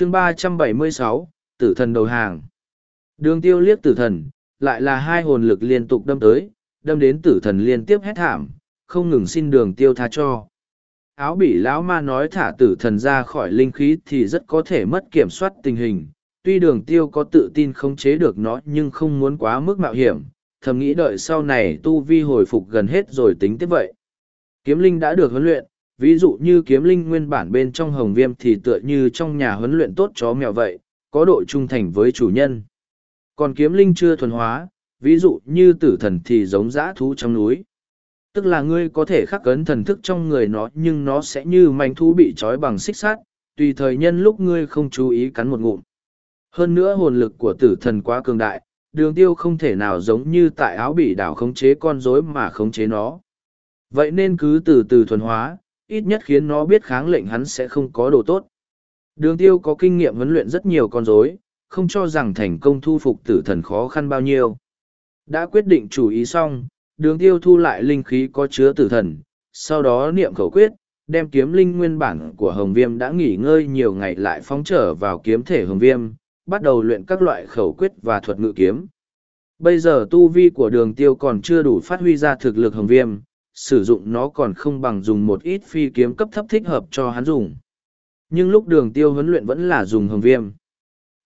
chương ba trăm bảy mươi sáu, tử thần đầu hàng. Đường tiêu liếc tử thần, lại là hai hồn lực liên tục đâm tới, đâm đến tử thần liên tiếp hét thảm, không ngừng xin đường tiêu tha cho. Áo bỉ lão ma nói thả tử thần ra khỏi linh khí thì rất có thể mất kiểm soát tình hình, tuy đường tiêu có tự tin khống chế được nó nhưng không muốn quá mức mạo hiểm, thầm nghĩ đợi sau này tu vi hồi phục gần hết rồi tính tiếp vậy. Kiếm linh đã được huấn luyện ví dụ như kiếm linh nguyên bản bên trong hồng viêm thì tựa như trong nhà huấn luyện tốt chó mèo vậy, có độ trung thành với chủ nhân. Còn kiếm linh chưa thuần hóa, ví dụ như tử thần thì giống dã thú trong núi. Tức là ngươi có thể khắc cấn thần thức trong người nó, nhưng nó sẽ như manh thú bị trói bằng xích sát tùy thời nhân lúc ngươi không chú ý cắn một ngụm. Hơn nữa hồn lực của tử thần quá cường đại, đường tiêu không thể nào giống như tại áo bị đảo khống chế con rối mà khống chế nó. Vậy nên cứ từ từ thuần hóa ít nhất khiến nó biết kháng lệnh hắn sẽ không có đồ tốt đường tiêu có kinh nghiệm huấn luyện rất nhiều con rối không cho rằng thành công thu phục tử thần khó khăn bao nhiêu đã quyết định chủ ý xong đường tiêu thu lại linh khí có chứa tử thần, sau đó niệm khẩu quyết, đem kiếm linh nguyên bản của hồng viêm đã nghỉ ngơi nhiều ngày lại phóng trở vào kiếm thể hồng viêm, bắt đầu luyện các loại khẩu quyết và thuật ngự kiếm. Bây giờ tu vi của đường tiêu còn chưa đủ phát huy ra thực lực hồng viêm, sử dụng nó còn không bằng dùng một ít phi kiếm cấp thấp thích hợp cho hắn dùng. Nhưng lúc đường tiêu huấn luyện vẫn là dùng hồng viêm.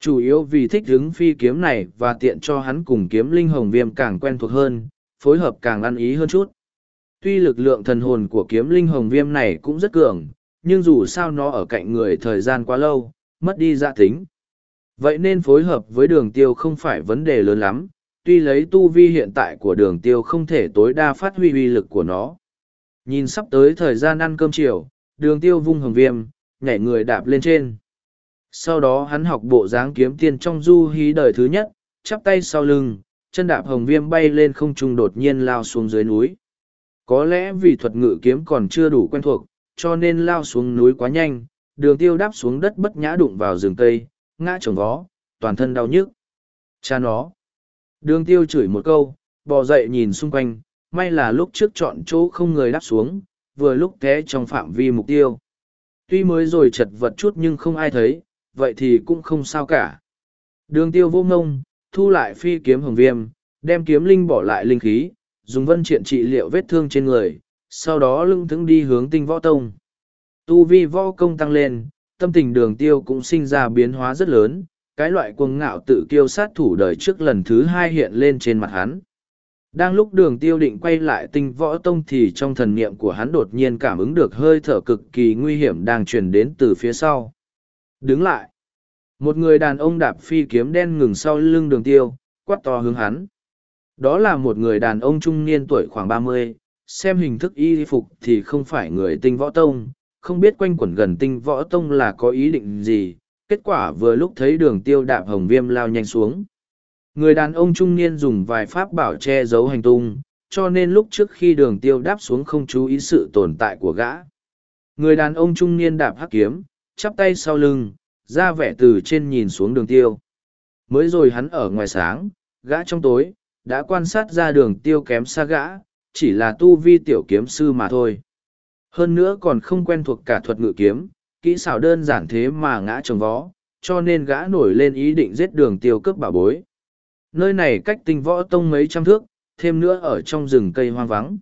Chủ yếu vì thích đứng phi kiếm này và tiện cho hắn cùng kiếm linh hồng viêm càng quen thuộc hơn, phối hợp càng ăn ý hơn chút. Tuy lực lượng thần hồn của kiếm linh hồng viêm này cũng rất cường, nhưng dù sao nó ở cạnh người thời gian quá lâu, mất đi dạ tính. Vậy nên phối hợp với đường tiêu không phải vấn đề lớn lắm, tuy lấy tu vi hiện tại của đường tiêu không thể tối đa phát huy uy lực của nó. Nhìn sắp tới thời gian ăn cơm chiều, đường tiêu vung hồng viêm, nhảy người đạp lên trên. Sau đó hắn học bộ dáng kiếm tiên trong du hí đời thứ nhất, chắp tay sau lưng, chân đạp hồng viêm bay lên không trung đột nhiên lao xuống dưới núi. Có lẽ vì thuật ngự kiếm còn chưa đủ quen thuộc, cho nên lao xuống núi quá nhanh, đường tiêu đáp xuống đất bất nhã đụng vào rừng cây, ngã trồng vó, toàn thân đau nhức. Cha nó. Đường tiêu chửi một câu, bò dậy nhìn xung quanh, may là lúc trước chọn chỗ không người đáp xuống, vừa lúc té trong phạm vi mục tiêu. Tuy mới rồi chật vật chút nhưng không ai thấy, vậy thì cũng không sao cả. Đường tiêu vô ngông, thu lại phi kiếm hồng viêm, đem kiếm linh bỏ lại linh khí, dùng vân triện trị liệu vết thương trên người, sau đó lưng thững đi hướng tinh võ tông. Tu vi võ công tăng lên, tâm tình đường tiêu cũng sinh ra biến hóa rất lớn, cái loại cuồng ngạo tự kiêu sát thủ đời trước lần thứ hai hiện lên trên mặt hắn. Đang lúc đường tiêu định quay lại tinh võ tông thì trong thần niệm của hắn đột nhiên cảm ứng được hơi thở cực kỳ nguy hiểm đang truyền đến từ phía sau. Đứng lại! một người đàn ông đạp phi kiếm đen ngừng sau lưng đường tiêu, quát to hướng hắn đó là một người đàn ông trung niên tuổi khoảng ba mươi, xem hình thức y phục thì không phải người tinh võ tông, không biết quanh quẩn gần tinh võ tông là có ý định gì kết quả vừa lúc thấy đường tiêu đạp hồng viêm lao nhanh xuống người đàn ông trung niên dùng vài pháp bảo che giấu hành tung cho nên lúc trước khi đường tiêu đáp xuống không chú ý sự tồn tại của gã người đàn ông trung niên đạp hắc kiếm chắp tay sau lưng ra vẻ từ trên nhìn xuống đường tiêu. Mới rồi hắn ở ngoài sáng, gã trong tối, đã quan sát ra đường tiêu kém xa gã, chỉ là tu vi tiểu kiếm sư mà thôi. Hơn nữa còn không quen thuộc cả thuật ngự kiếm, kỹ xảo đơn giản thế mà ngã trồng vó, cho nên gã nổi lên ý định giết đường tiêu cướp bảo bối. Nơi này cách tinh võ tông mấy trăm thước, thêm nữa ở trong rừng cây hoang vắng.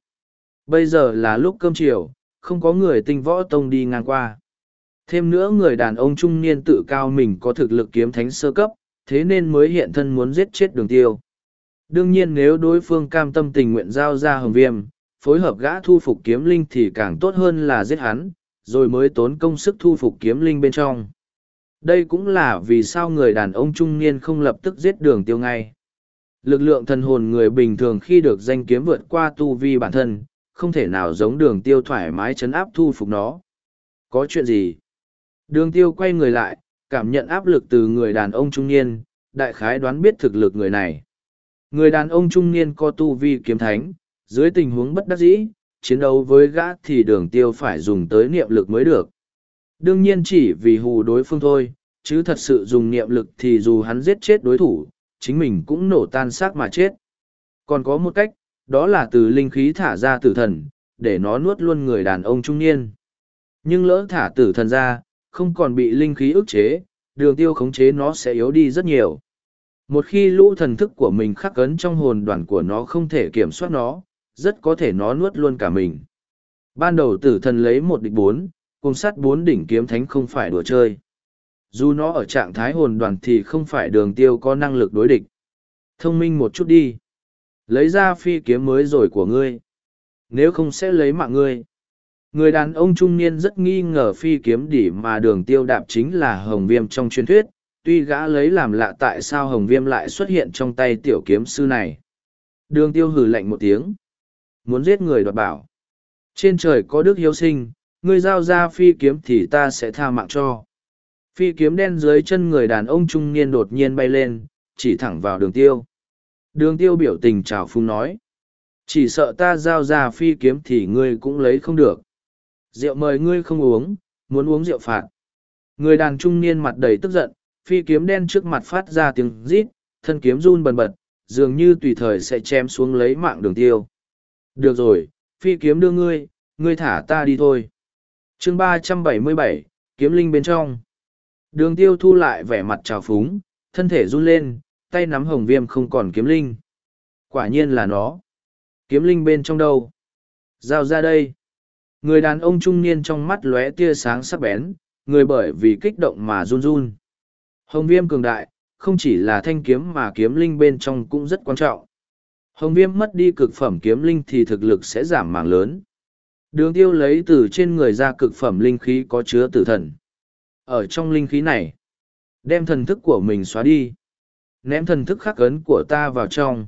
Bây giờ là lúc cơm chiều, không có người tinh võ tông đi ngang qua. Thêm nữa người đàn ông trung niên tự cao mình có thực lực kiếm thánh sơ cấp, thế nên mới hiện thân muốn giết chết đường tiêu. Đương nhiên nếu đối phương cam tâm tình nguyện giao ra hồng viêm, phối hợp gã thu phục kiếm linh thì càng tốt hơn là giết hắn, rồi mới tốn công sức thu phục kiếm linh bên trong. Đây cũng là vì sao người đàn ông trung niên không lập tức giết đường tiêu ngay. Lực lượng thần hồn người bình thường khi được danh kiếm vượt qua tu vi bản thân, không thể nào giống đường tiêu thoải mái chấn áp thu phục nó. Có chuyện gì? Đường tiêu quay người lại, cảm nhận áp lực từ người đàn ông trung niên, đại khái đoán biết thực lực người này. Người đàn ông trung niên có tu vi kiếm thánh, dưới tình huống bất đắc dĩ, chiến đấu với gã thì đường tiêu phải dùng tới niệm lực mới được. Đương nhiên chỉ vì hù đối phương thôi, chứ thật sự dùng niệm lực thì dù hắn giết chết đối thủ, chính mình cũng nổ tan xác mà chết. Còn có một cách, đó là từ linh khí thả ra tử thần, để nó nuốt luôn người đàn ông trung niên. Nhưng lỡ thả tử thần ra, không còn bị linh khí ức chế, đường tiêu khống chế nó sẽ yếu đi rất nhiều. Một khi lũ thần thức của mình khắc cấn trong hồn đoàn của nó không thể kiểm soát nó, rất có thể nó nuốt luôn cả mình. Ban đầu tử thần lấy một địch bốn, cùng sát bốn đỉnh kiếm thánh không phải đùa chơi. Dù nó ở trạng thái hồn đoàn thì không phải đường tiêu có năng lực đối địch. Thông minh một chút đi. Lấy ra phi kiếm mới rồi của ngươi. Nếu không sẽ lấy mạng ngươi. Người đàn ông trung niên rất nghi ngờ phi kiếm đỉ mà đường tiêu đạp chính là hồng viêm trong truyền thuyết, tuy gã lấy làm lạ tại sao hồng viêm lại xuất hiện trong tay tiểu kiếm sư này. Đường tiêu hử lạnh một tiếng. Muốn giết người đoạt bảo. Trên trời có đức hiếu sinh, ngươi giao ra phi kiếm thì ta sẽ tha mạng cho. Phi kiếm đen dưới chân người đàn ông trung niên đột nhiên bay lên, chỉ thẳng vào đường tiêu. Đường tiêu biểu tình chào phung nói. Chỉ sợ ta giao ra phi kiếm thì ngươi cũng lấy không được. Rượu mời ngươi không uống, muốn uống rượu phạt. Người đàn trung niên mặt đầy tức giận, phi kiếm đen trước mặt phát ra tiếng rít, thân kiếm run bần bật, dường như tùy thời sẽ chém xuống lấy mạng đường tiêu. Được rồi, phi kiếm đưa ngươi, ngươi thả ta đi thôi. chương ba trăm bảy mươi bảy, kiếm linh bên trong. Đường tiêu thu lại vẻ mặt trào phúng, thân thể run lên, tay nắm hồng viêm không còn kiếm linh. Quả nhiên là nó. Kiếm linh bên trong đâu? Giao ra đây. Người đàn ông trung niên trong mắt lóe tia sáng sắc bén, người bởi vì kích động mà run run. Hồng viêm cường đại, không chỉ là thanh kiếm mà kiếm linh bên trong cũng rất quan trọng. Hồng viêm mất đi cực phẩm kiếm linh thì thực lực sẽ giảm mạng lớn. Đường tiêu lấy từ trên người ra cực phẩm linh khí có chứa tử thần. Ở trong linh khí này, đem thần thức của mình xóa đi. Ném thần thức khắc ấn của ta vào trong.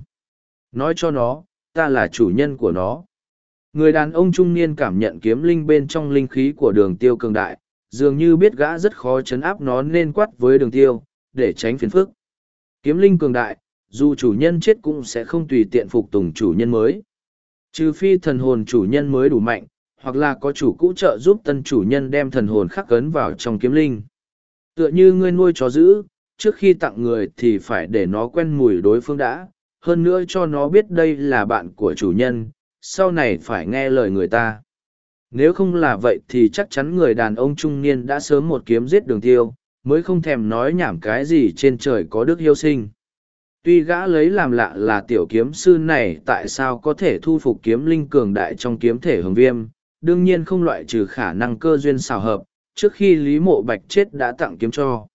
Nói cho nó, ta là chủ nhân của nó. Người đàn ông trung niên cảm nhận kiếm linh bên trong linh khí của đường tiêu cường đại, dường như biết gã rất khó chấn áp nó nên quát với đường tiêu, để tránh phiền phức. Kiếm linh cường đại, dù chủ nhân chết cũng sẽ không tùy tiện phục tùng chủ nhân mới. Trừ phi thần hồn chủ nhân mới đủ mạnh, hoặc là có chủ cũ trợ giúp tân chủ nhân đem thần hồn khắc cấn vào trong kiếm linh. Tựa như ngươi nuôi chó giữ, trước khi tặng người thì phải để nó quen mùi đối phương đã, hơn nữa cho nó biết đây là bạn của chủ nhân, sau này phải nghe lời người ta. Nếu không là vậy thì chắc chắn người đàn ông trung niên đã sớm một kiếm giết đường tiêu, mới không thèm nói nhảm cái gì trên trời có đức hiêu sinh. Tuy gã lấy làm lạ là tiểu kiếm sư này tại sao có thể thu phục kiếm linh cường đại trong kiếm thể hồng viêm, đương nhiên không loại trừ khả năng cơ duyên xào hợp, trước khi Lý Mộ Bạch chết đã tặng kiếm cho.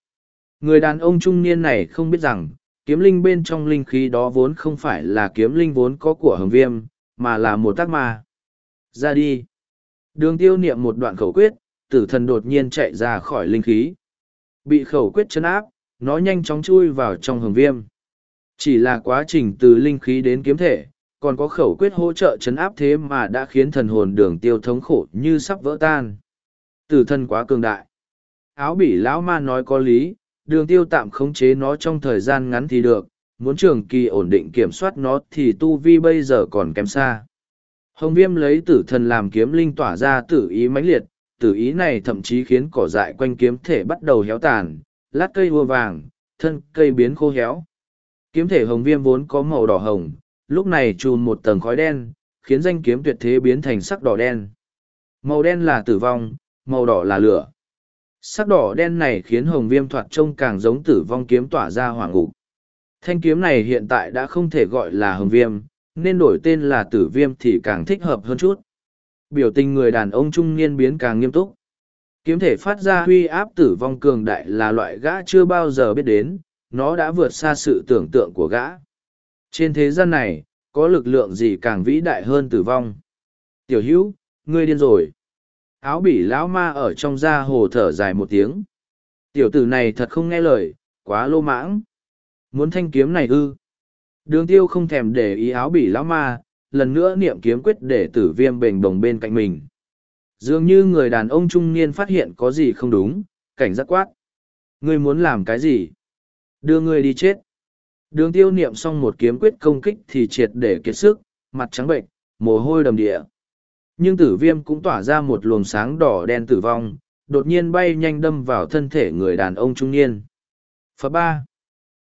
Người đàn ông trung niên này không biết rằng, kiếm linh bên trong linh khí đó vốn không phải là kiếm linh vốn có của hồng viêm, mà là một tác ma. Ra đi. Đường tiêu niệm một đoạn khẩu quyết, tử thần đột nhiên chạy ra khỏi linh khí. Bị khẩu quyết chấn áp, nó nhanh chóng chui vào trong hồng viêm. Chỉ là quá trình từ linh khí đến kiếm thể, còn có khẩu quyết hỗ trợ chấn áp thế mà đã khiến thần hồn đường tiêu thống khổ như sắp vỡ tan. Tử thần quá cường đại. Áo bỉ lão ma nói có lý, đường tiêu tạm khống chế nó trong thời gian ngắn thì được, muốn trường kỳ ổn định kiểm soát nó thì tu vi bây giờ còn kém xa. Hồng viêm lấy tử thần làm kiếm linh tỏa ra tử ý mãnh liệt, tử ý này thậm chí khiến cỏ dại quanh kiếm thể bắt đầu héo tàn, lát cây vua vàng, thân cây biến khô héo. Kiếm thể hồng viêm vốn có màu đỏ hồng, lúc này trùn một tầng khói đen, khiến danh kiếm tuyệt thế biến thành sắc đỏ đen. Màu đen là tử vong, màu đỏ là lửa. Sắc đỏ đen này khiến hồng viêm thoạt trông càng giống tử vong kiếm tỏa ra hỏa ngục. Thanh kiếm này hiện tại đã không thể gọi là hồng viêm, nên đổi tên là tử viêm thì càng thích hợp hơn chút. Biểu tình người đàn ông trung niên biến càng nghiêm túc. Kiếm thể phát ra huy áp tử vong cường đại là loại gã chưa bao giờ biết đến, nó đã vượt xa sự tưởng tượng của gã. Trên thế gian này, có lực lượng gì càng vĩ đại hơn tử vong? Tiểu hữu, ngươi điên rồi. Áo bỉ lão ma ở trong da hồ thở dài một tiếng. Tiểu tử này thật không nghe lời, quá lô mãng. Muốn thanh kiếm này ư? Đường tiêu không thèm để ý áo bỉ lão ma, lần nữa niệm kiếm quyết để tử viêm bềnh bồng bên cạnh mình. Dường như người đàn ông trung niên phát hiện có gì không đúng, cảnh giác quát. Ngươi muốn làm cái gì? Đưa ngươi đi chết. Đường tiêu niệm xong một kiếm quyết công kích thì triệt để kiệt sức, mặt trắng bệnh, mồ hôi đầm địa. Nhưng tử viêm cũng tỏa ra một luồng sáng đỏ đen tử vong, đột nhiên bay nhanh đâm vào thân thể người đàn ông trung niên. Phá ba.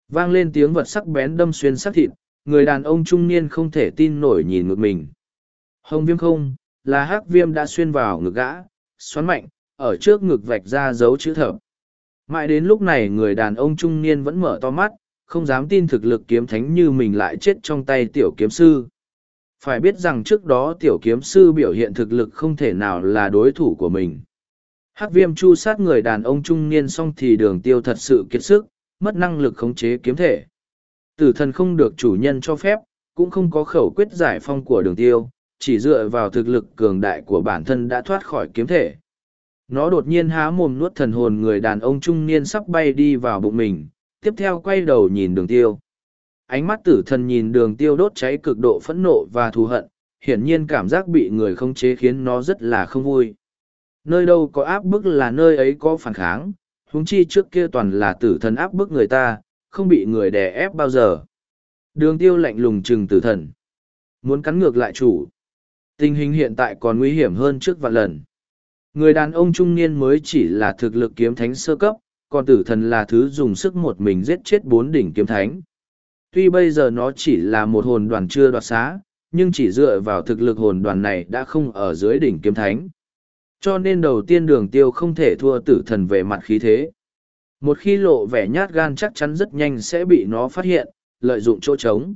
Vang lên tiếng vật sắc bén đâm xuyên sắc thịt, người đàn ông trung niên không thể tin nổi nhìn ngược mình. Hồng viêm không, là hắc viêm đã xuyên vào ngực gã, xoắn mạnh, ở trước ngực vạch ra dấu chữ thập. Mãi đến lúc này người đàn ông trung niên vẫn mở to mắt, không dám tin thực lực kiếm thánh như mình lại chết trong tay tiểu kiếm sư. Phải biết rằng trước đó tiểu kiếm sư biểu hiện thực lực không thể nào là đối thủ của mình. Hắc viêm chu sát người đàn ông trung niên xong thì đường tiêu thật sự kiệt sức, mất năng lực khống chế kiếm thể. Tử thần không được chủ nhân cho phép, cũng không có khẩu quyết giải phong của đường tiêu, chỉ dựa vào thực lực cường đại của bản thân đã thoát khỏi kiếm thể. Nó đột nhiên há mồm nuốt thần hồn người đàn ông trung niên sắp bay đi vào bụng mình, tiếp theo quay đầu nhìn đường tiêu. Ánh mắt tử thần nhìn đường tiêu đốt cháy cực độ phẫn nộ và thù hận, hiển nhiên cảm giác bị người không chế khiến nó rất là không vui. Nơi đâu có áp bức là nơi ấy có phản kháng, huống chi trước kia toàn là tử thần áp bức người ta, không bị người đè ép bao giờ. Đường tiêu lạnh lùng trừng tử thần. Muốn cắn ngược lại chủ. Tình hình hiện tại còn nguy hiểm hơn trước vạn lần. Người đàn ông trung niên mới chỉ là thực lực kiếm thánh sơ cấp, còn tử thần là thứ dùng sức một mình giết chết bốn đỉnh kiếm thánh. Tuy bây giờ nó chỉ là một hồn đoàn chưa đoạt xá, nhưng chỉ dựa vào thực lực hồn đoàn này đã không ở dưới đỉnh kiếm thánh. Cho nên đầu tiên đường tiêu không thể thua tử thần về mặt khí thế. Một khi lộ vẻ nhát gan chắc chắn rất nhanh sẽ bị nó phát hiện, lợi dụng chỗ trống.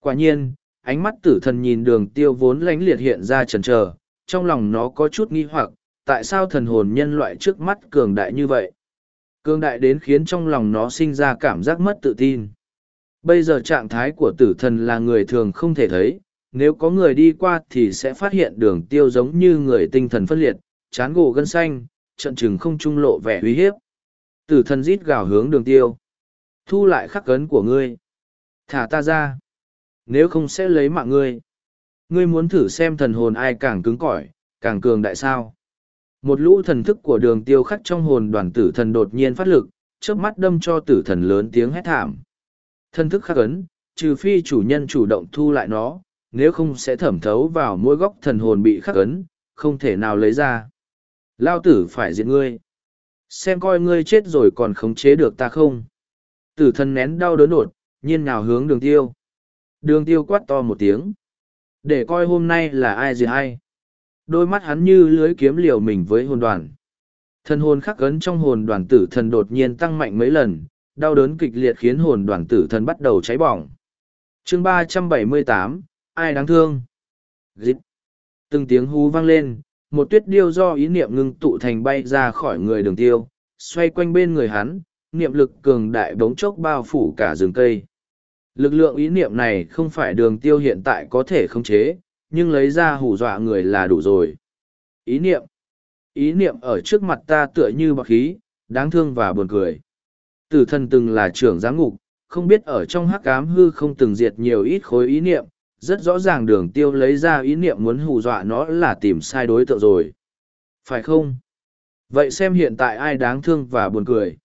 Quả nhiên, ánh mắt tử thần nhìn đường tiêu vốn lánh liệt hiện ra trần trờ, trong lòng nó có chút nghi hoặc, tại sao thần hồn nhân loại trước mắt cường đại như vậy? Cường đại đến khiến trong lòng nó sinh ra cảm giác mất tự tin. Bây giờ trạng thái của tử thần là người thường không thể thấy, nếu có người đi qua thì sẽ phát hiện đường tiêu giống như người tinh thần phân liệt, chán gỗ gân xanh, trận chừng không trung lộ vẻ uy hiếp. Tử thần rít gào hướng đường tiêu. Thu lại khắc cấn của ngươi. Thả ta ra. Nếu không sẽ lấy mạng ngươi. Ngươi muốn thử xem thần hồn ai càng cứng cỏi, càng cường đại sao. Một lũ thần thức của đường tiêu khắc trong hồn đoàn tử thần đột nhiên phát lực, trước mắt đâm cho tử thần lớn tiếng hét thảm. Thần thức khắc ấn, trừ phi chủ nhân chủ động thu lại nó, nếu không sẽ thẩm thấu vào mỗi góc thần hồn bị khắc ấn, không thể nào lấy ra. Lao tử phải diệt ngươi. Xem coi ngươi chết rồi còn khống chế được ta không. Tử thần nén đau đớn đột, nhiên nào hướng đường tiêu. Đường tiêu quát to một tiếng. Để coi hôm nay là ai gì hay. Đôi mắt hắn như lưới kiếm liều mình với hồn đoàn. Thân hồn khắc ấn trong hồn đoàn tử thần đột nhiên tăng mạnh mấy lần, đau đớn kịch liệt khiến hồn đoàn tử thần bắt đầu cháy bỏng. chương ba trăm bảy mươi tám ai đáng thương? Dịp. Từng tiếng hú vang lên, một tuyết điêu do ý niệm ngưng tụ thành bay ra khỏi người đường tiêu, xoay quanh bên người hắn, niệm lực cường đại bóng chốc bao phủ cả rừng cây. Lực lượng ý niệm này không phải đường tiêu hiện tại có thể khống chế, nhưng lấy ra hù dọa người là đủ rồi. Ý niệm. Ý niệm ở trước mặt ta tựa như bọc khí, đáng thương và buồn cười. Tử thần từng là trưởng giám ngục, không biết ở trong hắc ám hư không từng diệt nhiều ít khối ý niệm, rất rõ ràng đường tiêu lấy ra ý niệm muốn hù dọa nó là tìm sai đối tượng rồi. Phải không? Vậy xem hiện tại ai đáng thương và buồn cười.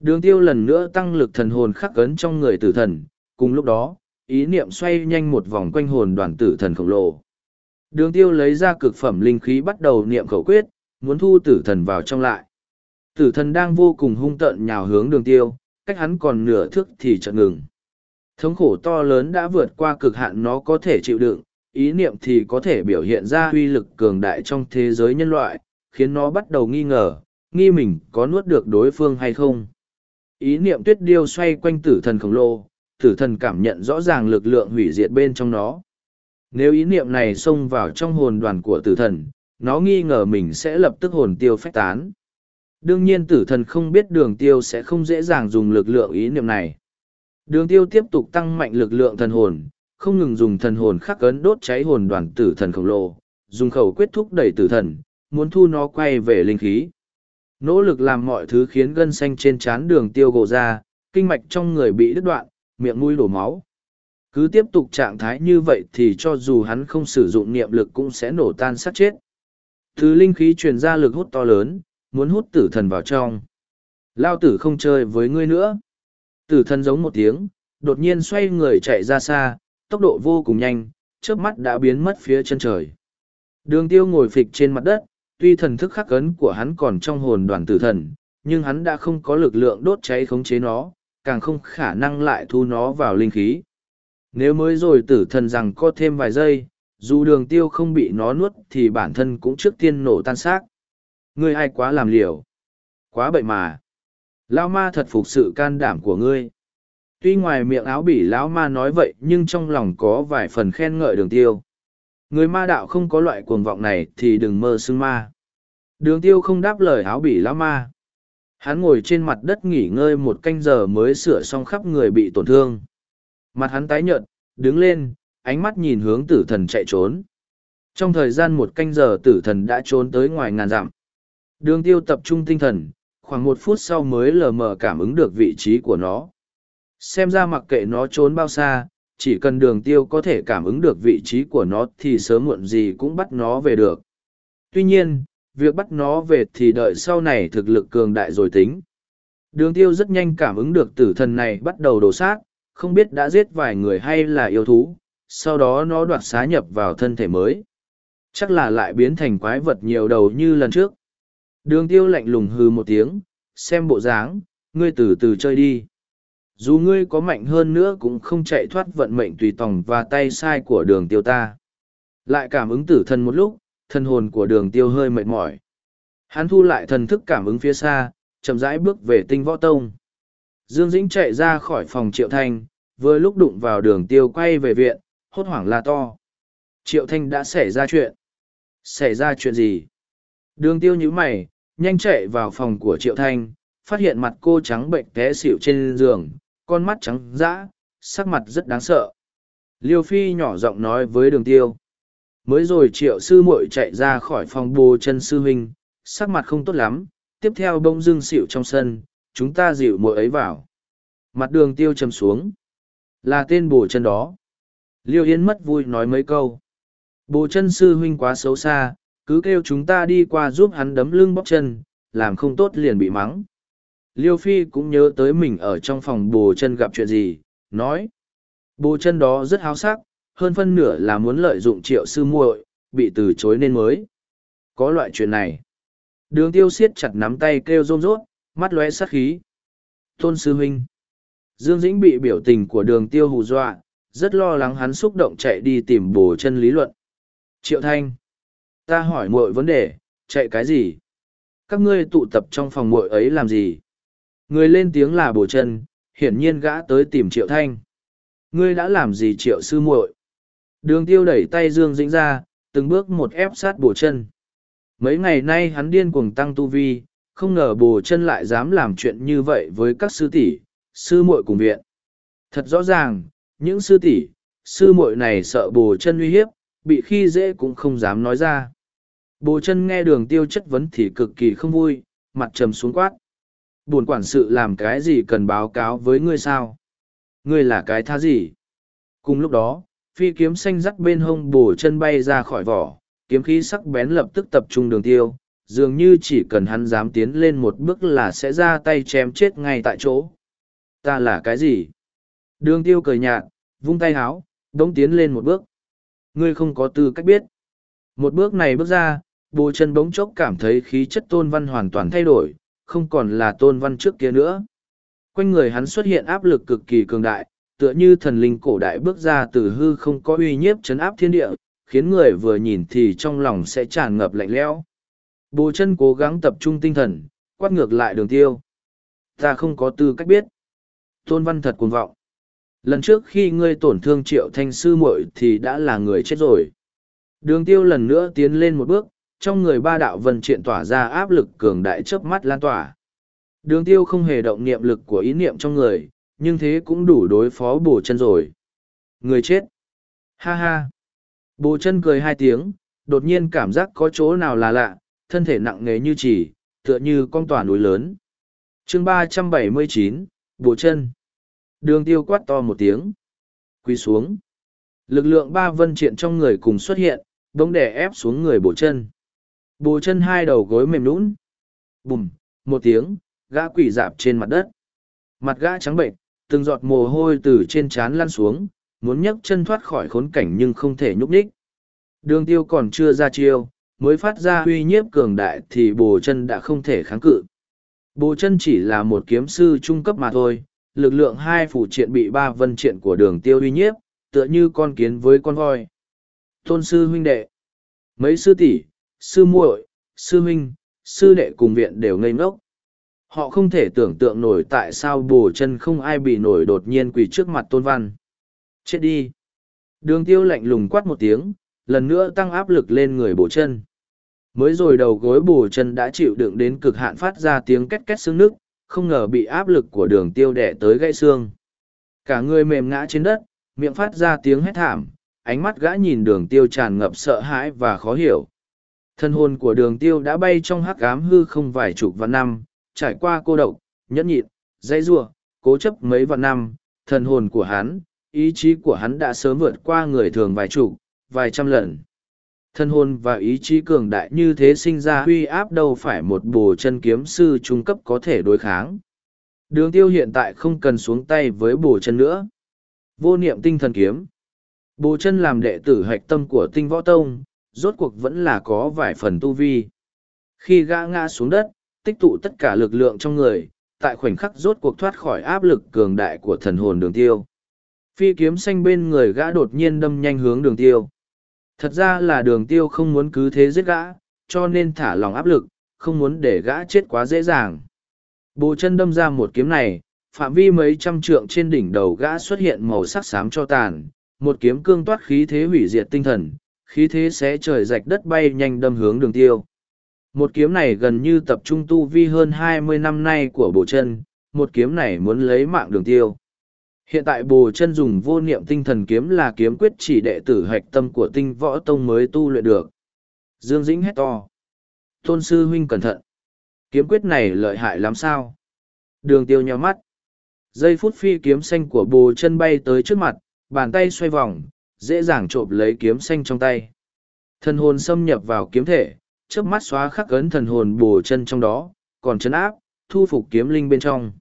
Đường tiêu lần nữa tăng lực thần hồn khắc ấn trong người tử thần, cùng lúc đó, ý niệm xoay nhanh một vòng quanh hồn đoàn tử thần khổng lồ. Đường tiêu lấy ra cực phẩm linh khí bắt đầu niệm khẩu quyết, muốn thu tử thần vào trong lại. Tử thần đang vô cùng hung tợn nhào hướng đường tiêu, cách hắn còn nửa thước thì chợt ngừng. Thống khổ to lớn đã vượt qua cực hạn nó có thể chịu đựng, ý niệm thì có thể biểu hiện ra uy lực cường đại trong thế giới nhân loại, khiến nó bắt đầu nghi ngờ, nghi mình có nuốt được đối phương hay không. Ý niệm tuyết điêu xoay quanh tử thần khổng lồ, tử thần cảm nhận rõ ràng lực lượng hủy diệt bên trong nó. Nếu ý niệm này xông vào trong hồn đoàn của tử thần, nó nghi ngờ mình sẽ lập tức hồn tiêu phách tán. Đương nhiên tử thần không biết đường tiêu sẽ không dễ dàng dùng lực lượng ý niệm này. Đường tiêu tiếp tục tăng mạnh lực lượng thần hồn, không ngừng dùng thần hồn khắc ấn đốt cháy hồn đoàn tử thần khổng lồ, dùng khẩu quyết thúc đẩy tử thần, muốn thu nó quay về linh khí. Nỗ lực làm mọi thứ khiến gân xanh trên trán đường tiêu gộ ra, kinh mạch trong người bị đứt đoạn, miệng mũi đổ máu. Cứ tiếp tục trạng thái như vậy thì cho dù hắn không sử dụng niệm lực cũng sẽ nổ tan sát chết. Thứ linh khí truyền ra lực hút to lớn, muốn hút tử thần vào trong. Lao tử không chơi với ngươi nữa. Tử thần giống một tiếng, đột nhiên xoay người chạy ra xa, tốc độ vô cùng nhanh, trước mắt đã biến mất phía chân trời. Đường tiêu ngồi phịch trên mặt đất, tuy thần thức khắc ấn của hắn còn trong hồn đoàn tử thần, nhưng hắn đã không có lực lượng đốt cháy khống chế nó, càng không khả năng lại thu nó vào linh khí. Nếu mới rồi tử thần rằng có thêm vài giây, dù đường tiêu không bị nó nuốt thì bản thân cũng trước tiên nổ tan xác. Ngươi ai quá làm liều. Quá bậy mà. Lão ma thật phục sự can đảm của ngươi. Tuy ngoài miệng áo bỉ lão ma nói vậy nhưng trong lòng có vài phần khen ngợi đường tiêu. Người ma đạo không có loại cuồng vọng này thì đừng mơ xưng ma. Đường tiêu không đáp lời áo bỉ lão ma. Hắn ngồi trên mặt đất nghỉ ngơi một canh giờ mới sửa xong khắp người bị tổn thương. Mặt hắn tái nhợt, đứng lên, ánh mắt nhìn hướng tử thần chạy trốn. Trong thời gian một canh giờ tử thần đã trốn tới ngoài ngàn dặm. Đường tiêu tập trung tinh thần, khoảng một phút sau mới lờ mờ cảm ứng được vị trí của nó. Xem ra mặc kệ nó trốn bao xa, chỉ cần đường tiêu có thể cảm ứng được vị trí của nó thì sớm muộn gì cũng bắt nó về được. Tuy nhiên, việc bắt nó về thì đợi sau này thực lực cường đại rồi tính. Đường tiêu rất nhanh cảm ứng được tử thần này bắt đầu đổ sát, không biết đã giết vài người hay là yêu thú, sau đó nó đoạt xá nhập vào thân thể mới. Chắc là lại biến thành quái vật nhiều đầu như lần trước. Đường tiêu lạnh lùng hư một tiếng, xem bộ dáng, ngươi từ từ chơi đi. Dù ngươi có mạnh hơn nữa cũng không chạy thoát vận mệnh tùy tòng và tay sai của đường tiêu ta. Lại cảm ứng tử thần một lúc, thân hồn của đường tiêu hơi mệt mỏi. Hắn thu lại thần thức cảm ứng phía xa, chậm rãi bước về tinh võ tông. Dương Dĩnh chạy ra khỏi phòng Triệu Thanh, vừa lúc đụng vào đường tiêu quay về viện, hốt hoảng la to. Triệu Thanh đã xảy ra chuyện. Xảy ra chuyện gì? Đường tiêu nhíu mày, nhanh chạy vào phòng của Triệu Thanh, phát hiện mặt cô trắng bệnh té xỉu trên giường, con mắt trắng dã, sắc mặt rất đáng sợ. Liêu Phi nhỏ giọng nói với đường tiêu. Mới rồi triệu sư muội chạy ra khỏi phòng bồ chân sư huynh, sắc mặt không tốt lắm, tiếp theo bông dưng xịu trong sân, chúng ta dịu muội ấy vào. Mặt đường tiêu chầm xuống. Là tên bồ chân đó. Liêu Yến mất vui nói mấy câu. Bồ chân sư huynh quá xấu xa, cứ kêu chúng ta đi qua giúp hắn đấm lưng bóc chân, làm không tốt liền bị mắng. Liêu Phi cũng nhớ tới mình ở trong phòng bồ chân gặp chuyện gì, nói. Bồ chân đó rất háo sắc, hơn phân nửa là muốn lợi dụng triệu sư muội, bị từ chối nên mới. Có loại chuyện này. Đường tiêu siết chặt nắm tay kêu rôm rốt, mắt lóe sát khí. Tôn sư huynh. Dương Dĩnh bị biểu tình của đường tiêu hù dọa, rất lo lắng hắn xúc động chạy đi tìm bổ chân lý luận. Triệu Thanh. Ta hỏi muội vấn đề, chạy cái gì? Các ngươi tụ tập trong phòng muội ấy làm gì? Người lên tiếng là bổ chân, hiển nhiên gã tới tìm Triệu Thanh. Ngươi đã làm gì Triệu sư muội? Đường tiêu đẩy tay Dương Dĩnh ra, từng bước một ép sát bồ chân. Mấy ngày nay hắn điên cuồng tăng tu vi, không ngờ bồ chân lại dám làm chuyện như vậy với các sư tỷ, sư muội cùng viện. Thật rõ ràng, những sư tỷ, sư muội này sợ bồ chân uy hiếp, bị khi dễ cũng không dám nói ra. Bồ chân nghe đường tiêu chất vấn thì cực kỳ không vui, mặt trầm xuống quát. Buồn quản sự làm cái gì cần báo cáo với ngươi sao? Ngươi là cái tha gì? Cùng lúc đó, phi kiếm xanh rắc bên hông bổ chân bay ra khỏi vỏ, kiếm khí sắc bén lập tức tập trung đường tiêu, dường như chỉ cần hắn dám tiến lên một bước là sẽ ra tay chém chết ngay tại chỗ. Ta là cái gì? Đường tiêu cười nhạt, vung tay háo, đống tiến lên một bước. Ngươi không có tư cách biết. Một bước này bước ra, bồ chân bỗng chốc cảm thấy khí chất tôn văn hoàn toàn thay đổi, không còn là tôn văn trước kia nữa. Quanh người hắn xuất hiện áp lực cực kỳ cường đại, tựa như thần linh cổ đại bước ra từ hư không có uy nhiếp chấn áp thiên địa, khiến người vừa nhìn thì trong lòng sẽ tràn ngập lạnh lẽo. Bồ chân cố gắng tập trung tinh thần, quát ngược lại đường tiêu. Ta không có tư cách biết. Tôn văn thật cuồng vọng. Lần trước khi ngươi tổn thương triệu thanh sư muội thì đã là người chết rồi. Đường tiêu lần nữa tiến lên một bước, trong người ba đạo vần triện tỏa ra áp lực cường đại chớp mắt lan tỏa. Đường tiêu không hề động niệm lực của ý niệm trong người, nhưng thế cũng đủ đối phó bổ chân rồi. Người chết. Ha ha. Bồ chân cười hai tiếng, đột nhiên cảm giác có chỗ nào là lạ, thân thể nặng nề như chỉ, tựa như con tòa núi lớn. chương ba trăm bảy mươi chín, bồ chân. Đường tiêu quát to một tiếng. Quy xuống. Lực lượng ba vân triện trong người cùng xuất hiện, bỗng đè ép xuống người bồ chân. Bồ chân hai đầu gối mềm nũng. Bùm, một tiếng, gã quỷ dạp trên mặt đất. Mặt gã trắng bệnh, từng giọt mồ hôi từ trên trán lăn xuống, muốn nhấc chân thoát khỏi khốn cảnh nhưng không thể nhúc nhích. Đường tiêu còn chưa ra chiêu, mới phát ra uy nhiếp cường đại thì bồ chân đã không thể kháng cự. Bồ chân chỉ là một kiếm sư trung cấp mà thôi, lực lượng hai phủ triện bị ba vân triện của đường tiêu uy nhiếp, tựa như con kiến với con voi. Tôn sư huynh đệ, mấy sư tỷ, sư muội, sư huynh, sư đệ cùng viện đều ngây ngốc. Họ không thể tưởng tượng nổi tại sao bồ chân không ai bị nổi đột nhiên quỳ trước mặt tôn văn. Chết đi. Đường tiêu lạnh lùng quát một tiếng, lần nữa tăng áp lực lên người bồ chân. Mới rồi đầu gối bồ chân đã chịu đựng đến cực hạn phát ra tiếng két két xương nước, không ngờ bị áp lực của đường tiêu đẻ tới gãy xương. Cả người mềm ngã trên đất, miệng phát ra tiếng hét thảm, ánh mắt gã nhìn đường tiêu tràn ngập sợ hãi và khó hiểu. Thân hồn của đường tiêu đã bay trong hắc ám hư không vài chục vạn năm, trải qua cô độc, nhẫn nhịn, dây rua, cố chấp mấy vạn năm, thần hồn của hắn, ý chí của hắn đã sớm vượt qua người thường vài chục, vài trăm lần. Thân hồn và ý chí cường đại như thế sinh ra huy áp đâu phải một bồ chân kiếm sư trung cấp có thể đối kháng. Đường tiêu hiện tại không cần xuống tay với bồ chân nữa. Vô niệm tinh thần kiếm. Bồ chân làm đệ tử hạch tâm của tinh võ tông, rốt cuộc vẫn là có vài phần tu vi. Khi gã ngã xuống đất, tích tụ tất cả lực lượng trong người, tại khoảnh khắc rốt cuộc thoát khỏi áp lực cường đại của thần hồn đường tiêu. Phi kiếm xanh bên người gã đột nhiên đâm nhanh hướng đường tiêu. Thật ra là đường tiêu không muốn cứ thế giết gã, cho nên thả lòng áp lực, không muốn để gã chết quá dễ dàng. Bồ chân đâm ra một kiếm này, phạm vi mấy trăm trượng trên đỉnh đầu gã xuất hiện màu sắc xám cho tàn, một kiếm cương toát khí thế hủy diệt tinh thần, khí thế sẽ trời rạch đất bay nhanh đâm hướng đường tiêu. Một kiếm này gần như tập trung tu vi hơn hai mươi năm nay của bồ chân, một kiếm này muốn lấy mạng đường tiêu. Hiện tại bồ chân dùng vô niệm tinh thần kiếm là kiếm quyết chỉ đệ tử hạch tâm của tinh võ tông mới tu luyện được. Dương Dĩnh hét to. Tôn sư huynh cẩn thận. Kiếm quyết này lợi hại lắm sao? Đường tiêu nhò mắt. Giây phút phi kiếm xanh của bồ chân bay tới trước mặt, bàn tay xoay vòng, dễ dàng trộm lấy kiếm xanh trong tay. Thần hồn xâm nhập vào kiếm thể, chớp mắt xóa khắc ấn thần hồn bổ chân trong đó, còn chấn áp, thu phục kiếm linh bên trong.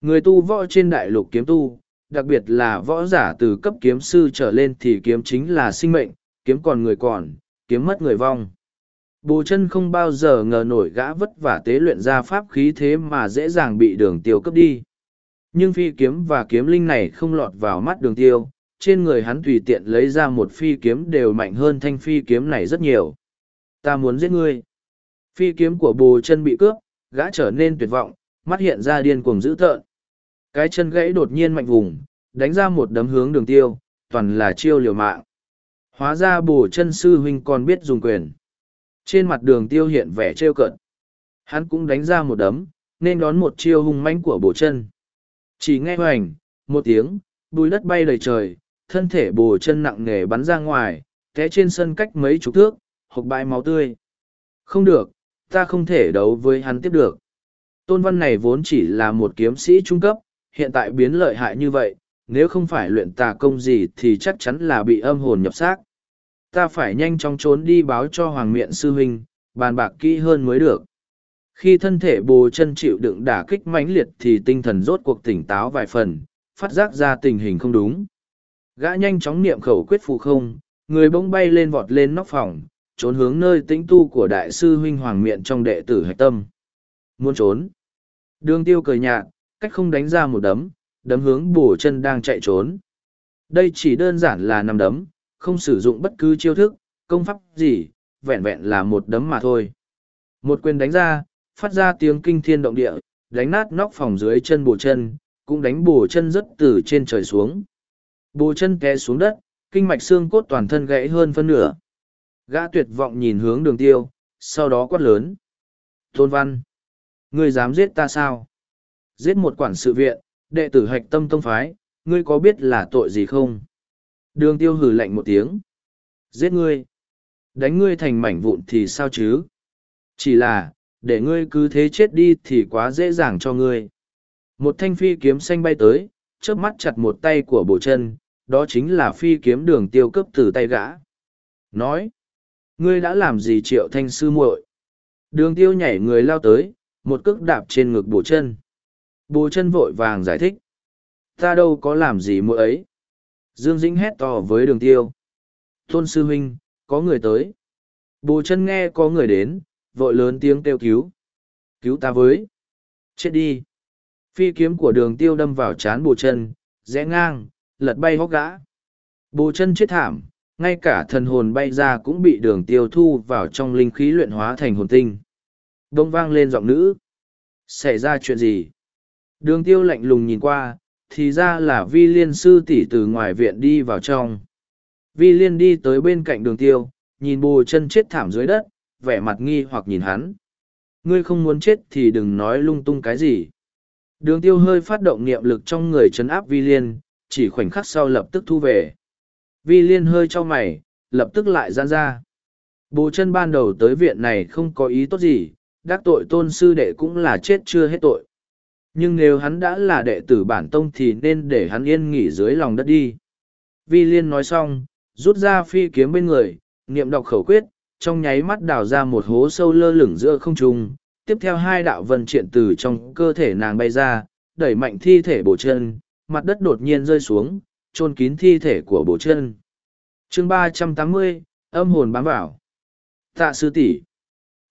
Người tu võ trên đại lục kiếm tu, đặc biệt là võ giả từ cấp kiếm sư trở lên thì kiếm chính là sinh mệnh, kiếm còn người còn, kiếm mất người vong. Bồ chân không bao giờ ngờ nổi gã vất vả tế luyện ra pháp khí thế mà dễ dàng bị đường tiêu cấp đi. Nhưng phi kiếm và kiếm linh này không lọt vào mắt đường tiêu, trên người hắn tùy tiện lấy ra một phi kiếm đều mạnh hơn thanh phi kiếm này rất nhiều. Ta muốn giết ngươi. Phi kiếm của bồ chân bị cướp, gã trở nên tuyệt vọng, mắt hiện ra điên cuồng dữ tợn. Cái chân gãy đột nhiên mạnh vùng, đánh ra một đấm hướng đường tiêu, toàn là chiêu liều mạng. Hóa ra bồ chân sư huynh còn biết dùng quyền. Trên mặt đường tiêu hiện vẻ trêu cợt, Hắn cũng đánh ra một đấm, nên đón một chiêu hung mãnh của bồ chân. Chỉ nghe hoành, một tiếng, bùi đất bay đầy trời, thân thể bồ chân nặng nề bắn ra ngoài, té trên sân cách mấy chục thước, hộp bãi máu tươi. Không được, ta không thể đấu với hắn tiếp được. Tôn văn này vốn chỉ là một kiếm sĩ trung cấp, hiện tại biến lợi hại như vậy, nếu không phải luyện tà công gì thì chắc chắn là bị âm hồn nhập xác. Ta phải nhanh chóng trốn đi báo cho Hoàng Miện Sư Huynh, bàn bạc kỹ hơn mới được. Khi thân thể bồ chân chịu đựng đả kích mãnh liệt thì tinh thần rốt cuộc tỉnh táo vài phần, phát giác ra tình hình không đúng. Gã nhanh chóng niệm khẩu quyết phù không, người bỗng bay lên vọt lên nóc phòng, trốn hướng nơi tĩnh tu của đại sư huynh Hoàng Miện trong đệ tử hạch tâm. Muốn trốn. Đường tiêu cười nhạt, cách không đánh ra một đấm, đấm hướng bổ chân đang chạy trốn. Đây chỉ đơn giản là nằm đấm, không sử dụng bất cứ chiêu thức, công pháp gì, vẹn vẹn là một đấm mà thôi. Một quyền đánh ra, phát ra tiếng kinh thiên động địa, đánh nát nóc phòng dưới chân bổ chân, cũng đánh bổ chân rất từ trên trời xuống. Bổ chân té xuống đất, kinh mạch xương cốt toàn thân gãy hơn phân nửa. Gã tuyệt vọng nhìn hướng đường tiêu, sau đó quát lớn. Tôn Văn! Ngươi dám giết ta sao? Giết một quản sự viện, đệ tử hạch tâm tông phái, ngươi có biết là tội gì không? Đường tiêu hử lạnh một tiếng. Giết ngươi. Đánh ngươi thành mảnh vụn thì sao chứ? Chỉ là, để ngươi cứ thế chết đi thì quá dễ dàng cho ngươi. Một thanh phi kiếm xanh bay tới, chớp mắt chặt một tay của bổ chân, đó chính là phi kiếm đường tiêu cấp từ tay gã. Nói, ngươi đã làm gì triệu thanh sư muội? Đường tiêu nhảy người lao tới, một cước đạp trên ngực bồ chân. Bồ chân vội vàng giải thích. Ta đâu có làm gì mỗi ấy. Dương Dĩnh hét to với đường tiêu. Tôn sư huynh, có người tới. Bồ chân nghe có người đến, vội lớn tiếng kêu cứu. Cứu ta với. Chết đi. Phi kiếm của đường tiêu đâm vào chán bồ chân, rẽ ngang, lật bay hóc gã. Bồ chân chết thảm, ngay cả thần hồn bay ra cũng bị đường tiêu thu vào trong linh khí luyện hóa thành hồn tinh. Đông vang lên giọng nữ. Xảy ra chuyện gì? Đường tiêu lạnh lùng nhìn qua, thì ra là vi liên sư tỷ từ ngoài viện đi vào trong. Vi liên đi tới bên cạnh đường tiêu, nhìn bồ chân chết thảm dưới đất, vẻ mặt nghi hoặc nhìn hắn. Ngươi không muốn chết thì đừng nói lung tung cái gì. Đường tiêu hơi phát động niệm lực trong người chấn áp vi liên, chỉ khoảnh khắc sau lập tức thu về. Vi liên hơi cho mày, lập tức lại gian ra. Bồ chân ban đầu tới viện này không có ý tốt gì, đắc tội tôn sư đệ cũng là chết chưa hết tội. Nhưng nếu hắn đã là đệ tử bản tông thì nên để hắn yên nghỉ dưới lòng đất đi. Vi liên nói xong, rút ra phi kiếm bên người, niệm đọc khẩu quyết, trong nháy mắt đào ra một hố sâu lơ lửng giữa không trung. Tiếp theo hai đạo vân triện từ trong cơ thể nàng bay ra, đẩy mạnh thi thể bổ chân, mặt đất đột nhiên rơi xuống, chôn kín thi thể của bổ chân. chương ba trăm tám mươi âm hồn bám vào. Tạ sư tỷ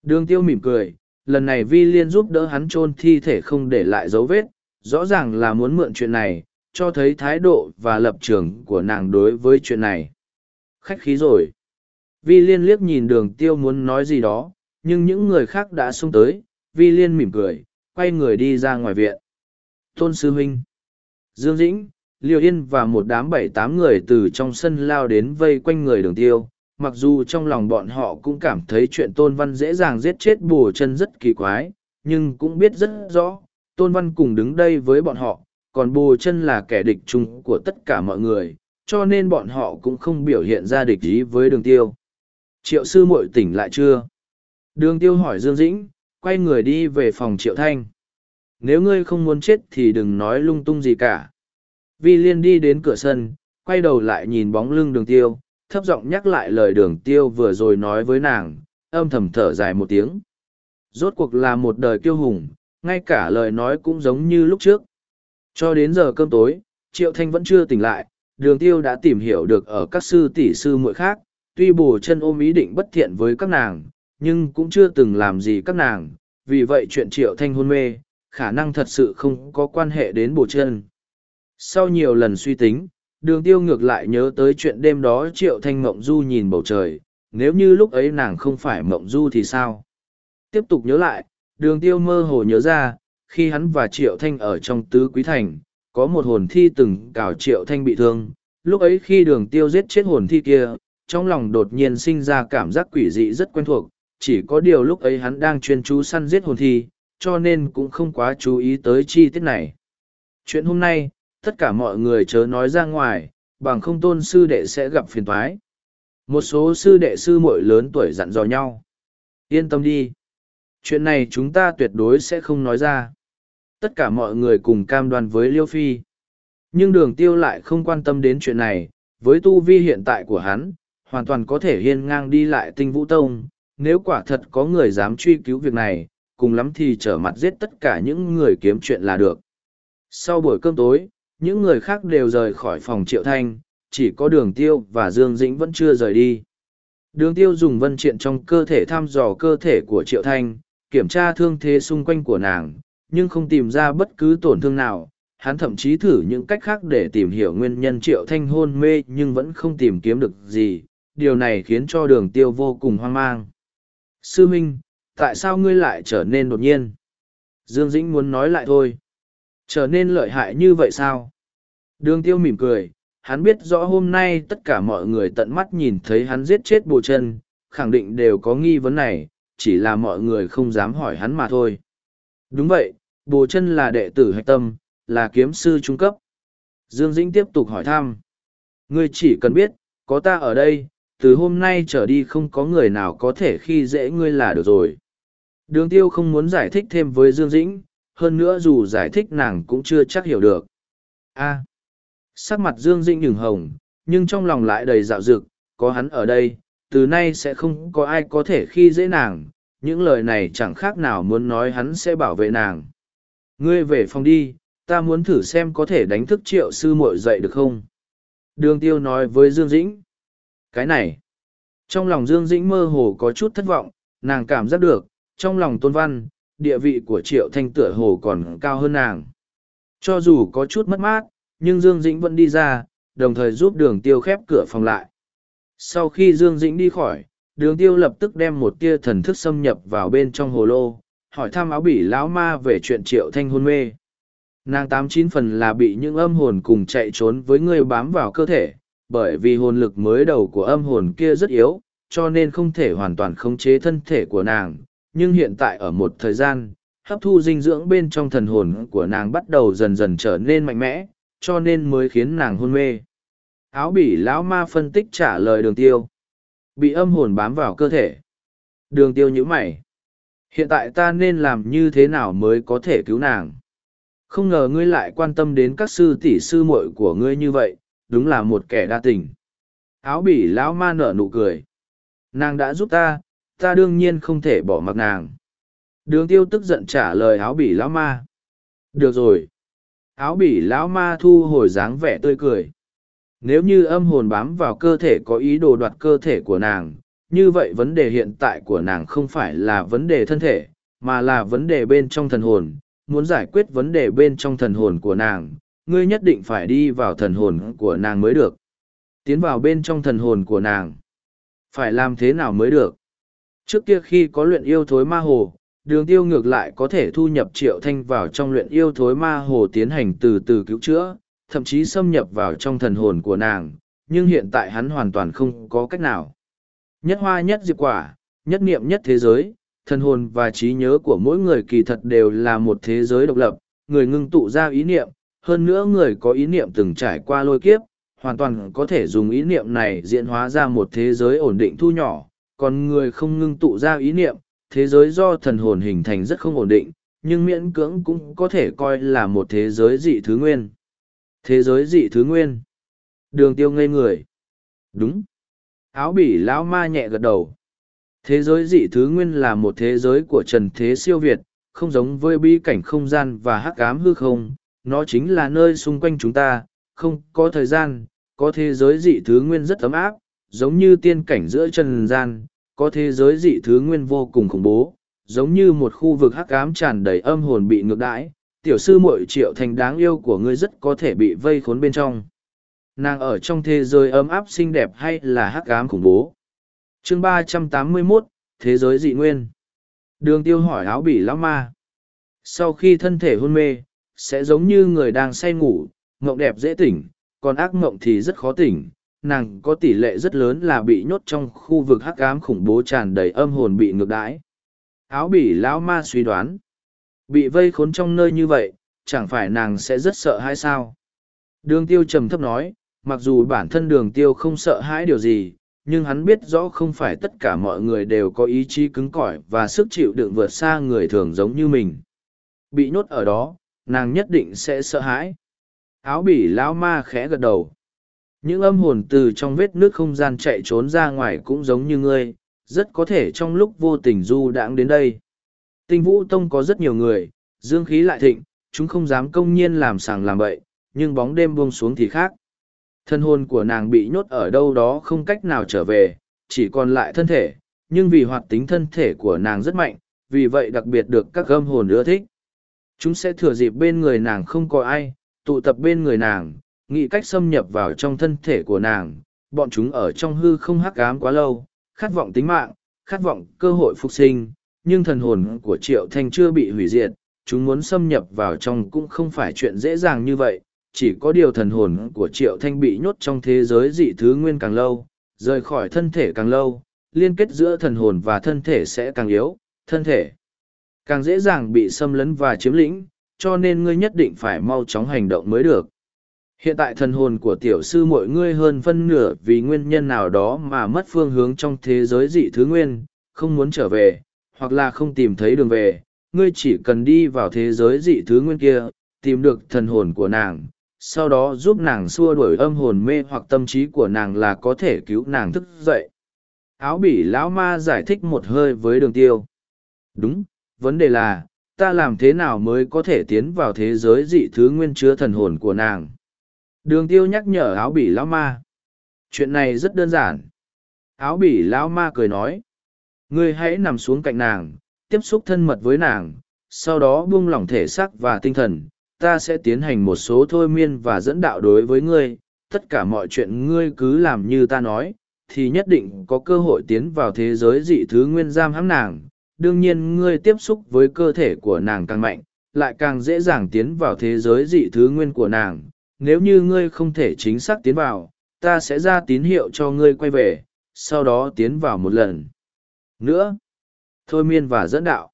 Đường tiêu mỉm cười, lần này vi liên giúp đỡ hắn chôn thi thể không để lại dấu vết, rõ ràng là muốn mượn chuyện này, cho thấy thái độ và lập trường của nàng đối với chuyện này. Khách khí rồi. Vi liên liếc nhìn đường tiêu muốn nói gì đó, nhưng những người khác đã xông tới, vi liên mỉm cười, quay người đi ra ngoài viện. Tôn Sư Huynh Dương Dĩnh, Liêu Yên và một đám bảy tám người từ trong sân lao đến vây quanh người đường tiêu, mặc dù trong lòng bọn họ cũng cảm thấy chuyện tôn văn dễ dàng giết chết bùa chân rất kỳ quái nhưng cũng biết rất rõ tôn văn cùng đứng đây với bọn họ còn bùa chân là kẻ địch chung của tất cả mọi người cho nên bọn họ cũng không biểu hiện ra địch ý với đường tiêu. Triệu sư muội tỉnh lại chưa? Đường tiêu hỏi dương dĩnh quay người đi về phòng triệu thanh. Nếu ngươi không muốn chết thì đừng nói lung tung gì cả vi liên đi đến cửa sân quay đầu lại nhìn bóng lưng đường tiêu thấp giọng nhắc lại lời đường tiêu vừa rồi nói với nàng, âm thầm thở dài một tiếng. Rốt cuộc là một đời kiêu hùng, ngay cả lời nói cũng giống như lúc trước. Cho đến giờ cơm tối, Triệu Thanh vẫn chưa tỉnh lại, đường tiêu đã tìm hiểu được ở các sư tỷ sư muội khác, tuy bổ chân ôm ý định bất thiện với các nàng, nhưng cũng chưa từng làm gì các nàng, vì vậy chuyện Triệu Thanh hôn mê, khả năng thật sự không có quan hệ đến bổ chân. Sau nhiều lần suy tính, đường tiêu ngược lại nhớ tới chuyện đêm đó triệu thanh mộng du nhìn bầu trời nếu như lúc ấy nàng không phải mộng du thì sao? Tiếp tục nhớ lại đường tiêu mơ hồ nhớ ra khi hắn và triệu thanh ở trong tứ quý thành có một hồn thi từng cào triệu thanh bị thương. Lúc ấy khi đường tiêu giết chết hồn thi kia trong lòng đột nhiên sinh ra cảm giác quỷ dị rất quen thuộc. Chỉ có điều lúc ấy hắn đang chuyên chú săn giết hồn thi cho nên cũng không quá chú ý tới chi tiết này. Chuyện hôm nay tất cả mọi người chớ nói ra ngoài, bằng không tôn sư đệ sẽ gặp phiền thoái. Một số sư đệ sư muội lớn tuổi dặn dò nhau. Yên tâm đi. Chuyện này chúng ta tuyệt đối sẽ không nói ra. Tất cả mọi người cùng cam đoan với Liêu Phi. Nhưng đường tiêu lại không quan tâm đến chuyện này, với tu vi hiện tại của hắn, hoàn toàn có thể hiên ngang đi lại tinh vũ tông. Nếu quả thật có người dám truy cứu việc này, cùng lắm thì trở mặt giết tất cả những người kiếm chuyện là được. Sau buổi cơm tối, những người khác đều rời khỏi phòng triệu thanh, chỉ có đường tiêu và Dương Dĩnh vẫn chưa rời đi. Đường tiêu dùng vân triện trong cơ thể thăm dò cơ thể của triệu thanh, kiểm tra thương thế xung quanh của nàng, nhưng không tìm ra bất cứ tổn thương nào. Hắn thậm chí thử những cách khác để tìm hiểu nguyên nhân triệu thanh hôn mê nhưng vẫn không tìm kiếm được gì. Điều này khiến cho đường tiêu vô cùng hoang mang. Sư Minh, tại sao ngươi lại trở nên đột nhiên? Dương Dĩnh muốn nói lại thôi. Trở nên lợi hại như vậy sao? Đường tiêu mỉm cười, hắn biết rõ hôm nay tất cả mọi người tận mắt nhìn thấy hắn giết chết bồ chân, khẳng định đều có nghi vấn này, chỉ là mọi người không dám hỏi hắn mà thôi. Đúng vậy, bồ chân là đệ tử hạch tâm, là kiếm sư trung cấp. Dương Dĩnh tiếp tục hỏi thăm. Ngươi chỉ cần biết, có ta ở đây, từ hôm nay trở đi không có người nào có thể khi dễ ngươi là được rồi. Đường tiêu không muốn giải thích thêm với Dương Dĩnh, hơn nữa dù giải thích nàng cũng chưa chắc hiểu được. A. sắc mặt Dương Dĩnh nhường hồng, nhưng trong lòng lại đầy dạo dực, có hắn ở đây, từ nay sẽ không có ai có thể khi dễ nàng, những lời này chẳng khác nào muốn nói hắn sẽ bảo vệ nàng. Ngươi về phòng đi, ta muốn thử xem có thể đánh thức triệu sư muội dậy được không? Đường tiêu nói với Dương Dĩnh. Cái này. Trong lòng Dương Dĩnh mơ hồ có chút thất vọng, nàng cảm giác được, trong lòng tôn văn, địa vị của triệu thanh tựa hồ còn cao hơn nàng. Cho dù có chút mất mát, nhưng Dương Dĩnh vẫn đi ra, đồng thời giúp đường tiêu khép cửa phòng lại. Sau khi Dương Dĩnh đi khỏi, đường tiêu lập tức đem một tia thần thức xâm nhập vào bên trong hồ lô. hỏi thăm áo bỉ lão ma về chuyện triệu thanh hôn mê nàng tám chín phần là bị những âm hồn cùng chạy trốn với người bám vào cơ thể bởi vì hồn lực mới đầu của âm hồn kia rất yếu cho nên không thể hoàn toàn khống chế thân thể của nàng nhưng hiện tại ở một thời gian, hấp thu dinh dưỡng bên trong thần hồn của nàng bắt đầu dần dần trở nên mạnh mẽ, cho nên mới khiến nàng hôn mê. Áo bỉ lão ma phân tích trả lời đường tiêu. Bị âm hồn bám vào cơ thể. Đường tiêu nhíu mày. Hiện tại ta nên làm như thế nào mới có thể cứu nàng? Không ngờ ngươi lại quan tâm đến các sư tỷ sư muội của ngươi như vậy, đúng là một kẻ đa tình. Áo bỉ lão ma nở nụ cười. Nàng đã giúp ta ta đương nhiên không thể bỏ mặc nàng. Đường tiêu tức giận trả lời áo bỉ lão ma. Được rồi. Áo bỉ lão ma thu hồi dáng vẻ tươi cười. Nếu như âm hồn bám vào cơ thể có ý đồ đoạt cơ thể của nàng, như vậy vấn đề hiện tại của nàng không phải là vấn đề thân thể, mà là vấn đề bên trong thần hồn. Muốn giải quyết vấn đề bên trong thần hồn của nàng, ngươi nhất định phải đi vào thần hồn của nàng mới được. Tiến vào bên trong thần hồn của nàng. Phải làm thế nào mới được? Trước kia khi có luyện yêu thối ma hồ, đường tiêu ngược lại có thể thu nhập triệu thanh vào trong luyện yêu thối ma hồ tiến hành từ từ cứu chữa, thậm chí xâm nhập vào trong thần hồn của nàng, nhưng hiện tại hắn hoàn toàn không có cách nào. Nhất hoa nhất diệp quả, nhất niệm nhất thế giới, thần hồn và trí nhớ của mỗi người kỳ thật đều là một thế giới độc lập, người ngưng tụ ra ý niệm, hơn nữa người có ý niệm từng trải qua lôi kiếp, hoàn toàn có thể dùng ý niệm này diễn hóa ra một thế giới ổn định thu nhỏ còn người không ngưng tụ ra ý niệm, thế giới do thần hồn hình thành rất không ổn định, nhưng miễn cưỡng cũng có thể coi là một thế giới dị thứ nguyên. Thế giới dị thứ nguyên. Đường tiêu ngây người. Đúng. Áo bỉ lão ma nhẹ gật đầu. Thế giới dị thứ nguyên là một thế giới của trần thế siêu việt, không giống với bi cảnh không gian và hắc ám hư không. Nó chính là nơi xung quanh chúng ta, không có thời gian, có thế giới dị thứ nguyên rất ấm áp giống như tiên cảnh giữa trần gian, có thế giới dị thứ nguyên vô cùng khủng bố, giống như một khu vực hắc ám tràn đầy âm hồn bị ngược đãi. Tiểu sư muội triệu thành đáng yêu của ngươi rất có thể bị vây khốn bên trong. Nàng ở trong thế giới ấm áp xinh đẹp hay là hắc ám khủng bố? Chương ba trăm tám mươi mốt, thế giới dị nguyên. Đường tiêu hỏi áo bỉ lão ma. Sau khi thân thể hôn mê, sẽ giống như người đang say ngủ, ngộng đẹp dễ tỉnh, còn ác ngộng thì rất khó tỉnh nàng có tỷ lệ rất lớn là bị nhốt trong khu vực hắc ám khủng bố tràn đầy âm hồn bị ngược đãi. Áo bỉ lão ma suy đoán, bị vây khốn trong nơi như vậy, chẳng phải nàng sẽ rất sợ hay sao? Đường tiêu trầm thấp nói, mặc dù bản thân đường tiêu không sợ hãi điều gì, nhưng hắn biết rõ không phải tất cả mọi người đều có ý chí cứng cỏi và sức chịu đựng vượt xa người thường giống như mình. Bị nhốt ở đó, nàng nhất định sẽ sợ hãi. Áo bỉ lão ma khẽ gật đầu những âm hồn từ trong vết nước không gian chạy trốn ra ngoài cũng giống như ngươi, rất có thể trong lúc vô tình du đãng đến đây. Tinh vũ tông có rất nhiều người, dương khí lại thịnh, chúng không dám công nhiên làm sàng làm bậy, nhưng bóng đêm buông xuống thì khác. Thân hồn của nàng bị nhốt ở đâu đó không cách nào trở về, chỉ còn lại thân thể, nhưng vì hoạt tính thân thể của nàng rất mạnh, vì vậy đặc biệt được các âm hồn ưa thích. Chúng sẽ thừa dịp bên người nàng không có ai, tụ tập bên người nàng nghĩ cách xâm nhập vào trong thân thể của nàng, bọn chúng ở trong hư không hắc ám quá lâu, khát vọng tính mạng, khát vọng cơ hội phục sinh, nhưng thần hồn của triệu thanh chưa bị hủy diệt, chúng muốn xâm nhập vào trong cũng không phải chuyện dễ dàng như vậy, chỉ có điều thần hồn của triệu thanh bị nhốt trong thế giới dị thứ nguyên càng lâu, rời khỏi thân thể càng lâu, liên kết giữa thần hồn và thân thể sẽ càng yếu, thân thể càng dễ dàng bị xâm lấn và chiếm lĩnh, cho nên ngươi nhất định phải mau chóng hành động mới được hiện tại thần hồn của tiểu sư mọi ngươi hơn phân nửa vì nguyên nhân nào đó mà mất phương hướng trong thế giới dị thứ nguyên, không muốn trở về, hoặc là không tìm thấy đường về. Ngươi chỉ cần đi vào thế giới dị thứ nguyên kia, tìm được thần hồn của nàng, sau đó giúp nàng xua đuổi âm hồn mê hoặc tâm trí của nàng là có thể cứu nàng thức dậy. Áo bỉ lão ma giải thích một hơi với đường tiêu. Đúng, vấn đề là, ta làm thế nào mới có thể tiến vào thế giới dị thứ nguyên chứa thần hồn của nàng? Đường tiêu nhắc nhở áo bỉ lão ma. Chuyện này rất đơn giản. Áo bỉ lão ma cười nói. Ngươi hãy nằm xuống cạnh nàng tiếp xúc thân mật với nàng sau đó buông lỏng thể xác và tinh thần ta sẽ tiến hành một số thôi miên và dẫn đạo đối với ngươi. Tất cả mọi chuyện ngươi cứ làm như ta nói thì nhất định có cơ hội tiến vào thế giới dị thứ nguyên giam hãm nàng. Đương nhiên ngươi tiếp xúc với cơ thể của nàng càng mạnh, lại càng dễ dàng tiến vào thế giới dị thứ nguyên của nàng. Nếu như ngươi không thể chính xác tiến vào, ta sẽ ra tín hiệu cho ngươi quay về, sau đó tiến vào một lần. Nữa, thôi miên và dẫn đạo.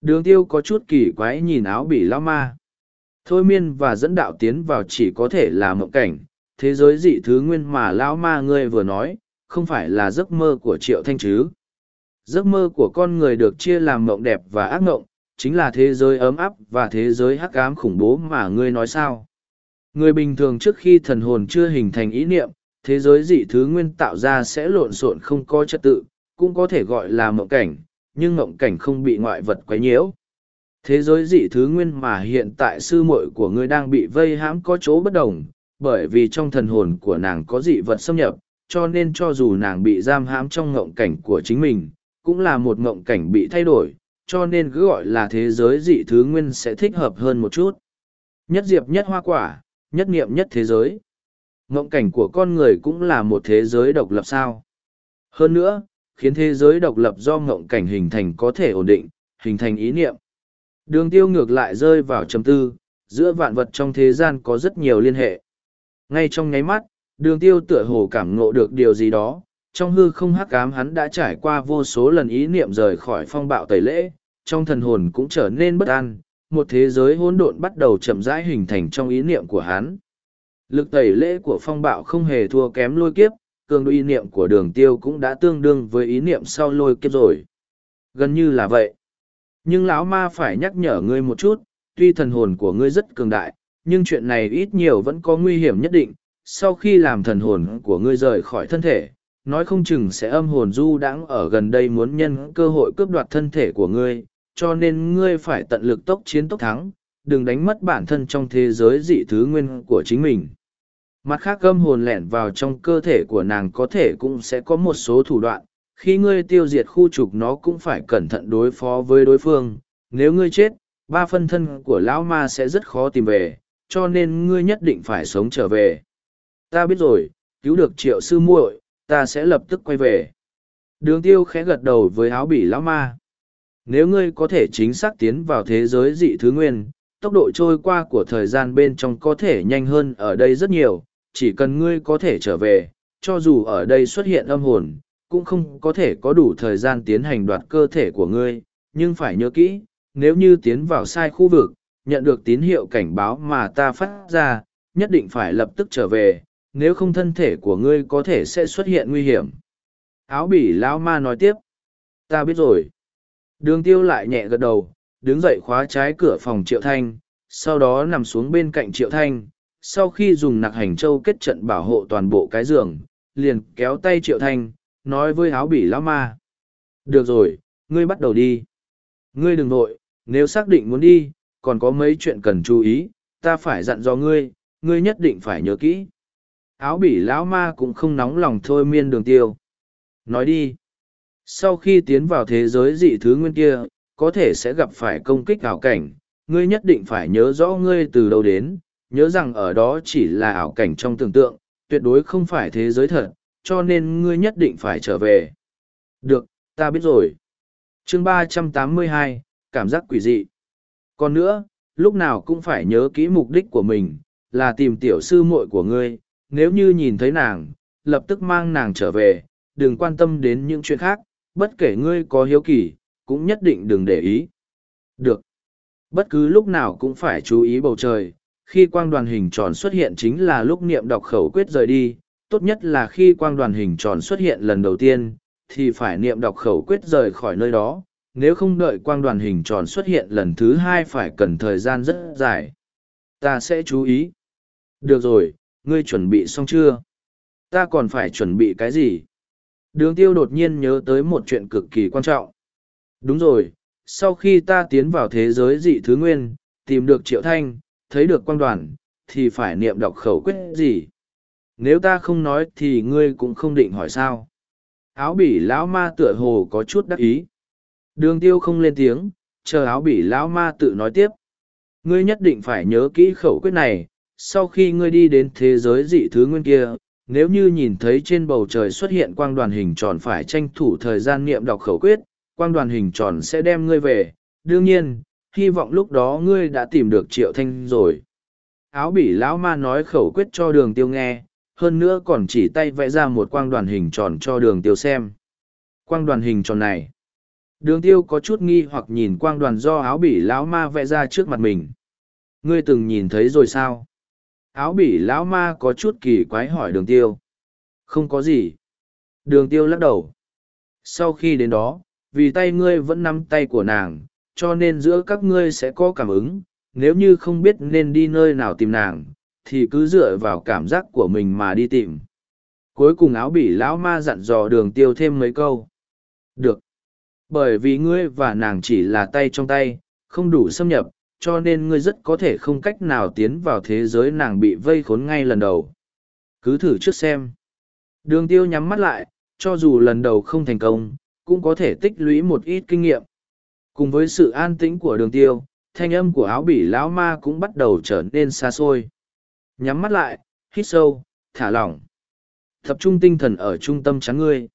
Đường tiêu có chút kỳ quái nhìn áo bỉ lao ma. Thôi miên và dẫn đạo tiến vào chỉ có thể là mộng cảnh, thế giới dị thứ nguyên mà lão ma ngươi vừa nói, không phải là giấc mơ của triệu thanh chứ. Giấc mơ của con người được chia làm mộng đẹp và ác mộng, chính là thế giới ấm áp và thế giới hắc ám khủng bố mà ngươi nói sao. Người bình thường trước khi thần hồn chưa hình thành ý niệm, thế giới dị thứ nguyên tạo ra sẽ lộn xộn không có trật tự, cũng có thể gọi là mộng cảnh, nhưng mộng cảnh không bị ngoại vật quấy nhiễu. Thế giới dị thứ nguyên mà hiện tại sư muội của ngươi đang bị vây hãm có chỗ bất đồng, bởi vì trong thần hồn của nàng có dị vật xâm nhập, cho nên cho dù nàng bị giam hãm trong mộng cảnh của chính mình, cũng là một mộng cảnh bị thay đổi, cho nên cứ gọi là thế giới dị thứ nguyên sẽ thích hợp hơn một chút. Nhất diệp nhất hoa quả, nhất niệm nhất thế giới. Ngộng cảnh của con người cũng là một thế giới độc lập sao. Hơn nữa, khiến thế giới độc lập do ngộng cảnh hình thành có thể ổn định, hình thành ý niệm. Đường tiêu ngược lại rơi vào chấm tư, giữa vạn vật trong thế gian có rất nhiều liên hệ. Ngay trong nháy mắt, đường tiêu tựa hồ cảm ngộ được điều gì đó, trong hư không hắc ám hắn đã trải qua vô số lần ý niệm rời khỏi phong bạo tẩy lễ, trong thần hồn cũng trở nên bất an, một thế giới hỗn độn bắt đầu chậm rãi hình thành trong ý niệm của hắn. Lực tẩy lễ của phong bạo không hề thua kém lôi kiếp, cường độ ý niệm của đường tiêu cũng đã tương đương với ý niệm sau lôi kiếp rồi. Gần như là vậy. Nhưng lão ma phải nhắc nhở ngươi một chút, tuy thần hồn của ngươi rất cường đại, nhưng chuyện này ít nhiều vẫn có nguy hiểm nhất định. Sau khi làm thần hồn của ngươi rời khỏi thân thể, nói không chừng sẽ âm hồn du đãng ở gần đây muốn nhân cơ hội cướp đoạt thân thể của ngươi, cho nên ngươi phải tận lực tốc chiến tốc thắng, đừng đánh mất bản thân trong thế giới dị thứ nguyên của chính mình. Mặt khác âm hồn lẻn vào trong cơ thể của nàng có thể cũng sẽ có một số thủ đoạn, khi ngươi tiêu diệt khu trục nó cũng phải cẩn thận đối phó với đối phương, nếu ngươi chết, ba phân thân của lão ma sẽ rất khó tìm về, cho nên ngươi nhất định phải sống trở về. Ta biết rồi, cứu được triệu sư muội, ta sẽ lập tức quay về. Đường tiêu khẽ gật đầu với áo bỉ lão ma. Nếu ngươi có thể chính xác tiến vào thế giới dị thứ nguyên, tốc độ trôi qua của thời gian bên trong có thể nhanh hơn ở đây rất nhiều, chỉ cần ngươi có thể trở về, cho dù ở đây xuất hiện âm hồn, cũng không có thể có đủ thời gian tiến hành đoạt cơ thể của ngươi, nhưng phải nhớ kỹ, nếu như tiến vào sai khu vực, nhận được tín hiệu cảnh báo mà ta phát ra, nhất định phải lập tức trở về, nếu không thân thể của ngươi có thể sẽ xuất hiện nguy hiểm. Áo bỉ lão ma nói tiếp. Ta biết rồi. Đường tiêu lại nhẹ gật đầu, đứng dậy khóa trái cửa phòng triệu thanh, sau đó nằm xuống bên cạnh triệu thanh. Sau khi dùng nặc hành châu kết trận bảo hộ toàn bộ cái giường, liền kéo tay triệu thanh, nói với áo bỉ lão ma. Được rồi, ngươi bắt đầu đi. Ngươi đừng nội, nếu xác định muốn đi, còn có mấy chuyện cần chú ý, ta phải dặn dò ngươi, ngươi nhất định phải nhớ kỹ áo bỉ lão ma cũng không nóng lòng thôi miên đường tiêu. Nói đi. Sau khi tiến vào thế giới dị thứ nguyên kia, có thể sẽ gặp phải công kích ảo cảnh, ngươi nhất định phải nhớ rõ ngươi từ đâu đến, nhớ rằng ở đó chỉ là ảo cảnh trong tưởng tượng, tuyệt đối không phải thế giới thật, cho nên ngươi nhất định phải trở về. Được, ta biết rồi. chương ba trăm tám mươi hai, cảm giác quỷ dị. Còn nữa, lúc nào cũng phải nhớ kỹ mục đích của mình, là tìm tiểu sư muội của ngươi, nếu như nhìn thấy nàng, lập tức mang nàng trở về, đừng quan tâm đến những chuyện khác, bất kể ngươi có hiếu kỳ, cũng nhất định đừng để ý. Được. Bất cứ lúc nào cũng phải chú ý bầu trời, khi quang đoàn hình tròn xuất hiện chính là lúc niệm đọc khẩu quyết rời đi, tốt nhất là khi quang đoàn hình tròn xuất hiện lần đầu tiên, thì phải niệm đọc khẩu quyết rời khỏi nơi đó, nếu không đợi quang đoàn hình tròn xuất hiện lần thứ hai phải cần thời gian rất dài. Ta sẽ chú ý. Được rồi, ngươi chuẩn bị xong chưa? Ta còn phải chuẩn bị cái gì? Đường tiêu đột nhiên nhớ tới một chuyện cực kỳ quan trọng. Đúng rồi, sau khi ta tiến vào thế giới dị thứ nguyên, tìm được triệu thanh, thấy được quang đoàn, thì phải niệm đọc khẩu quyết gì? Nếu ta không nói thì ngươi cũng không định hỏi sao. Áo bỉ lão ma tựa hồ có chút đắc ý. Đường tiêu không lên tiếng, chờ áo bỉ lão ma tự nói tiếp. Ngươi nhất định phải nhớ kỹ khẩu quyết này, sau khi ngươi đi đến thế giới dị thứ nguyên kia, nếu như nhìn thấy trên bầu trời xuất hiện quang đoàn hình tròn phải tranh thủ thời gian niệm đọc khẩu quyết, quang đoàn hình tròn sẽ đem ngươi về, đương nhiên, hy vọng lúc đó ngươi đã tìm được triệu thanh rồi. Áo bỉ lão ma nói khẩu quyết cho đường tiêu nghe, hơn nữa còn chỉ tay vẽ ra một quang đoàn hình tròn cho đường tiêu xem. Quang đoàn hình tròn này. Đường tiêu có chút nghi hoặc nhìn quang đoàn do áo bỉ lão ma vẽ ra trước mặt mình. Ngươi từng nhìn thấy rồi sao? Áo bỉ lão ma có chút kỳ quái hỏi đường tiêu. Không có gì. Đường tiêu lắc đầu. Sau khi đến đó, vì tay ngươi vẫn nắm tay của nàng, cho nên giữa các ngươi sẽ có cảm ứng. Nếu như không biết nên đi nơi nào tìm nàng, thì cứ dựa vào cảm giác của mình mà đi tìm. Cuối cùng áo bỉ lão ma dặn dò đường tiêu thêm mấy câu. Được. Bởi vì ngươi và nàng chỉ là tay trong tay, không đủ xâm nhập, cho nên ngươi rất có thể không cách nào tiến vào thế giới nàng bị vây khốn ngay lần đầu. Cứ thử trước xem. Đường tiêu nhắm mắt lại, cho dù lần đầu không thành công, cũng có thể tích lũy một ít kinh nghiệm. Cùng với sự an tĩnh của đường tiêu, thanh âm của áo bỉ lão ma cũng bắt đầu trở nên xa xôi. Nhắm mắt lại, hít sâu, thả lỏng. Tập trung tinh thần ở trung tâm trắng ngươi.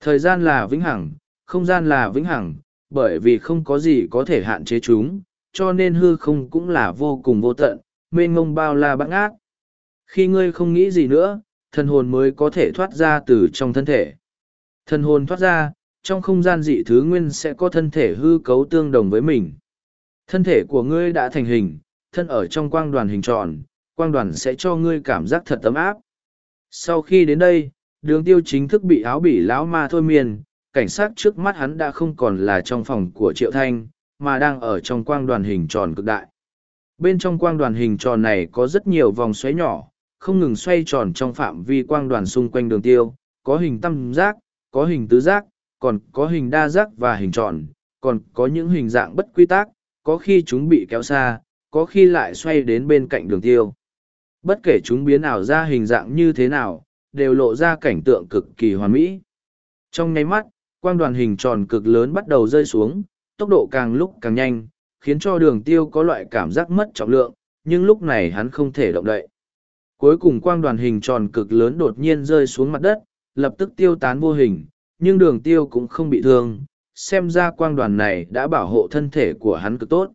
Thời gian là vĩnh hằng, không gian là vĩnh hằng, bởi vì không có gì có thể hạn chế chúng, cho nên hư không cũng là vô cùng vô tận, mênh ngông bao la bãng ác. Khi ngươi không nghĩ gì nữa, thần hồn mới có thể thoát ra từ trong thân thể. Thần hồn thoát ra, trong không gian dị thứ nguyên sẽ có thân thể hư cấu tương đồng với mình. Thân thể của ngươi đã thành hình, thân ở trong quang đoàn hình tròn, quang đoàn sẽ cho ngươi cảm giác thật ấm áp. Sau khi đến đây, đường tiêu chính thức bị áo bỉ lão ma thôi miền, cảnh sát trước mắt hắn đã không còn là trong phòng của Triệu Thanh, mà đang ở trong quang đoàn hình tròn cực đại. Bên trong quang đoàn hình tròn này có rất nhiều vòng xoáy nhỏ, không ngừng xoay tròn trong phạm vi quang đoàn xung quanh đường tiêu, có hình tam giác, có hình tứ giác, còn có hình đa giác và hình tròn, còn có những hình dạng bất quy tắc, có khi chúng bị kéo xa, có khi lại xoay đến bên cạnh đường tiêu. Bất kể chúng biến ảo ra hình dạng như thế nào, đều lộ ra cảnh tượng cực kỳ hoàn mỹ. Trong nháy mắt, quang đoàn hình tròn cực lớn bắt đầu rơi xuống, tốc độ càng lúc càng nhanh, khiến cho đường tiêu có loại cảm giác mất trọng lượng, nhưng lúc này hắn không thể động đậy. Cuối cùng quang đoàn hình tròn cực lớn đột nhiên rơi xuống mặt đất, lập tức tiêu tán vô hình, nhưng đường tiêu cũng không bị thương, xem ra quang đoàn này đã bảo hộ thân thể của hắn cực tốt.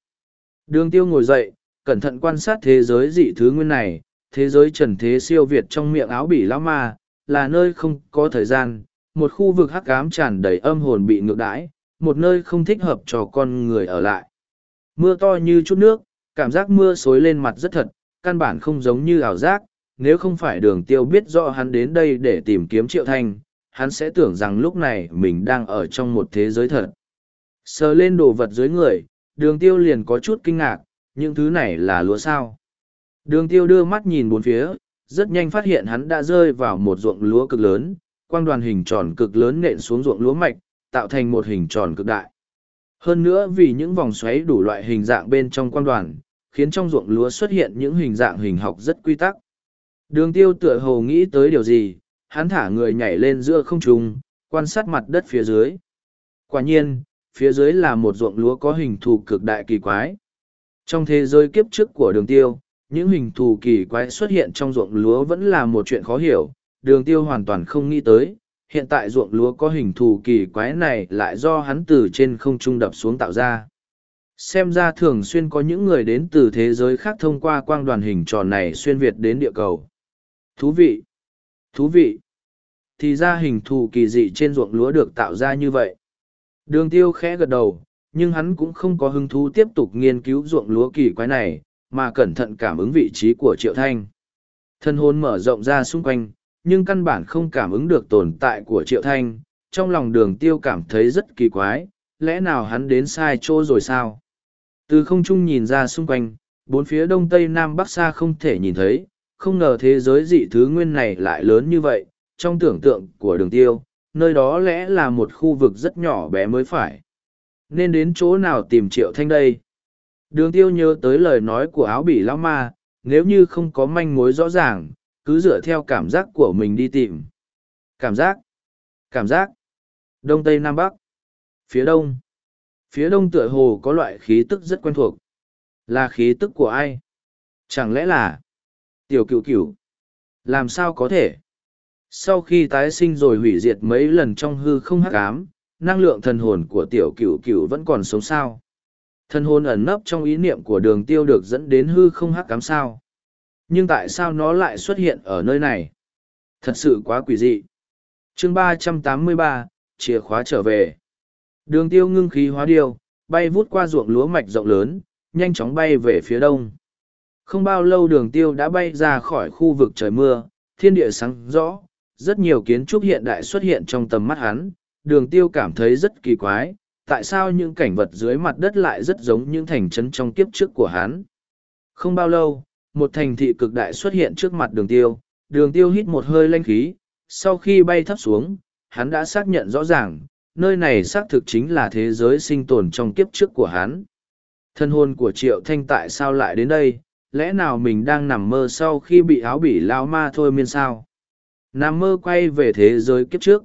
Đường tiêu ngồi dậy, cẩn thận quan sát thế giới dị thứ nguyên này, thế giới trần thế siêu việt trong miệng áo bỉ lão ma, là nơi không có thời gian, một khu vực hắc ám tràn đầy âm hồn bị ngược đãi, một nơi không thích hợp cho con người ở lại. Mưa to như chút nước, cảm giác mưa xối lên mặt rất thật, căn bản không giống như ảo giác, nếu không phải đường tiêu biết rõ hắn đến đây để tìm kiếm triệu thanh, hắn sẽ tưởng rằng lúc này mình đang ở trong một thế giới thật. Sờ lên đồ vật dưới người, đường tiêu liền có chút kinh ngạc, những thứ này là lúa sao. Đường tiêu đưa mắt nhìn bốn phía, rất nhanh phát hiện hắn đã rơi vào một ruộng lúa cực lớn, quang đoàn hình tròn cực lớn nện xuống ruộng lúa mạch, tạo thành một hình tròn cực đại. Hơn nữa vì những vòng xoáy đủ loại hình dạng bên trong quan đoàn, khiến trong ruộng lúa xuất hiện những hình dạng hình học rất quy tắc. Đường tiêu tựa hồ nghĩ tới điều gì, hắn thả người nhảy lên giữa không trung, quan sát mặt đất phía dưới. Quả nhiên, phía dưới là một ruộng lúa có hình thù cực đại kỳ quái. Trong thế giới kiếp trước của đường tiêu, những hình thù kỳ quái xuất hiện trong ruộng lúa vẫn là một chuyện khó hiểu, đường tiêu hoàn toàn không nghĩ tới, hiện tại ruộng lúa có hình thù kỳ quái này lại do hắn từ trên không trung đập xuống tạo ra. Xem ra thường xuyên có những người đến từ thế giới khác thông qua quang đoàn hình tròn này xuyên Việt đến địa cầu. Thú vị! Thú vị! Thì ra hình thù kỳ dị trên ruộng lúa được tạo ra như vậy. Đường tiêu khẽ gật đầu, nhưng hắn cũng không có hứng thú tiếp tục nghiên cứu ruộng lúa kỳ quái này, mà cẩn thận cảm ứng vị trí của Triệu Thanh. Thân hồn mở rộng ra xung quanh, nhưng căn bản không cảm ứng được tồn tại của Triệu Thanh, trong lòng đường tiêu cảm thấy rất kỳ quái, lẽ nào hắn đến sai chỗ rồi sao? Từ không trung nhìn ra xung quanh, bốn phía đông tây nam bắc xa không thể nhìn thấy, không ngờ thế giới dị thứ nguyên này lại lớn như vậy, trong tưởng tượng của đường tiêu, nơi đó lẽ là một khu vực rất nhỏ bé mới phải. Nên đến chỗ nào tìm Triệu Thanh đây? Đường tiêu nhớ tới lời nói của áo bỉ lão ma, nếu như không có manh mối rõ ràng, cứ dựa theo cảm giác của mình đi tìm. Cảm giác, cảm giác, đông tây nam bắc, phía đông. Phía đông tựa hồ có loại khí tức rất quen thuộc. Là khí tức của ai? Chẳng lẽ là tiểu cựu cựu? Làm sao có thể? Sau khi tái sinh rồi hủy diệt mấy lần trong hư không hắc ám, năng lượng thần hồn của tiểu cửu cửu vẫn còn sống sao. Thần hồn ẩn nấp trong ý niệm của đường tiêu được dẫn đến hư không hắc cám sao. Nhưng tại sao nó lại xuất hiện ở nơi này? Thật sự quá quỷ dị. chương ba trăm tám mươi ba, chìa khóa trở về. Đường tiêu ngưng khí hóa điêu, bay vút qua ruộng lúa mạch rộng lớn, nhanh chóng bay về phía đông. Không bao lâu đường tiêu đã bay ra khỏi khu vực trời mưa, thiên địa sáng rõ, rất nhiều kiến trúc hiện đại xuất hiện trong tầm mắt hắn, đường tiêu cảm thấy rất kỳ quái, tại sao những cảnh vật dưới mặt đất lại rất giống những thành trấn trong kiếp trước của hắn. Không bao lâu, một thành thị cực đại xuất hiện trước mặt đường tiêu, đường tiêu hít một hơi lanh khí, sau khi bay thấp xuống, hắn đã xác nhận rõ ràng, nơi này xác thực chính là thế giới sinh tồn trong kiếp trước của hắn. Thân hồn của Triệu Thanh tại sao lại đến đây, lẽ nào mình đang nằm mơ sau khi bị áo bỉ lao ma thôi miên sao? Nằm mơ quay về thế giới kiếp trước.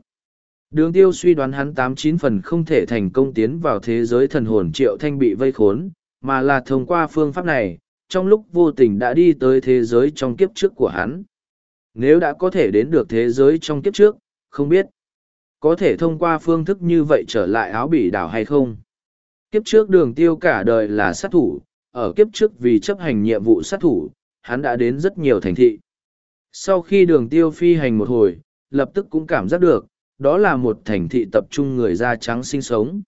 Đường tiêu suy đoán hắn tám chín phần không thể thành công tiến vào thế giới thần hồn Triệu Thanh bị vây khốn, mà là thông qua phương pháp này, trong lúc vô tình đã đi tới thế giới trong kiếp trước của hắn. Nếu đã có thể đến được thế giới trong kiếp trước, không biết có thể thông qua phương thức như vậy trở lại áo bỉ đảo hay không. Kiếp trước đường tiêu cả đời là sát thủ, ở kiếp trước vì chấp hành nhiệm vụ sát thủ, hắn đã đến rất nhiều thành thị. Sau khi đường tiêu phi hành một hồi, lập tức cũng cảm giác được, đó là một thành thị tập trung người da trắng sinh sống.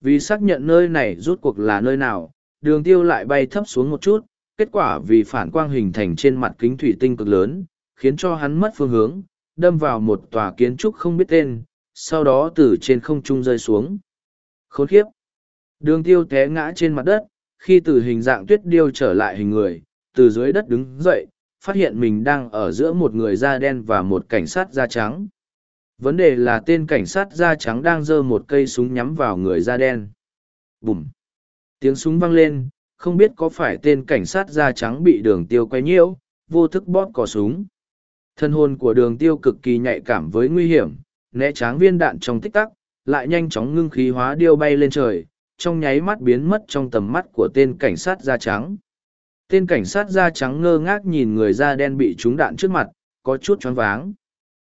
Vì xác nhận nơi này rút cuộc là nơi nào, đường tiêu lại bay thấp xuống một chút, kết quả vì phản quang hình thành trên mặt kính thủy tinh cực lớn, khiến cho hắn mất phương hướng, đâm vào một tòa kiến trúc không biết tên, sau đó từ trên không trung rơi xuống. Khốn khiếp! Đường tiêu té ngã trên mặt đất, khi từ hình dạng tuyết điêu trở lại hình người, từ dưới đất đứng dậy, phát hiện mình đang ở giữa một người da đen và một cảnh sát da trắng. Vấn đề là tên cảnh sát da trắng đang giơ một cây súng nhắm vào người da đen. Bùm! Tiếng súng vang lên, không biết có phải tên cảnh sát da trắng bị đường tiêu quay nhiễu, vô thức bóp cò súng. Thân hồn của đường tiêu cực kỳ nhạy cảm với nguy hiểm, né tráng viên đạn trong tích tắc, lại nhanh chóng ngưng khí hóa điêu bay lên trời, trong nháy mắt biến mất trong tầm mắt của tên cảnh sát da trắng. Tên cảnh sát da trắng ngơ ngác nhìn người da đen bị trúng đạn trước mặt, có chút choáng váng.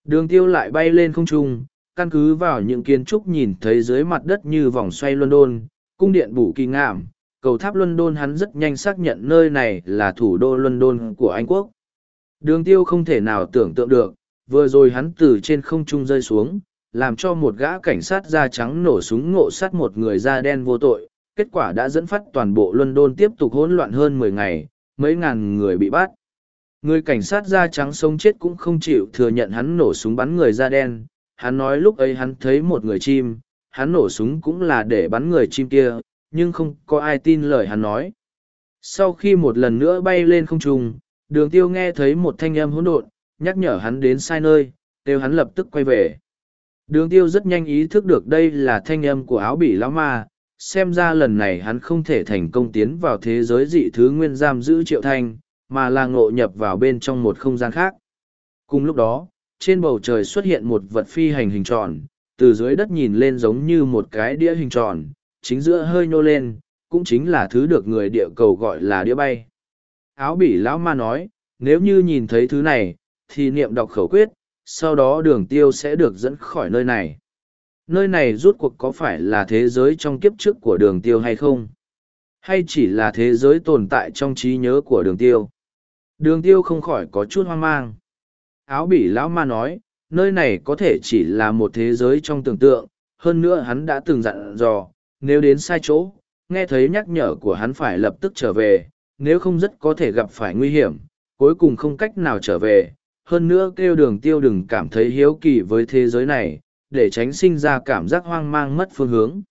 Đường tiêu lại bay lên không trung, căn cứ vào những kiến trúc nhìn thấy dưới mặt đất như vòng xoay London, cung điện bủ kỳ ngạm, cầu tháp London hắn rất nhanh xác nhận nơi này là thủ đô London của Anh Quốc. Đường tiêu không thể nào tưởng tượng được, vừa rồi hắn từ trên không trung rơi xuống, làm cho một gã cảnh sát da trắng nổ súng ngộ sát một người da đen vô tội, kết quả đã dẫn phát toàn bộ London tiếp tục hỗn loạn hơn mười ngày, mấy ngàn người bị bắt. Người cảnh sát da trắng sống chết cũng không chịu thừa nhận hắn nổ súng bắn người da đen, hắn nói lúc ấy hắn thấy một người chim, hắn nổ súng cũng là để bắn người chim kia, nhưng không có ai tin lời hắn nói. Sau khi một lần nữa bay lên không trung, đường tiêu nghe thấy một thanh âm hỗn độn, nhắc nhở hắn đến sai nơi, kêu hắn lập tức quay về. Đường tiêu rất nhanh ý thức được đây là thanh âm của áo bỉ lão ma, xem ra lần này hắn không thể thành công tiến vào thế giới dị thứ nguyên giam giữ triệu thanh, mà là ngộ nhập vào bên trong một không gian khác. Cùng lúc đó, trên bầu trời xuất hiện một vật phi hành hình tròn, từ dưới đất nhìn lên giống như một cái đĩa hình tròn, chính giữa hơi nhô lên, cũng chính là thứ được người địa cầu gọi là đĩa bay. Áo bỉ lão ma nói, nếu như nhìn thấy thứ này, thì niệm đọc khẩu quyết, sau đó đường tiêu sẽ được dẫn khỏi nơi này. Nơi này rút cuộc có phải là thế giới trong kiếp trước của đường tiêu hay không? Hay chỉ là thế giới tồn tại trong trí nhớ của đường tiêu? Đường tiêu không khỏi có chút hoang mang. Áo bỉ lão ma nói, nơi này có thể chỉ là một thế giới trong tưởng tượng, hơn nữa hắn đã từng dặn dò, nếu đến sai chỗ, nghe thấy nhắc nhở của hắn phải lập tức trở về, nếu không rất có thể gặp phải nguy hiểm, cuối cùng không cách nào trở về, hơn nữa kêu đường tiêu đừng cảm thấy hiếu kỳ với thế giới này, để tránh sinh ra cảm giác hoang mang mất phương hướng.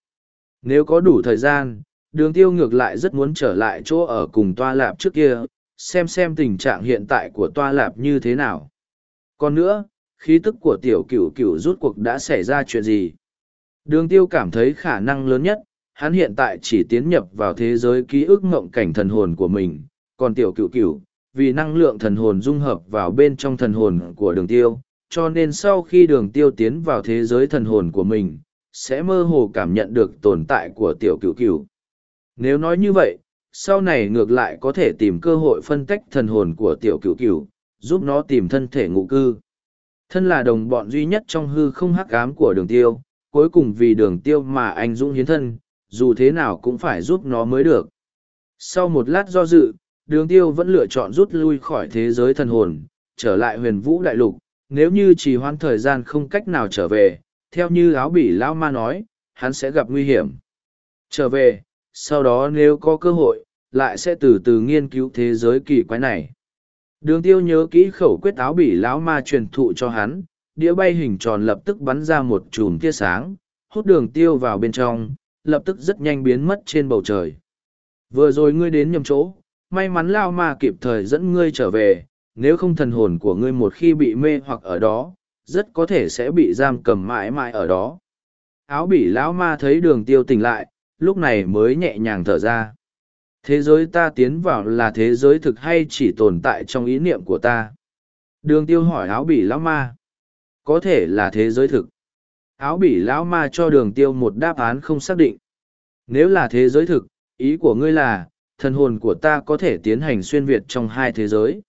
Nếu có đủ thời gian, đường tiêu ngược lại rất muốn trở lại chỗ ở cùng toa lạp trước kia, xem xem tình trạng hiện tại của toa lạp như thế nào. Còn nữa, khí tức của tiểu cửu cửu rút cuộc đã xảy ra chuyện gì? Đường tiêu cảm thấy khả năng lớn nhất, hắn hiện tại chỉ tiến nhập vào thế giới ký ức ngộng cảnh thần hồn của mình, còn tiểu cửu cửu, vì năng lượng thần hồn dung hợp vào bên trong thần hồn của đường tiêu, cho nên sau khi đường tiêu tiến vào thế giới thần hồn của mình, sẽ mơ hồ cảm nhận được tồn tại của tiểu cửu cửu. Nếu nói như vậy, sau này ngược lại có thể tìm cơ hội phân tách thần hồn của tiểu cửu cửu, giúp nó tìm thân thể ngụ cư. Thân là đồng bọn duy nhất trong hư không hắc ám của đường tiêu, cuối cùng vì đường tiêu mà anh dũng hiến thân, dù thế nào cũng phải giúp nó mới được. Sau một lát do dự, đường tiêu vẫn lựa chọn rút lui khỏi thế giới thần hồn, trở lại huyền vũ đại lục. Nếu như trì hoãn thời gian không cách nào trở về, theo như áo bỉ lão ma nói, hắn sẽ gặp nguy hiểm. Trở về, sau đó nếu có cơ hội, lại sẽ từ từ nghiên cứu thế giới kỳ quái này. Đường tiêu nhớ kỹ khẩu quyết áo bỉ lão ma truyền thụ cho hắn, đĩa bay hình tròn lập tức bắn ra một chùm tia sáng, hút đường tiêu vào bên trong, lập tức rất nhanh biến mất trên bầu trời. Vừa rồi ngươi đến nhầm chỗ, may mắn lao ma kịp thời dẫn ngươi trở về, nếu không thần hồn của ngươi một khi bị mê hoặc ở đó, rất có thể sẽ bị giam cầm mãi mãi ở đó. Áo bỉ lão ma thấy đường tiêu tỉnh lại, lúc này mới nhẹ nhàng thở ra. Thế giới ta tiến vào là thế giới thực hay chỉ tồn tại trong ý niệm của ta? Đường tiêu hỏi áo bỉ lão ma. Có thể là thế giới thực. Áo bỉ lão ma cho đường tiêu một đáp án không xác định. Nếu là thế giới thực, ý của ngươi là, thần hồn của ta có thể tiến hành xuyên Việt trong hai thế giới.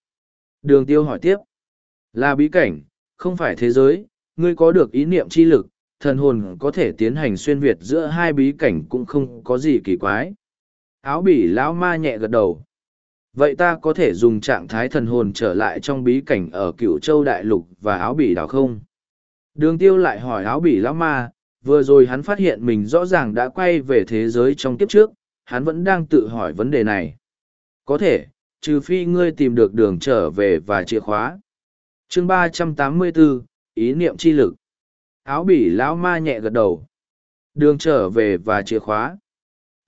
Đường tiêu hỏi tiếp. Là bí cảnh, không phải thế giới, ngươi có được ý niệm chi lực, thần hồn có thể tiến hành xuyên Việt giữa hai bí cảnh cũng không có gì kỳ quái. Áo bỉ lão ma nhẹ gật đầu. Vậy ta có thể dùng trạng thái thần hồn trở lại trong bí cảnh ở cựu châu đại lục và áo bỉ đảo không? Đường tiêu lại hỏi áo bỉ lão ma, vừa rồi hắn phát hiện mình rõ ràng đã quay về thế giới trong kiếp trước, hắn vẫn đang tự hỏi vấn đề này. Có thể, trừ phi ngươi tìm được đường trở về và chìa khóa. chương ba trăm tám mươi bốn ý niệm chi lực. Áo bỉ lão ma nhẹ gật đầu. Đường trở về và chìa khóa.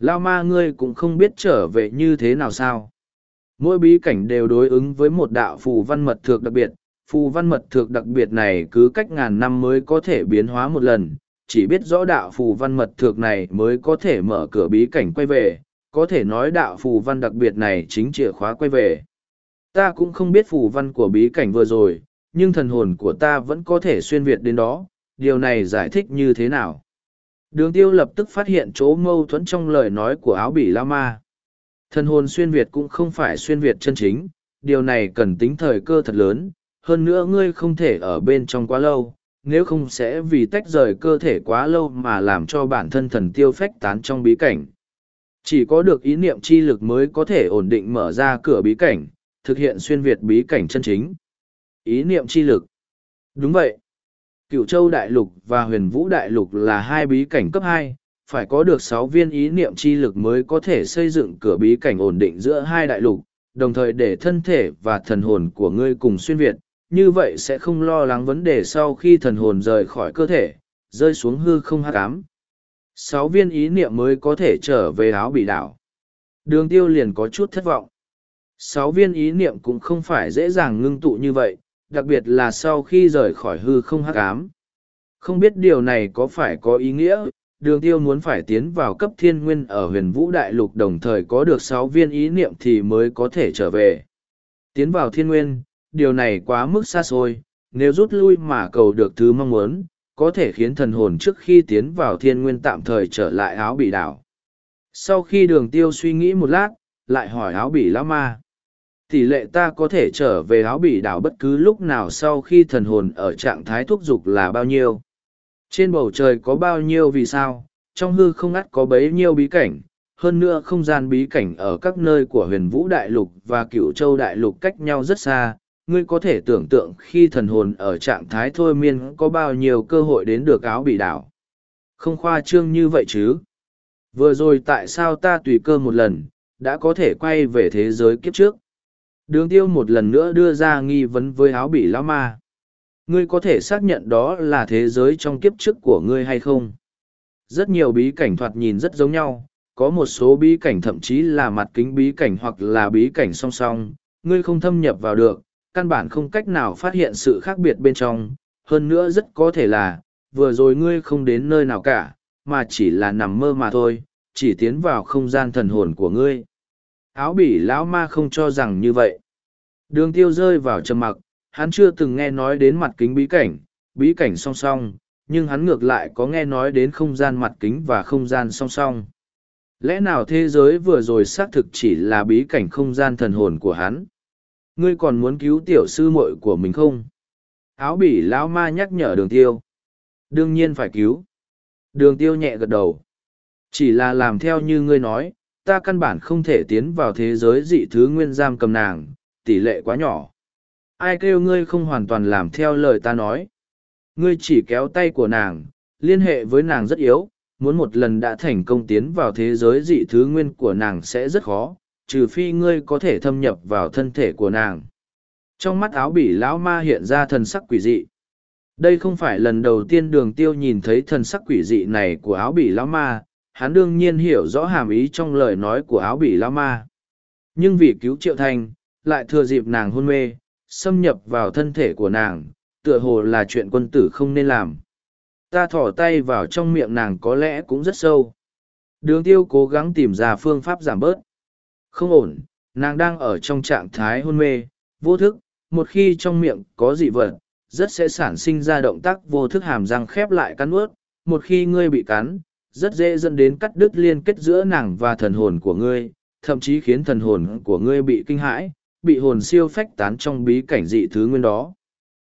Lão ma ngươi cũng không biết trở về như thế nào sao. Mỗi bí cảnh đều đối ứng với một đạo phù văn mật thược đặc biệt, phù văn mật thược đặc biệt này cứ cách ngàn năm mới có thể biến hóa một lần, chỉ biết rõ đạo phù văn mật thược này mới có thể mở cửa bí cảnh quay về, có thể nói đạo phù văn đặc biệt này chính chìa khóa quay về. Ta cũng không biết phù văn của bí cảnh vừa rồi, nhưng thần hồn của ta vẫn có thể xuyên việt đến đó, điều này giải thích như thế nào? Đường tiêu lập tức phát hiện chỗ mâu thuẫn trong lời nói của áo bỉ La Ma. Thần hồn xuyên Việt cũng không phải xuyên Việt chân chính, điều này cần tính thời cơ thật lớn, hơn nữa ngươi không thể ở bên trong quá lâu, nếu không sẽ vì tách rời cơ thể quá lâu mà làm cho bản thân thần tiêu phách tán trong bí cảnh. Chỉ có được ý niệm chi lực mới có thể ổn định mở ra cửa bí cảnh, thực hiện xuyên Việt bí cảnh chân chính. Ý niệm chi lực. Đúng vậy. Cựu châu đại lục và huyền vũ đại lục là hai bí cảnh cấp hai, phải có được sáu viên ý niệm chi lực mới có thể xây dựng cửa bí cảnh ổn định giữa hai đại lục, đồng thời để thân thể và thần hồn của ngươi cùng xuyên Việt, như vậy sẽ không lo lắng vấn đề sau khi thần hồn rời khỏi cơ thể, rơi xuống hư không hát cám. Sáu viên ý niệm mới có thể trở về áo bị đảo. Đường tiêu liền có chút thất vọng. Sáu viên ý niệm cũng không phải dễ dàng ngưng tụ như vậy, đặc biệt là sau khi rời khỏi hư không hắc ám. Không biết điều này có phải có ý nghĩa, đường tiêu muốn phải tiến vào cấp thiên nguyên ở huyền vũ đại lục đồng thời có được sáu viên ý niệm thì mới có thể trở về. Tiến vào thiên nguyên, điều này quá mức xa xôi, nếu rút lui mà cầu được thứ mong muốn, có thể khiến thần hồn trước khi tiến vào thiên nguyên tạm thời trở lại áo bị đảo. Sau khi đường tiêu suy nghĩ một lát, lại hỏi áo bị lão ma. Tỷ lệ ta có thể trở về áo bị đảo bất cứ lúc nào sau khi thần hồn ở trạng thái thúc dục là bao nhiêu. Trên bầu trời có bao nhiêu vì sao, trong hư không ắt có bấy nhiêu bí cảnh, hơn nữa không gian bí cảnh ở các nơi của huyền vũ đại lục và cựu châu đại lục cách nhau rất xa, ngươi có thể tưởng tượng khi thần hồn ở trạng thái thôi miên có bao nhiêu cơ hội đến được áo bị đảo. Không khoa trương như vậy chứ. Vừa rồi tại sao ta tùy cơ một lần, đã có thể quay về thế giới kiếp trước. Đường tiêu một lần nữa đưa ra nghi vấn với áo Bỉ lão ma. Ngươi có thể xác nhận đó là thế giới trong kiếp trước của ngươi hay không? Rất nhiều bí cảnh thoạt nhìn rất giống nhau, có một số bí cảnh thậm chí là mặt kính bí cảnh hoặc là bí cảnh song song, ngươi không thâm nhập vào được, căn bản không cách nào phát hiện sự khác biệt bên trong, hơn nữa rất có thể là, vừa rồi ngươi không đến nơi nào cả, mà chỉ là nằm mơ mà thôi, chỉ tiến vào không gian thần hồn của ngươi. Áo bỉ lão ma không cho rằng như vậy. Đường tiêu rơi vào trầm mặc, hắn chưa từng nghe nói đến mặt kính bí cảnh, bí cảnh song song, nhưng hắn ngược lại có nghe nói đến không gian mặt kính và không gian song song. Lẽ nào thế giới vừa rồi xác thực chỉ là bí cảnh không gian thần hồn của hắn? Ngươi còn muốn cứu tiểu sư muội của mình không? Áo bỉ lão ma nhắc nhở đường tiêu. Đương nhiên phải cứu. Đường tiêu nhẹ gật đầu. Chỉ là làm theo như ngươi nói, ta căn bản không thể tiến vào thế giới dị thứ nguyên giam cầm nàng, tỷ lệ quá nhỏ. Ai kêu ngươi không hoàn toàn làm theo lời ta nói. Ngươi chỉ kéo tay của nàng, liên hệ với nàng rất yếu, muốn một lần đã thành công tiến vào thế giới dị thứ nguyên của nàng sẽ rất khó, trừ phi ngươi có thể thâm nhập vào thân thể của nàng. Trong mắt áo bỉ lão ma hiện ra thần sắc quỷ dị. Đây không phải lần đầu tiên đường tiêu nhìn thấy thần sắc quỷ dị này của áo bỉ lão ma, hắn đương nhiên hiểu rõ hàm ý trong lời nói của áo bỉ lão ma. Nhưng vì cứu triệu thanh, lại thừa dịp nàng hôn mê, xâm nhập vào thân thể của nàng, tựa hồ là chuyện quân tử không nên làm. Ta thỏ tay vào trong miệng nàng có lẽ cũng rất sâu. Đường tiêu cố gắng tìm ra phương pháp giảm bớt. Không ổn, nàng đang ở trong trạng thái hôn mê, vô thức, một khi trong miệng có dị vật, rất sẽ sản sinh ra động tác vô thức hàm răng khép lại cắn ướt. Một khi ngươi bị cắn, rất dễ dẫn đến cắt đứt liên kết giữa nàng và thần hồn của ngươi, thậm chí khiến thần hồn của ngươi bị kinh hãi, bị hồn siêu phách tán trong bí cảnh dị thứ nguyên đó.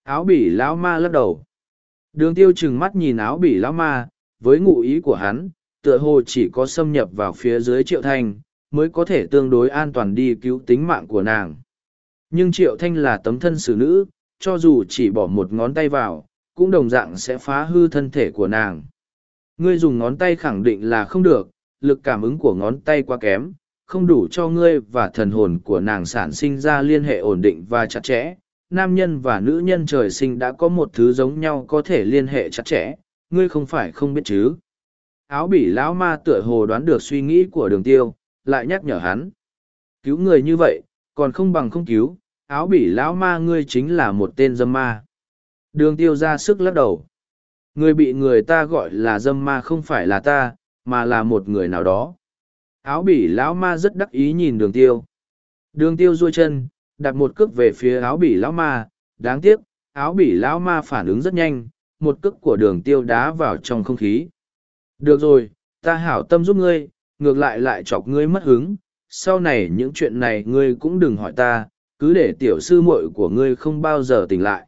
Áo bỉ lão ma lắc đầu. Đường tiêu chừng mắt nhìn áo bỉ lão ma, với ngụ ý của hắn, tựa hồ chỉ có xâm nhập vào phía dưới triệu thanh, mới có thể tương đối an toàn đi cứu tính mạng của nàng. Nhưng triệu thanh là tấm thân xử nữ, cho dù chỉ bỏ một ngón tay vào, cũng đồng dạng sẽ phá hư thân thể của nàng. Ngươi dùng ngón tay khẳng định là không được, lực cảm ứng của ngón tay quá kém, không đủ cho ngươi và thần hồn của nàng sản sinh ra liên hệ ổn định và chặt chẽ. Nam nhân và nữ nhân trời sinh đã có một thứ giống nhau có thể liên hệ chặt chẽ, ngươi không phải không biết chứ. Áo bỉ lão ma tựa hồ đoán được suy nghĩ của đường tiêu, lại nhắc nhở hắn. Cứu người như vậy, còn không bằng không cứu, áo bỉ lão ma ngươi chính là một tên dâm ma. Đường tiêu ra sức lắc đầu. Người bị người ta gọi là dâm ma không phải là ta, mà là một người nào đó. Áo bỉ lão ma rất đắc ý nhìn đường tiêu. Đường tiêu ruôi chân, đặt một cước về phía áo bỉ lão ma, đáng tiếc, áo bỉ lão ma phản ứng rất nhanh, một cước của đường tiêu đá vào trong không khí. Được rồi, ta hảo tâm giúp ngươi, ngược lại lại chọc ngươi mất hứng, sau này những chuyện này ngươi cũng đừng hỏi ta, cứ để tiểu sư muội của ngươi không bao giờ tỉnh lại.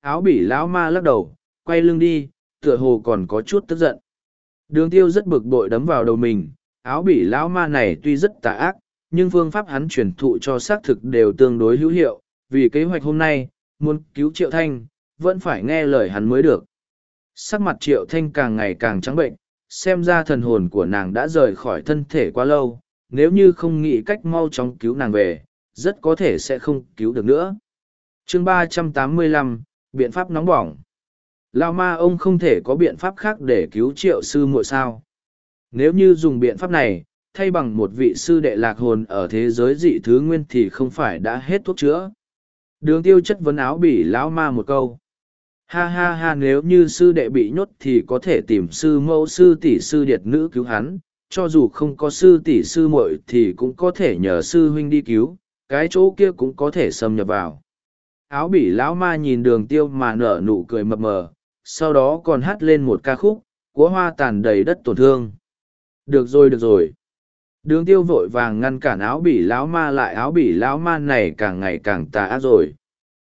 Áo bỉ lão ma lắc đầu, quay lưng đi, tựa hồ còn có chút tức giận. Đường tiêu rất bực bội đấm vào đầu mình, áo bỉ lão ma này tuy rất tà ác, nhưng phương pháp hắn truyền thụ cho xác thực đều tương đối hữu hiệu, vì kế hoạch hôm nay, muốn cứu Triệu Thanh, vẫn phải nghe lời hắn mới được. Sắc mặt Triệu Thanh càng ngày càng trắng bệnh, xem ra thần hồn của nàng đã rời khỏi thân thể quá lâu, nếu như không nghĩ cách mau chóng cứu nàng về, rất có thể sẽ không cứu được nữa. chương ba trăm tám mươi lăm biện pháp nóng bỏng. Lao ma ông không thể có biện pháp khác để cứu triệu sư muội sao. Nếu như dùng biện pháp này, thay bằng một vị sư đệ lạc hồn ở thế giới dị thứ nguyên thì không phải đã hết thuốc chữa. Đường tiêu chất vấn áo bỉ lão ma một câu. Ha ha ha nếu như sư đệ bị nhốt thì có thể tìm sư mẫu sư tỷ sư điệt nữ cứu hắn, cho dù không có sư tỷ sư muội thì cũng có thể nhờ sư huynh đi cứu, cái chỗ kia cũng có thể xâm nhập vào. Áo bỉ lão ma nhìn đường tiêu mà nở nụ cười mập mờ, sau đó còn hát lên một ca khúc, của hoa tàn đầy đất tổn thương. Được rồi được rồi. Đường tiêu vội vàng ngăn cản áo bỉ lão ma lại áo bỉ lão ma này càng ngày càng tà ác rồi.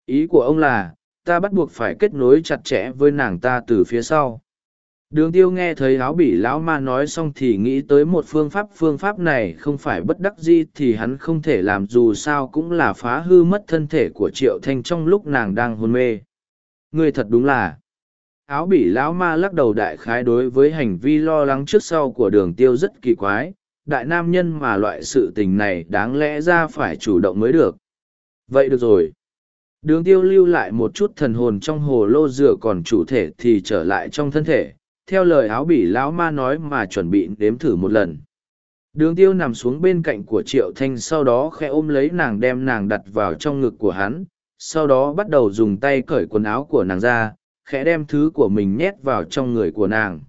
Ý của ông là, ta bắt buộc phải kết nối chặt chẽ với nàng ta từ phía sau. Đường tiêu nghe thấy áo bỉ lão ma nói xong thì nghĩ tới một phương pháp phương pháp này không phải bất đắc gì thì hắn không thể làm dù sao cũng là phá hư mất thân thể của triệu thanh trong lúc nàng đang hôn mê. Ngươi thật đúng là áo bỉ lão ma lắc đầu đại khái đối với hành vi lo lắng trước sau của đường tiêu rất kỳ quái. Đại nam nhân mà loại sự tình này đáng lẽ ra phải chủ động mới được. Vậy được rồi. Đường tiêu lưu lại một chút thần hồn trong hồ lô dựa còn chủ thể thì trở lại trong thân thể. Theo lời áo bỉ lão ma nói mà chuẩn bị đếm thử một lần. Đường tiêu nằm xuống bên cạnh của triệu thanh sau đó khẽ ôm lấy nàng đem nàng đặt vào trong ngực của hắn. Sau đó bắt đầu dùng tay cởi quần áo của nàng ra khẽ đem thứ của mình nhét vào trong người của nàng.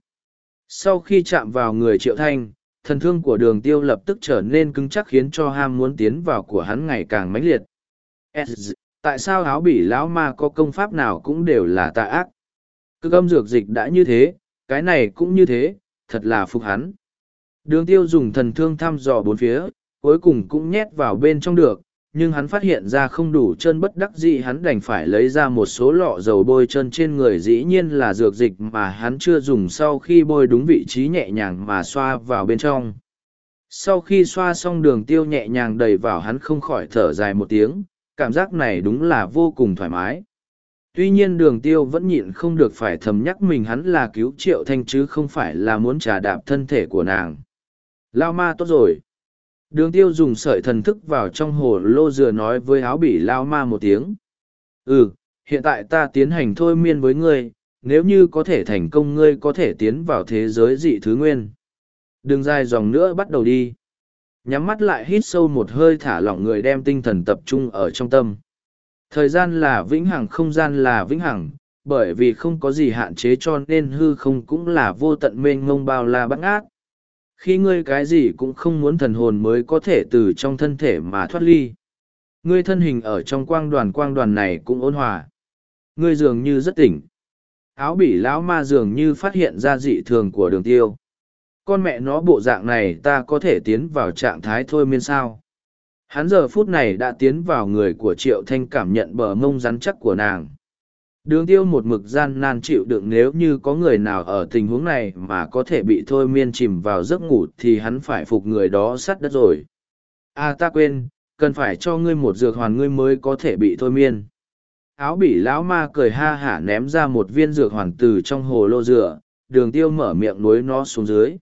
Sau khi chạm vào người triệu thanh, thần thương của đường tiêu lập tức trở nên cứng chắc khiến cho ham muốn tiến vào của hắn ngày càng mãnh liệt. Tại sao áo bỉ lão ma có công pháp nào cũng đều là tà ác? Cứ âm dược dịch đã như thế, cái này cũng như thế, thật là phục hắn. Đường tiêu dùng thần thương thăm dò bốn phía, cuối cùng cũng nhét vào bên trong được, nhưng hắn phát hiện ra không đủ chân bất đắc dĩ, hắn đành phải lấy ra một số lọ dầu bôi chân trên người, dĩ nhiên là dược dịch mà hắn chưa dùng sau khi bôi đúng vị trí nhẹ nhàng mà xoa vào bên trong. Sau khi xoa xong đường tiêu nhẹ nhàng đầy vào, hắn không khỏi thở dài một tiếng, cảm giác này đúng là vô cùng thoải mái. Tuy nhiên đường tiêu vẫn nhịn không được phải thầm nhắc mình hắn là cứu triệu thanh chứ không phải là muốn trà đạp thân thể của nàng. Lao ma tốt rồi đường tiêu dùng sợi thần thức vào trong hồ lô dừa nói với áo bỉ lao ma một tiếng. Ừ hiện tại ta tiến hành thôi miên với ngươi, nếu như có thể thành công ngươi có thể tiến vào thế giới dị thứ nguyên. Đừng dài dòng nữa, bắt đầu đi. Nhắm mắt lại hít sâu một hơi thả lỏng người đem tinh thần tập trung ở trong tâm. Thời gian là vĩnh hằng, không gian là vĩnh hằng, bởi vì không có gì hạn chế cho nên hư không cũng là vô tận mênh mông bao la bắt ngát khi ngươi cái gì cũng không muốn thần hồn mới có thể từ trong thân thể mà thoát ly. Ngươi thân hình ở trong quang đoàn quang đoàn này cũng ôn hòa. Ngươi dường như rất tỉnh. Áo bỉ lão ma dường như phát hiện ra dị thường của đường tiêu. Con mẹ nó bộ dạng này ta có thể tiến vào trạng thái thôi miên sao? Hắn giờ phút này đã tiến vào người của triệu thanh cảm nhận bờ mông rắn chắc của nàng đường tiêu một mực gian nan chịu đựng nếu như có người nào ở tình huống này mà có thể bị thôi miên chìm vào giấc ngủ thì hắn phải phục người đó sắt đất rồi. À ta quên, cần phải cho ngươi một dược hoàn ngươi mới có thể bị thôi miên. Áo bỉ lão ma cười ha hả ném ra một viên dược hoàn từ trong hồ lô dựa đường tiêu mở miệng nối nó xuống dưới.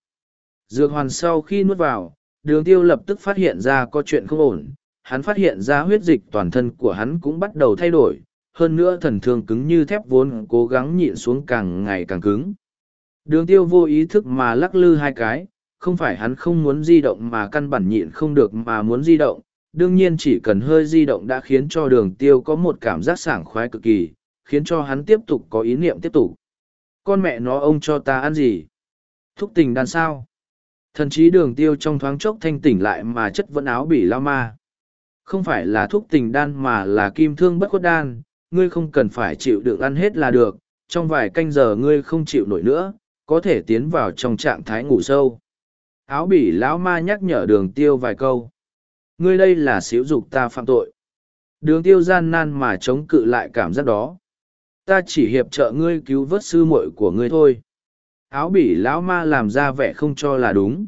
Dược hoàn sau khi nuốt vào, đường tiêu lập tức phát hiện ra có chuyện không ổn, hắn phát hiện ra huyết dịch toàn thân của hắn cũng bắt đầu thay đổi hơn nữa thần thương cứng như thép vốn cố gắng nhịn xuống càng ngày càng cứng. Đường tiêu vô ý thức mà lắc lư hai cái, không phải hắn không muốn di động mà căn bản nhịn không được mà muốn di động, đương nhiên chỉ cần hơi di động đã khiến cho đường tiêu có một cảm giác sảng khoái cực kỳ, khiến cho hắn tiếp tục có ý niệm tiếp tục. Con mẹ nó ông cho ta ăn gì? Thúc tình đàn sao? Thần chí đường tiêu trong thoáng chốc thanh tỉnh lại mà chất vẫn áo bỉ lao ma. Không phải là thuốc tình đan mà là kim thương bất khuất đan, ngươi không cần phải chịu đựng ăn hết là được, trong vài canh giờ ngươi không chịu nổi nữa, có thể tiến vào trong trạng thái ngủ sâu. Áo bỉ lão ma nhắc nhở đường tiêu vài câu. Ngươi đây là xíu dục ta phạm tội. Đường tiêu gian nan mà chống cự lại cảm giác đó. Ta chỉ hiệp trợ ngươi cứu vớt sư muội của ngươi thôi. Áo bỉ lão ma làm ra vẻ không cho là đúng.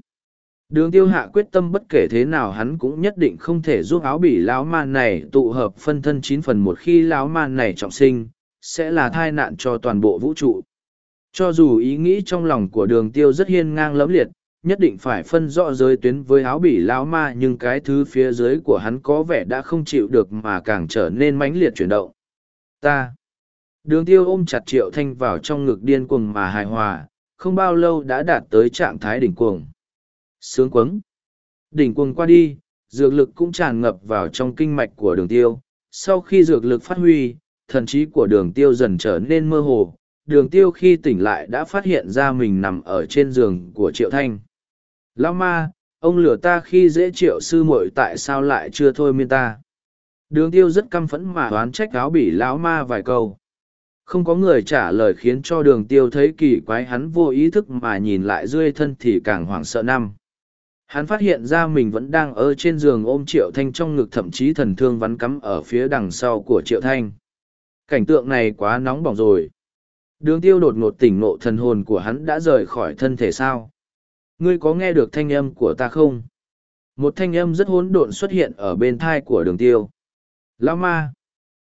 Đường tiêu hạ quyết tâm bất kể thế nào hắn cũng nhất định không thể giúp áo bỉ lão man này tụ hợp phân thân chín phần một khi lão man này trọng sinh, sẽ là thai nạn cho toàn bộ vũ trụ. Cho dù ý nghĩ trong lòng của đường tiêu rất hiên ngang lẫm liệt, nhất định phải phân rõ giới tuyến với áo bỉ lão ma nhưng cái thứ phía dưới của hắn có vẻ đã không chịu được mà càng trở nên mãnh liệt chuyển động. Ta. Đường tiêu ôm chặt triệu thanh vào trong ngực điên cuồng mà hài hòa, không bao lâu đã đạt tới trạng thái đỉnh cuồng sướng quấn. Đỉnh cuồng qua đi, dược lực cũng tràn ngập vào trong kinh mạch của đường tiêu. Sau khi dược lực phát huy, thần trí của đường tiêu dần trở nên mơ hồ. Đường tiêu khi tỉnh lại đã phát hiện ra mình nằm ở trên giường của Triệu Thanh. Lão ma, ông lửa ta khi dễ triệu sư muội tại sao lại chưa thôi miên ta. Đường tiêu rất căm phẫn mà đoán trách áo bỉ lão ma vài câu. Không có người trả lời khiến cho đường tiêu thấy kỳ quái hắn vô ý thức mà nhìn lại dưới thân thì càng hoảng sợ năm hắn phát hiện ra mình vẫn đang ở trên giường ôm triệu thanh trong ngực thậm chí thần thương vắn cắm ở phía đằng sau của triệu thanh. Cảnh tượng này quá nóng bỏng rồi. Đường tiêu đột ngột tỉnh nộ thần hồn của hắn đã rời khỏi thân thể sao? Ngươi có nghe được thanh âm của ta không? Một thanh âm rất hỗn độn xuất hiện ở bên thai của đường tiêu. Lão ma.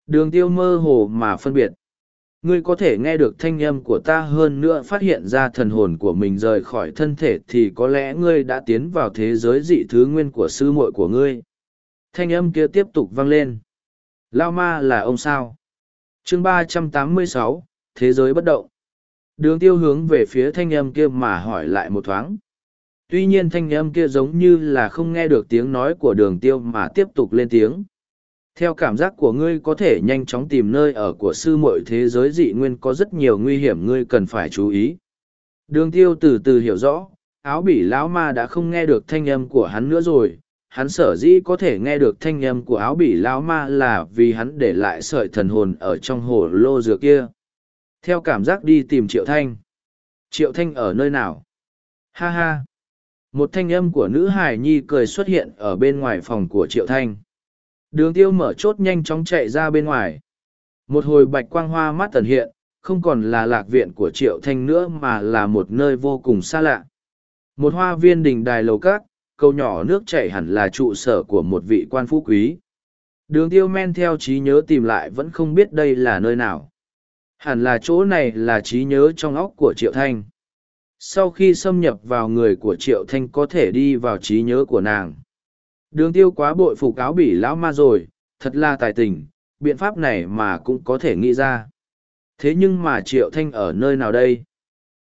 Đường tiêu mơ hồ mà phân biệt. Ngươi có thể nghe được thanh âm của ta hơn nữa phát hiện ra thần hồn của mình rời khỏi thân thể thì có lẽ ngươi đã tiến vào thế giới dị thứ nguyên của sư muội của ngươi. Thanh âm kia tiếp tục vang lên. Lao ma là ông sao? chương ba trăm tám mươi sáu, Thế giới bất động. Đường tiêu hướng về phía thanh âm kia mà hỏi lại một thoáng. Tuy nhiên thanh âm kia giống như là không nghe được tiếng nói của đường tiêu mà tiếp tục lên tiếng theo cảm giác của ngươi có thể nhanh chóng tìm nơi ở của sư muội thế giới dị nguyên có rất nhiều nguy hiểm ngươi cần phải chú ý. Đường tiêu từ từ hiểu rõ, áo bỉ lão ma đã không nghe được thanh âm của hắn nữa rồi. Hắn sở dĩ có thể nghe được thanh âm của áo bỉ lão ma là vì hắn để lại sợi thần hồn ở trong hồ lô dừa kia. Theo cảm giác đi tìm triệu thanh. Triệu thanh ở nơi nào? Ha ha. Một thanh âm của nữ hải nhi cười xuất hiện ở bên ngoài phòng của triệu thanh. Đường tiêu mở chốt nhanh chóng chạy ra bên ngoài. Một hồi bạch quang hoa mắt tần hiện, không còn là lạc viện của Triệu Thanh nữa mà là một nơi vô cùng xa lạ. Một hoa viên đình đài lầu cát, câu nhỏ nước chảy hẳn là trụ sở của một vị quan phú quý. Đường tiêu men theo trí nhớ tìm lại vẫn không biết đây là nơi nào. Hẳn là chỗ này là trí nhớ trong óc của Triệu Thanh. Sau khi xâm nhập vào người của Triệu Thanh có thể đi vào trí nhớ của nàng. Đường tiêu quá bội phục áo bỉ lão ma rồi, thật là tài tình, biện pháp này mà cũng có thể nghĩ ra. Thế nhưng mà Triệu Thanh ở nơi nào đây?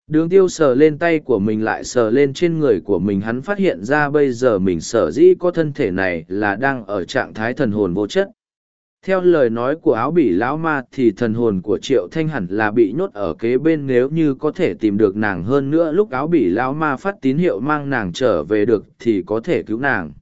Đường tiêu sờ lên tay của mình lại sờ lên trên người của mình hắn phát hiện ra bây giờ mình sở dĩ có thân thể này là đang ở trạng thái thần hồn vô chất. Theo lời nói của áo bỉ lão ma thì thần hồn của Triệu Thanh hẳn là bị nhốt ở kế bên nếu như có thể tìm được nàng hơn nữa lúc áo bỉ lão ma phát tín hiệu mang nàng trở về được thì có thể cứu nàng.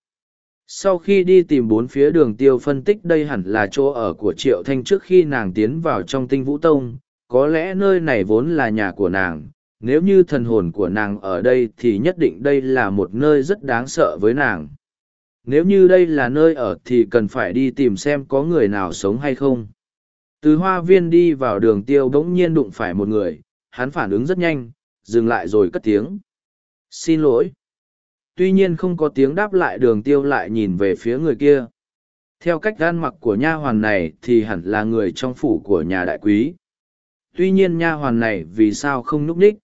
Sau khi đi tìm bốn phía đường tiêu phân tích đây hẳn là chỗ ở của Triệu Thanh trước khi nàng tiến vào trong tinh vũ tông, có lẽ nơi này vốn là nhà của nàng, nếu như thần hồn của nàng ở đây thì nhất định đây là một nơi rất đáng sợ với nàng. Nếu như đây là nơi ở thì cần phải đi tìm xem có người nào sống hay không. Từ hoa viên đi vào đường tiêu bỗng nhiên đụng phải một người hắn phản ứng rất nhanh dừng lại rồi cất tiếng. Xin lỗi tuy nhiên không có tiếng đáp lại đường tiêu lại nhìn về phía người kia theo cách gan mặc của nha hoàn này thì hẳn là người trong phủ của nhà đại quý tuy nhiên nha hoàn này vì sao không núp ních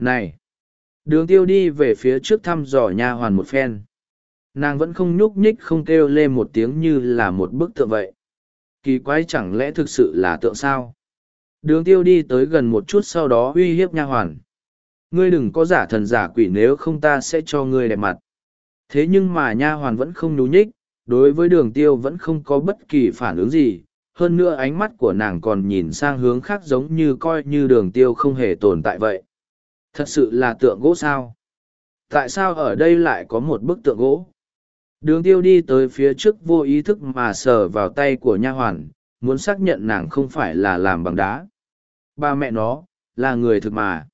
này! Đường tiêu đi về phía trước thăm dò nha hoàn một phen. Nàng vẫn không nhúc nhích không kêu lên một tiếng như là một bức tượng vậy. Kỳ quái chẳng lẽ thực sự là tượng sao? Đường tiêu đi tới gần một chút sau đó uy hiếp nha hoàn. Ngươi đừng có giả thần giả quỷ nếu không ta sẽ cho ngươi đẹp mặt. Thế nhưng mà nha hoàn vẫn không nhú nhích, đối với đường tiêu vẫn không có bất kỳ phản ứng gì. Hơn nữa ánh mắt của nàng còn nhìn sang hướng khác giống như coi như đường tiêu không hề tồn tại vậy. Thật sự là tượng gỗ sao? Tại sao ở đây lại có một bức tượng gỗ? Đường tiêu đi tới phía trước vô ý thức mà sờ vào tay của nha hoàn, muốn xác nhận nàng không phải là làm bằng đá. Ba mẹ nó, là người thực mà.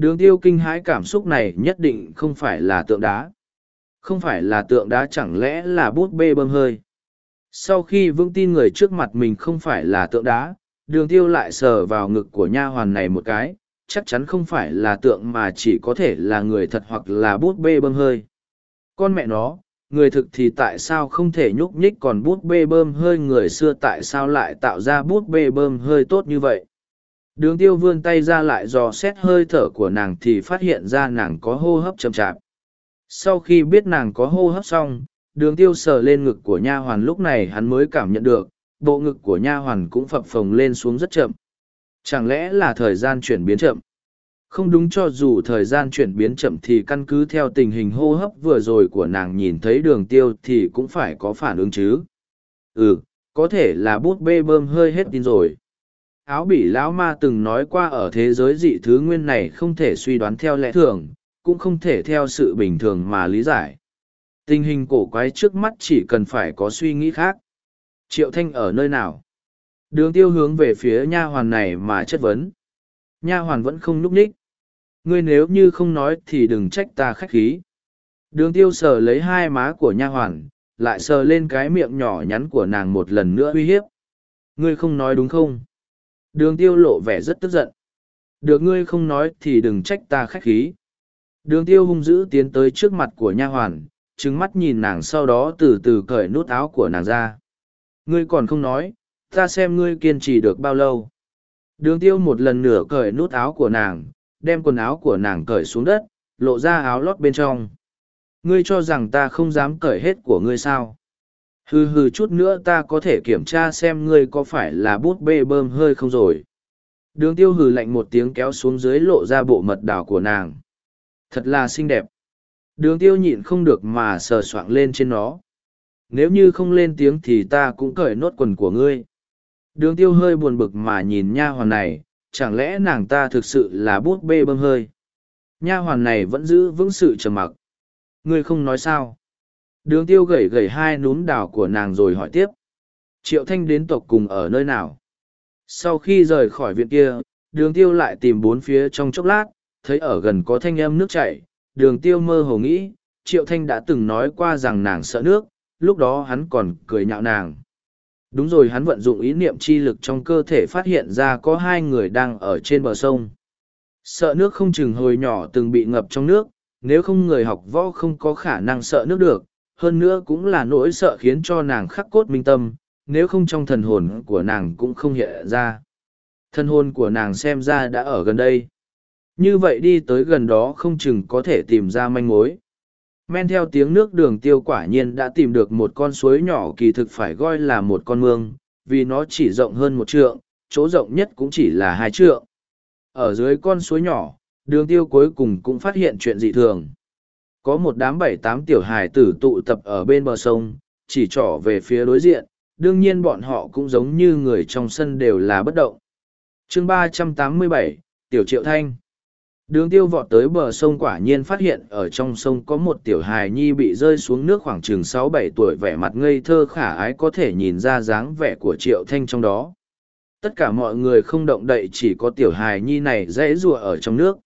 Đường tiêu kinh hãi cảm xúc này nhất định không phải là tượng đá. Không phải là tượng đá chẳng lẽ là bút bê bơm hơi. Sau khi vững tin người trước mặt mình không phải là tượng đá, đường tiêu lại sờ vào ngực của nha hoàn này một cái, chắc chắn không phải là tượng mà chỉ có thể là người thật hoặc là bút bê bơm hơi. Con mẹ nó, người thực thì tại sao không thể nhúc nhích còn bút bê bơm hơi người xưa tại sao lại tạo ra bút bê bơm hơi tốt như vậy? Đường tiêu vươn tay ra lại dò xét hơi thở của nàng thì phát hiện ra nàng có hô hấp chậm chạp. Sau khi biết nàng có hô hấp xong, đường tiêu sờ lên ngực của nha hoàn lúc này hắn mới cảm nhận được, bộ ngực của nha hoàn cũng phập phồng lên xuống rất chậm. Chẳng lẽ là thời gian chuyển biến chậm? Không đúng cho dù thời gian chuyển biến chậm thì căn cứ theo tình hình hô hấp vừa rồi của nàng nhìn thấy đường tiêu thì cũng phải có phản ứng chứ. Ừ, có thể là bút bê bơm hơi hết tin rồi. Áo bỉ lão ma từng nói qua ở thế giới dị thứ nguyên này không thể suy đoán theo lẽ thường, cũng không thể theo sự bình thường mà lý giải. Tình hình cổ quái trước mắt chỉ cần phải có suy nghĩ khác. Triệu Thanh ở nơi nào? Đường tiêu hướng về phía nha hoàn này mà chất vấn. Nha hoàn vẫn không núp ních. Ngươi nếu như không nói thì đừng trách ta khách khí. Đường tiêu sờ lấy hai má của nha hoàn, lại sờ lên cái miệng nhỏ nhắn của nàng một lần nữa uy hiếp. Ngươi không nói đúng không? Đường tiêu lộ vẻ rất tức giận. Được ngươi không nói thì đừng trách ta khách khí. Đường tiêu hung dữ tiến tới trước mặt của nha hoàn, trừng mắt nhìn nàng sau đó từ từ cởi nút áo của nàng ra. Ngươi còn không nói, ta xem ngươi kiên trì được bao lâu đường tiêu một lần nửa cởi nút áo của nàng đem quần áo của nàng cởi xuống đất lộ ra áo lót bên trong ngươi cho rằng ta không dám cởi hết của ngươi sao hừ hừ chút nữa ta có thể kiểm tra xem ngươi có phải là bút bê bơm hơi không rồi đường tiêu hừ lạnh một tiếng kéo xuống dưới lộ ra bộ mật đảo của nàng thật là xinh đẹp đường tiêu nhịn không được mà sờ soạng lên trên nó nếu như không lên tiếng thì ta cũng cởi nốt quần của ngươi Đường tiêu hơi buồn bực mà nhìn nha hoàn này, chẳng lẽ nàng ta thực sự là bút bê bơm hơi. Nha hoàn này vẫn giữ vững sự trầm mặc. Ngươi không nói sao. Đường tiêu gẩy gẩy hai núm đào của nàng rồi hỏi tiếp. Triệu thanh đến tộc cùng ở nơi nào? Sau khi rời khỏi viện kia, đường tiêu lại tìm bốn phía trong chốc lát, thấy ở gần có thanh âm nước chảy. Đường tiêu mơ hồ nghĩ, triệu thanh đã từng nói qua rằng nàng sợ nước, lúc đó hắn còn cười nhạo nàng. Đúng rồi hắn vận dụng ý niệm chi lực trong cơ thể phát hiện ra có hai người đang ở trên bờ sông. Sợ nước không chừng hồi nhỏ từng bị ngập trong nước, nếu không người học võ không có khả năng sợ nước được, hơn nữa cũng là nỗi sợ khiến cho nàng khắc cốt minh tâm, nếu không trong thần hồn của nàng cũng không hiện ra. Thần hồn của nàng xem ra đã ở gần đây. Như vậy đi tới gần đó không chừng có thể tìm ra manh mối. Men theo tiếng nước đường tiêu quả nhiên đã tìm được một con suối nhỏ kỳ thực phải gọi là một con mương, vì nó chỉ rộng hơn một trượng, chỗ rộng nhất cũng chỉ là hai trượng. Ở dưới con suối nhỏ, đường tiêu cuối cùng cũng phát hiện chuyện dị thường. Có một đám bảy tám tiểu hài tử tụ tập ở bên bờ sông, chỉ trỏ về phía đối diện, đương nhiên bọn họ cũng giống như người trong sân đều là bất động. chương ba trăm tám mươi bảy Tiểu Triệu Thanh Đường tiêu vọt tới bờ sông quả nhiên phát hiện ở trong sông có một tiểu hài nhi bị rơi xuống nước khoảng chừng sáu bảy tuổi vẻ mặt ngây thơ khả ái có thể nhìn ra dáng vẻ của Triệu Thanh trong đó. Tất cả mọi người không động đậy chỉ có tiểu hài nhi này dễ rùa ở trong nước.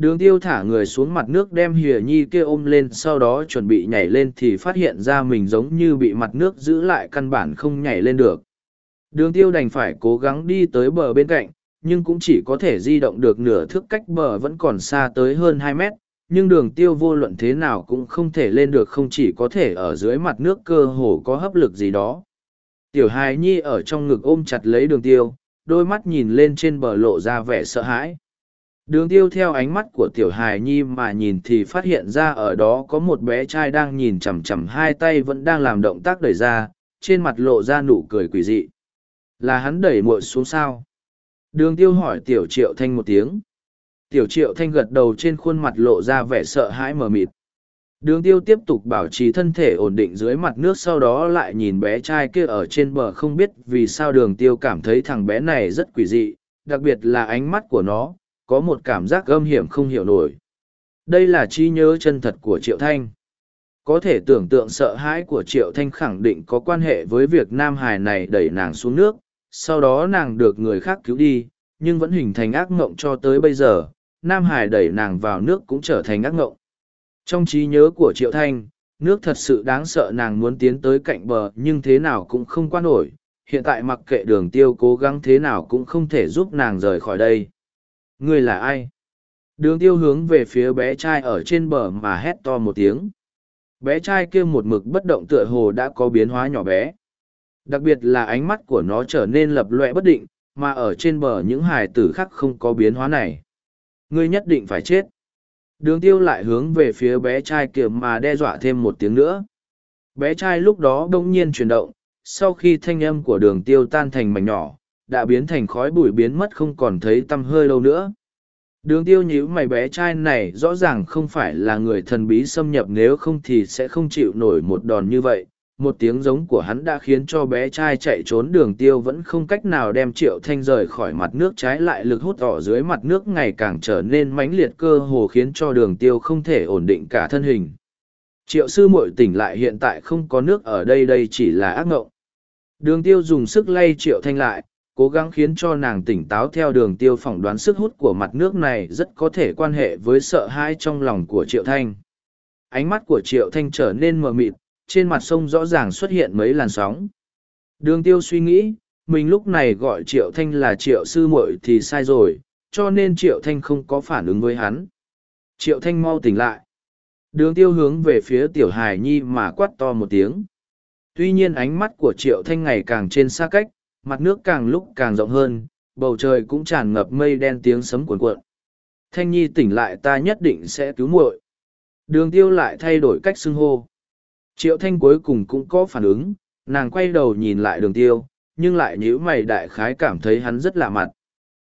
Đường tiêu thả người xuống mặt nước đem hìa nhi kia ôm lên sau đó chuẩn bị nhảy lên thì phát hiện ra mình giống như bị mặt nước giữ lại căn bản không nhảy lên được. Đường tiêu đành phải cố gắng đi tới bờ bên cạnh, nhưng cũng chỉ có thể di động được nửa thước cách bờ vẫn còn xa tới hơn hai mét, nhưng đường tiêu vô luận thế nào cũng không thể lên được không chỉ có thể ở dưới mặt nước cơ hồ có hấp lực gì đó. Tiểu hài nhi ở trong ngực ôm chặt lấy đường tiêu, đôi mắt nhìn lên trên bờ lộ ra vẻ sợ hãi. Đường tiêu theo ánh mắt của tiểu hài nhi mà nhìn thì phát hiện ra ở đó có một bé trai đang nhìn chằm chằm hai tay vẫn đang làm động tác đẩy ra, trên mặt lộ ra nụ cười quỷ dị. Là hắn đẩy muội xuống sao? Đường tiêu hỏi tiểu triệu thanh một tiếng. Tiểu triệu thanh gật đầu trên khuôn mặt lộ ra vẻ sợ hãi mờ mịt. Đường tiêu tiếp tục bảo trì thân thể ổn định dưới mặt nước sau đó lại nhìn bé trai kia ở trên bờ không biết vì sao đường tiêu cảm thấy thằng bé này rất quỷ dị, đặc biệt là ánh mắt của nó, có một cảm giác gâm hiểm không hiểu nổi. Đây là trí nhớ chân thật của Triệu Thanh. Có thể tưởng tượng sợ hãi của Triệu Thanh khẳng định có quan hệ với việc Nam Hải này đẩy nàng xuống nước, sau đó nàng được người khác cứu đi, nhưng vẫn hình thành ác mộng cho tới bây giờ, Nam Hải đẩy nàng vào nước cũng trở thành ác mộng. Trong trí nhớ của Triệu Thanh, nước thật sự đáng sợ nàng muốn tiến tới cạnh bờ nhưng thế nào cũng không qua nổi, hiện tại mặc kệ đường tiêu cố gắng thế nào cũng không thể giúp nàng rời khỏi đây. Ngươi là ai? Đường tiêu hướng về phía bé trai ở trên bờ mà hét to một tiếng. Bé trai kia một mực bất động tựa hồ đã có biến hóa nhỏ bé. Đặc biệt là ánh mắt của nó trở nên lập loẹ bất định, mà ở trên bờ những hài tử khác không có biến hóa này. Ngươi nhất định phải chết. Đường tiêu lại hướng về phía bé trai kia mà đe dọa thêm một tiếng nữa. Bé trai lúc đó đông nhiên chuyển động, sau khi thanh âm của đường tiêu tan thành mảnh nhỏ, đã biến thành khói bụi biến mất không còn thấy tăm hơi lâu nữa. Đường tiêu nhíu mày bé trai này rõ ràng không phải là người thần bí xâm nhập nếu không thì sẽ không chịu nổi một đòn như vậy. Một tiếng giống của hắn đã khiến cho bé trai chạy trốn đường tiêu vẫn không cách nào đem triệu thanh rời khỏi mặt nước trái lại lực hút ở dưới mặt nước ngày càng trở nên mãnh liệt cơ hồ khiến cho đường tiêu không thể ổn định cả thân hình. Triệu sư muội tỉnh lại hiện tại không có nước ở đây đây chỉ là ác ngộng. Đường tiêu dùng sức lay triệu thanh lại, cố gắng khiến cho nàng tỉnh táo theo đường tiêu phỏng đoán sức hút của mặt nước này rất có thể quan hệ với sợ hãi trong lòng của triệu thanh. Ánh mắt của triệu thanh trở nên mờ mịt, trên mặt sông rõ ràng xuất hiện mấy làn sóng. Đường tiêu suy nghĩ, mình lúc này gọi triệu thanh là triệu sư muội thì sai rồi, cho nên triệu thanh không có phản ứng với hắn. Triệu thanh mau tỉnh lại. Đường tiêu hướng về phía tiểu hài nhi mà quát to một tiếng. Tuy nhiên ánh mắt của triệu thanh ngày càng trên xa cách mặt nước càng lúc càng rộng hơn, bầu trời cũng tràn ngập mây đen tiếng sấm cuồn cuộn. Thanh Nhi tỉnh lại ta nhất định sẽ cứu muội. Đường tiêu lại thay đổi cách xưng hô. Triệu Thanh cuối cùng cũng có phản ứng, nàng quay đầu nhìn lại đường tiêu, nhưng lại nhíu mày đại khái cảm thấy hắn rất lạ mặt.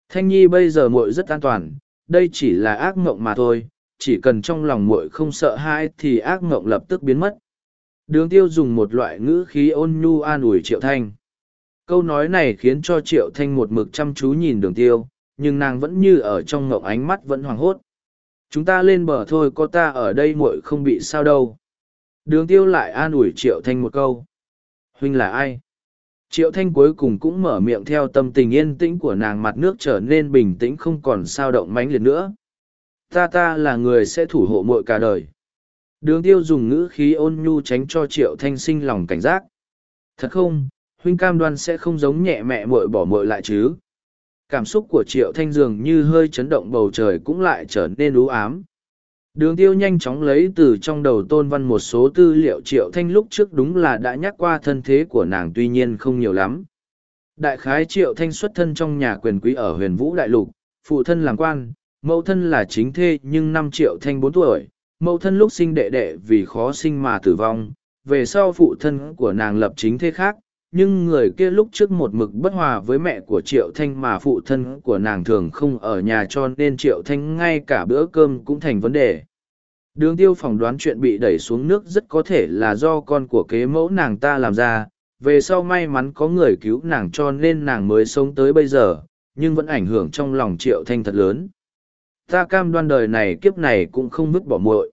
Thanh Nhi bây giờ muội rất an toàn, đây chỉ là ác mộng mà thôi, chỉ cần trong lòng muội không sợ hãi thì ác mộng lập tức biến mất. Đường tiêu dùng một loại ngữ khí ôn nhu an ủi Triệu Thanh. Câu nói này khiến cho Triệu Thanh một mực chăm chú nhìn đường tiêu, nhưng nàng vẫn như ở trong ngộng ánh mắt vẫn hoảng hốt. Chúng ta lên bờ thôi có ta ở đây muội không bị sao đâu. Đường tiêu lại an ủi Triệu Thanh một câu. Huynh là ai? Triệu Thanh cuối cùng cũng mở miệng theo tâm tình yên tĩnh của nàng mặt nước trở nên bình tĩnh không còn sao động mãnh liệt nữa. Ta ta là người sẽ thủ hộ muội cả đời. Đường tiêu dùng ngữ khí ôn nhu tránh cho triệu thanh sinh lòng cảnh giác. Thật không, huynh cam đoan sẽ không giống nhẹ mẹ mội bỏ mội lại chứ. Cảm xúc của triệu thanh dường như hơi chấn động bầu trời cũng lại trở nên ú ám. Đường tiêu nhanh chóng lấy từ trong đầu tôn văn một số tư liệu triệu thanh lúc trước đúng là đã nhắc qua thân thế của nàng tuy nhiên không nhiều lắm. Đại khái triệu thanh xuất thân trong nhà quyền quý ở huyền vũ đại lục, phụ thân làm quan, mẫu thân là chính thê nhưng năm triệu thanh bốn tuổi, mẫu thân lúc sinh đệ đệ vì khó sinh mà tử vong, về sau phụ thân của nàng lập chính thê khác, nhưng người kia lúc trước một mực bất hòa với mẹ của triệu thanh mà phụ thân của nàng thường không ở nhà cho nên triệu thanh ngay cả bữa cơm cũng thành vấn đề. Đường tiêu phỏng đoán chuyện bị đẩy xuống nước rất có thể là do con của kế mẫu nàng ta làm ra. Về sau may mắn có người cứu nàng cho nên nàng mới sống tới bây giờ, nhưng vẫn ảnh hưởng trong lòng triệu thanh thật lớn. Ta cam đoan đời này kiếp này cũng không vứt bỏ muội.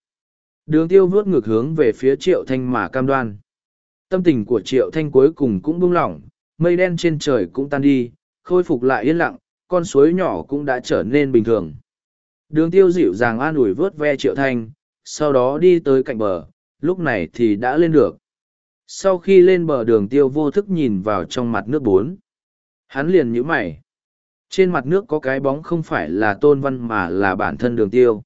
Đường tiêu vuốt ngược hướng về phía triệu thanh mà cam đoan. Tâm tình của Triệu Thanh cuối cùng cũng buông lỏng, mây đen trên trời cũng tan đi, khôi phục lại yên lặng, con suối nhỏ cũng đã trở nên bình thường. Đường tiêu dịu dàng an ủi vớt ve Triệu Thanh, sau đó đi tới cạnh bờ, lúc này thì đã lên được. Sau khi lên bờ đường tiêu vô thức nhìn vào trong mặt nước bốn. Hắn liền nhíu mày. Trên mặt nước có cái bóng không phải là tôn văn mà là bản thân đường tiêu.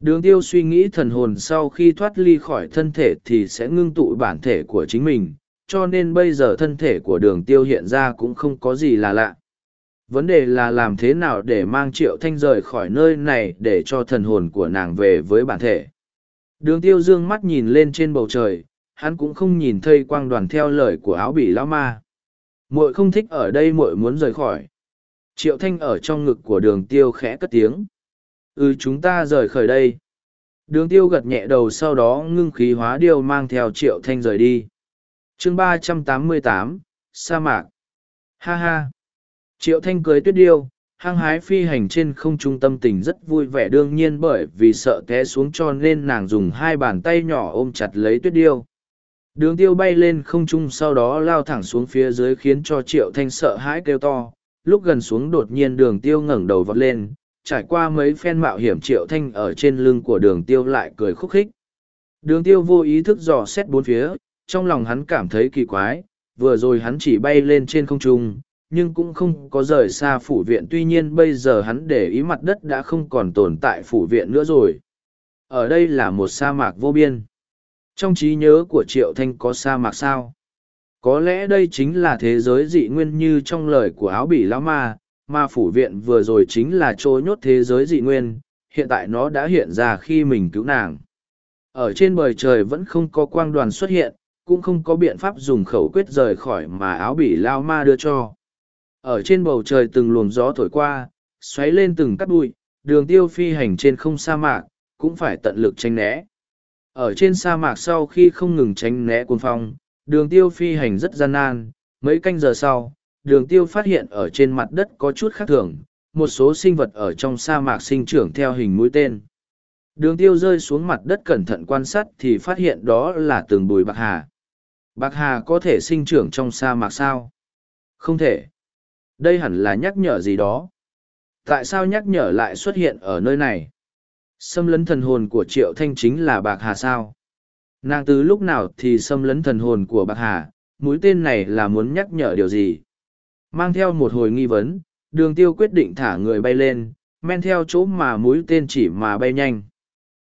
Đường tiêu suy nghĩ thần hồn sau khi thoát ly khỏi thân thể thì sẽ ngưng tụ bản thể của chính mình, cho nên bây giờ thân thể của đường tiêu hiện ra cũng không có gì là lạ. Vấn đề là làm thế nào để mang triệu thanh rời khỏi nơi này để cho thần hồn của nàng về với bản thể. Đường tiêu dương mắt nhìn lên trên bầu trời, hắn cũng không nhìn thấy quang đoàn theo lời của áo bỉ lão ma. Muội không thích ở đây muội muốn rời khỏi. Triệu thanh ở trong ngực của đường tiêu khẽ cất tiếng ừ chúng ta rời khỏi đây. Đường tiêu gật nhẹ đầu sau đó ngưng khí hóa điêu mang theo triệu thanh rời đi. Chương ba trăm tám mươi tám, sa mạc. Ha ha. Triệu thanh cưới tuyết điêu, hăng hái phi hành trên không trung tâm tình rất vui vẻ đương nhiên bởi vì sợ té xuống cho nên nàng dùng hai bàn tay nhỏ ôm chặt lấy tuyết điêu. Đường tiêu bay lên không trung sau đó lao thẳng xuống phía dưới khiến cho triệu thanh sợ hãi kêu to. Lúc gần xuống đột nhiên đường tiêu ngẩng đầu vọt lên trải qua mấy phen mạo hiểm triệu thanh ở trên lưng của đường tiêu lại cười khúc khích. Đường tiêu vô ý thức dò xét bốn phía, trong lòng hắn cảm thấy kỳ quái, vừa rồi hắn chỉ bay lên trên không trung, nhưng cũng không có rời xa phủ viện tuy nhiên bây giờ hắn để ý mặt đất đã không còn tồn tại phủ viện nữa rồi. Ở đây là một sa mạc vô biên. Trong trí nhớ của Triệu Thanh có sa mạc sao? Có lẽ đây chính là thế giới dị nguyên như trong lời của áo bỉ lão ma, mà phủ viện vừa rồi chính là chỗ nhốt thế giới dị nguyên, hiện tại nó đã hiện ra khi mình cứu nàng. Ở trên bầu trời vẫn không có quang đoàn xuất hiện, cũng không có biện pháp dùng khẩu quyết rời khỏi mà áo bỉ lao ma đưa cho. Ở trên bầu trời từng luồng gió thổi qua, xoáy lên từng cắt bụi, đường tiêu phi hành trên không sa mạc, cũng phải tận lực tránh né. Ở trên sa mạc sau khi không ngừng tránh né cuồng phong, đường tiêu phi hành rất gian nan, mấy canh giờ sau, đường tiêu phát hiện ở trên mặt đất có chút khác thường, một số sinh vật ở trong sa mạc sinh trưởng theo hình mũi tên. Đường tiêu rơi xuống mặt đất cẩn thận quan sát thì phát hiện đó là từng bùi bạc hà. Bạc hà có thể sinh trưởng trong sa mạc sao? Không thể. Đây hẳn là nhắc nhở gì đó. Tại sao nhắc nhở lại xuất hiện ở nơi này? Xâm lấn thần hồn của Triệu Thanh chính là bạc hà sao? Nàng từ lúc nào thì xâm lấn thần hồn của bạc hà, mũi tên này là muốn nhắc nhở điều gì? Mang theo một hồi nghi vấn, đường tiêu quyết định thả người bay lên, men theo chỗ mà mũi tên chỉ mà bay nhanh.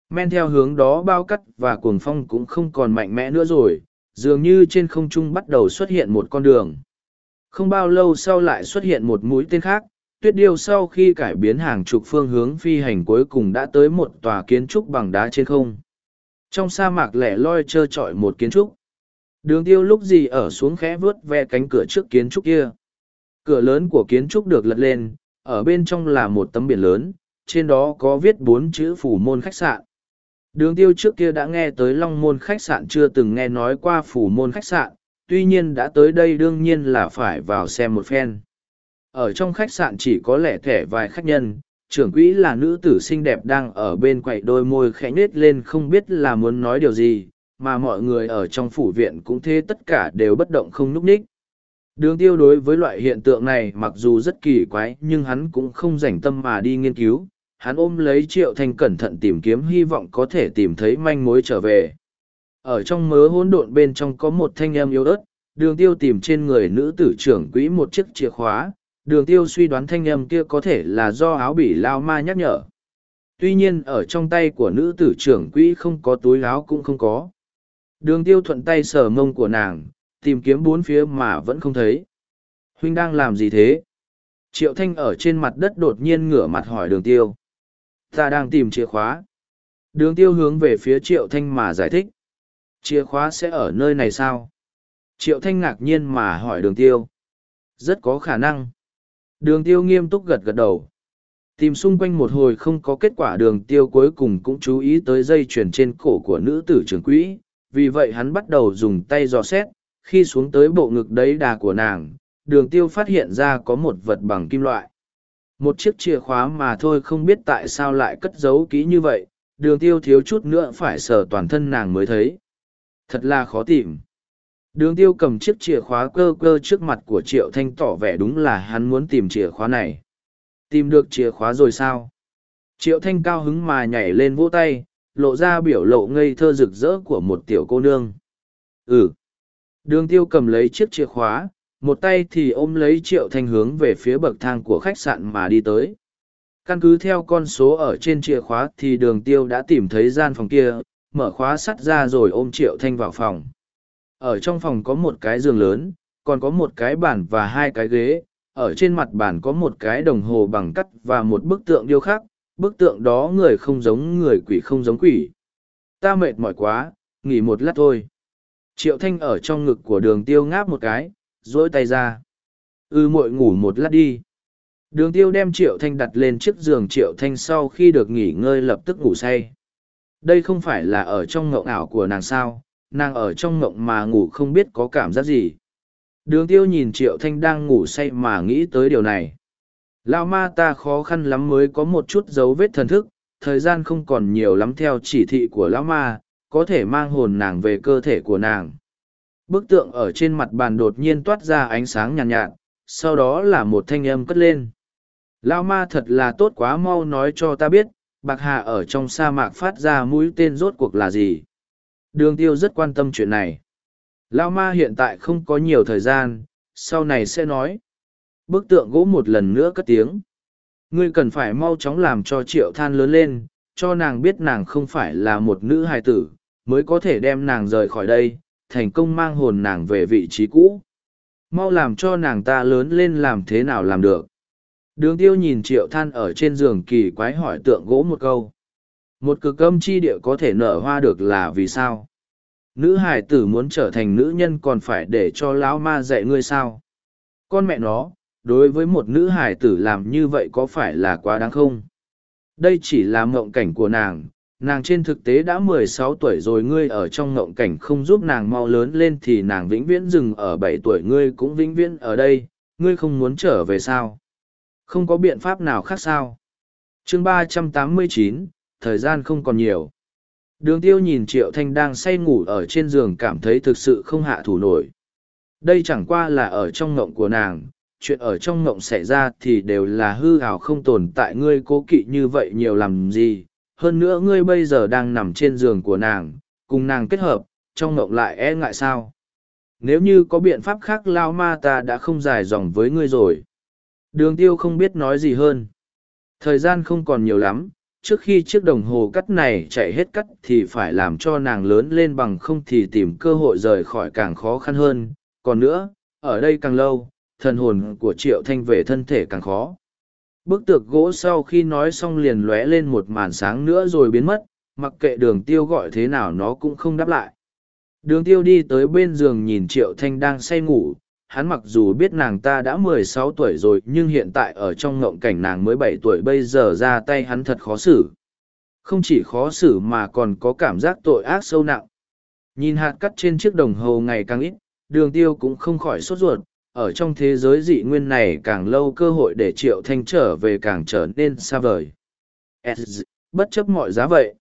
Men theo hướng đó bao cắt và cuồng phong cũng không còn mạnh mẽ nữa rồi, dường như trên không trung bắt đầu xuất hiện một con đường. Không bao lâu sau lại xuất hiện một mũi tên khác, tuyết điêu sau khi cải biến hàng chục phương hướng phi hành cuối cùng đã tới một tòa kiến trúc bằng đá trên không. Trong sa mạc lẻ loi trơ trọi một kiến trúc. Đường tiêu lúc gì ở xuống khẽ vướt ve cánh cửa trước kiến trúc kia. Cửa lớn của kiến trúc được lật lên, ở bên trong là một tấm biển lớn, trên đó có viết bốn chữ phủ môn khách sạn. Đường tiêu trước kia đã nghe tới long môn khách sạn chưa từng nghe nói qua phủ môn khách sạn, tuy nhiên đã tới đây đương nhiên là phải vào xem một phen. Ở trong khách sạn chỉ có lẻ thẻ vài khách nhân, trưởng quỹ là nữ tử xinh đẹp đang ở bên quậy đôi môi khẽ nết lên không biết là muốn nói điều gì, mà mọi người ở trong phủ viện cũng thế tất cả đều bất động không núp ních. Đường tiêu đối với loại hiện tượng này mặc dù rất kỳ quái nhưng hắn cũng không rảnh tâm mà đi nghiên cứu, hắn ôm lấy triệu thanh cẩn thận tìm kiếm hy vọng có thể tìm thấy manh mối trở về. Ở trong mớ hỗn độn bên trong có một thanh âm yếu ớt. Đường tiêu tìm trên người nữ tử trưởng quỹ một chiếc chìa khóa. Đường tiêu suy đoán thanh âm kia có thể là do áo bỉ lao ma nhắc nhở. Tuy nhiên ở trong tay của nữ tử trưởng quỹ không có túi áo cũng không có. Đường tiêu thuận tay sờ mông của nàng tìm kiếm bốn phía mà vẫn không thấy. Huynh đang làm gì thế? Triệu thanh ở trên mặt đất đột nhiên ngửa mặt hỏi đường tiêu. Ta đang tìm chìa khóa. Đường tiêu hướng về phía triệu thanh mà giải thích. Chìa khóa sẽ ở nơi này sao? Triệu thanh ngạc nhiên mà hỏi đường tiêu. Rất có khả năng. Đường tiêu nghiêm túc gật gật đầu. Tìm xung quanh một hồi không có kết quả đường tiêu cuối cùng cũng chú ý tới dây chuyền trên cổ của nữ tử trưởng quỹ. Vì vậy hắn bắt đầu dùng tay dò xét khi xuống tới bộ ngực đấy đà của nàng, đường tiêu phát hiện ra có một vật bằng kim loại. Một chiếc chìa khóa mà thôi không biết tại sao lại cất giấu kỹ như vậy, đường tiêu thiếu chút nữa phải sờ toàn thân nàng mới thấy. Thật là khó tìm. Đường tiêu cầm chiếc chìa khóa cơ cơ trước mặt của triệu thanh tỏ vẻ đúng là hắn muốn tìm chìa khóa này. Tìm được chìa khóa rồi sao? Triệu thanh cao hứng mà nhảy lên vỗ tay, lộ ra biểu lộ ngây thơ rực rỡ của một tiểu cô nương. Ừ đường tiêu cầm lấy chiếc chìa khóa, một tay thì ôm lấy triệu thanh hướng về phía bậc thang của khách sạn mà đi tới. Căn cứ theo con số ở trên chìa khóa thì đường tiêu đã tìm thấy gian phòng kia, mở khóa sắt ra rồi ôm triệu thanh vào phòng. Ở trong phòng có một cái giường lớn, còn có một cái bàn và hai cái ghế. Ở trên mặt bàn có một cái đồng hồ bằng cắt và một bức tượng điêu khắc. Bức tượng đó người không giống người quỷ không giống quỷ. Ta mệt mỏi quá, nghỉ một lát thôi triệu thanh ở trong ngực của đường tiêu ngáp một cái dỗi tay ra. Ư ừ, muội ngủ một lát đi. Đường tiêu đem triệu thanh đặt lên chiếc giường triệu thanh sau khi được nghỉ ngơi lập tức ngủ say. Đây không phải là ở trong ngộng ảo của nàng sao? Nàng ở trong ngộng mà ngủ không biết có cảm giác gì. Đường tiêu nhìn triệu thanh đang ngủ say mà nghĩ tới điều này. Lao ma ta khó khăn lắm mới có một chút dấu vết thần thức thời gian không còn nhiều lắm theo chỉ thị của lão ma có thể mang hồn nàng về cơ thể của nàng. Bức tượng ở trên mặt bàn đột nhiên toát ra ánh sáng nhàn nhạt, nhạt sau đó là một thanh âm cất lên. Lao ma thật là tốt quá mau nói cho ta biết bạc hà ở trong sa mạc phát ra mũi tên rốt cuộc là gì? Đường tiêu rất quan tâm chuyện này. Lao ma hiện tại không có nhiều thời gian sau này sẽ nói. Bức tượng gỗ một lần nữa cất tiếng. Ngươi cần phải mau chóng làm cho triệu than lớn lên cho nàng biết nàng không phải là một nữ hài tử mới có thể đem nàng rời khỏi đây, thành công mang hồn nàng về vị trí cũ. Mau làm cho nàng ta lớn lên làm thế nào làm được. Đường tiêu nhìn triệu than ở trên giường kỳ quái hỏi tượng gỗ một câu. Một cực âm chi địa có thể nở hoa được là vì sao? Nữ hải tử muốn trở thành nữ nhân còn phải để cho lão ma dạy ngươi sao? Con mẹ nó, đối với một nữ hải tử làm như vậy có phải là quá đáng không? Đây chỉ là mộng cảnh của nàng nàng trên thực tế đã mười sáu tuổi rồi, ngươi ở trong ngộng cảnh không giúp nàng mau lớn lên thì nàng vĩnh viễn dừng ở bảy tuổi, ngươi cũng vĩnh viễn ở đây, ngươi không muốn trở về sao? Không có biện pháp nào khác sao? Chương ba trăm tám mươi chín, thời gian không còn nhiều. Đường tiêu nhìn triệu thanh đang say ngủ ở trên giường cảm thấy thực sự không hạ thủ nổi. Đây chẳng qua là ở trong ngộng của nàng, chuyện ở trong ngộng xảy ra thì đều là hư hào không tồn tại, ngươi cố kỵ như vậy nhiều làm gì? Hơn nữa ngươi bây giờ đang nằm trên giường của nàng, cùng nàng kết hợp, trong ngộng lại e ngại sao? Nếu như có biện pháp khác, lao ma ta đã không dài dòng với ngươi rồi. Đường tiêu không biết nói gì hơn. Thời gian không còn nhiều lắm, trước khi chiếc đồng hồ cắt này chạy hết cắt thì phải làm cho nàng lớn lên bằng không thì tìm cơ hội rời khỏi càng khó khăn hơn. Còn nữa, ở đây càng lâu, thần hồn của triệu thanh về thân thể càng khó bức tược gỗ sau khi nói xong liền lóe lên một màn sáng nữa rồi biến mất, mặc kệ đường tiêu gọi thế nào nó cũng không đáp lại. Đường tiêu đi tới bên giường nhìn triệu thanh đang say ngủ, hắn mặc dù biết nàng ta đã mười sáu tuổi rồi nhưng hiện tại ở trong ngộng cảnh nàng mới bảy tuổi bây giờ ra tay hắn thật khó xử. Không chỉ khó xử mà còn có cảm giác tội ác sâu nặng. Nhìn hạt cắt trên chiếc đồng hồ ngày càng ít, đường tiêu cũng không khỏi sốt ruột ở trong thế giới dị nguyên này càng lâu cơ hội để triệu thanh trở về càng trở nên xa vời. Bất chấp mọi giá vậy,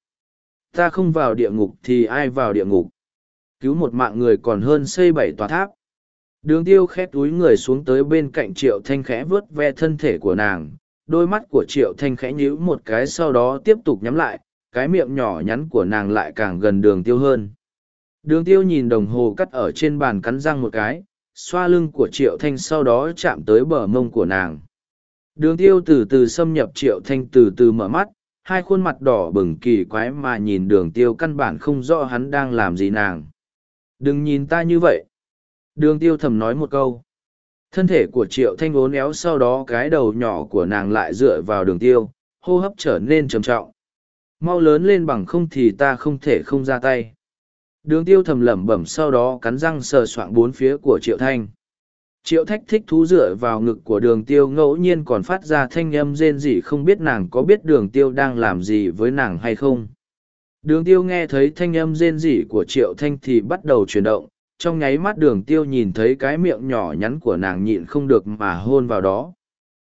ta không vào địa ngục thì ai vào địa ngục? Cứu một mạng người còn hơn xây bảy tòa tháp. Đường tiêu khét túi người xuống tới bên cạnh triệu thanh khẽ vớt ve thân thể của nàng. Đôi mắt của triệu thanh khẽ nhíu một cái sau đó tiếp tục nhắm lại, cái miệng nhỏ nhắn của nàng lại càng gần đường tiêu hơn. Đường tiêu nhìn đồng hồ cắt ở trên bàn cắn răng một cái xoa lưng của triệu thanh sau đó chạm tới bờ mông của nàng. Đường tiêu từ từ xâm nhập triệu thanh từ từ mở mắt, hai khuôn mặt đỏ bừng kỳ quái mà nhìn đường tiêu căn bản không rõ hắn đang làm gì nàng. Đừng nhìn ta như vậy. Đường tiêu thầm nói một câu. Thân thể của triệu thanh ốn éo sau đó cái đầu nhỏ của nàng lại dựa vào đường tiêu, hô hấp trở nên trầm trọng. Mau lớn lên bằng không thì ta không thể không ra tay đường tiêu thầm lẩm bẩm sau đó cắn răng sờ soạng bốn phía của triệu thanh. Triệu thách thích thú dựa vào ngực của đường tiêu ngẫu nhiên còn phát ra thanh âm rên rỉ không biết nàng có biết đường tiêu đang làm gì với nàng hay không. Đường tiêu nghe thấy thanh âm rên rỉ của triệu thanh thì bắt đầu chuyển động, trong nháy mắt đường tiêu nhìn thấy cái miệng nhỏ nhắn của nàng nhịn không được mà hôn vào đó.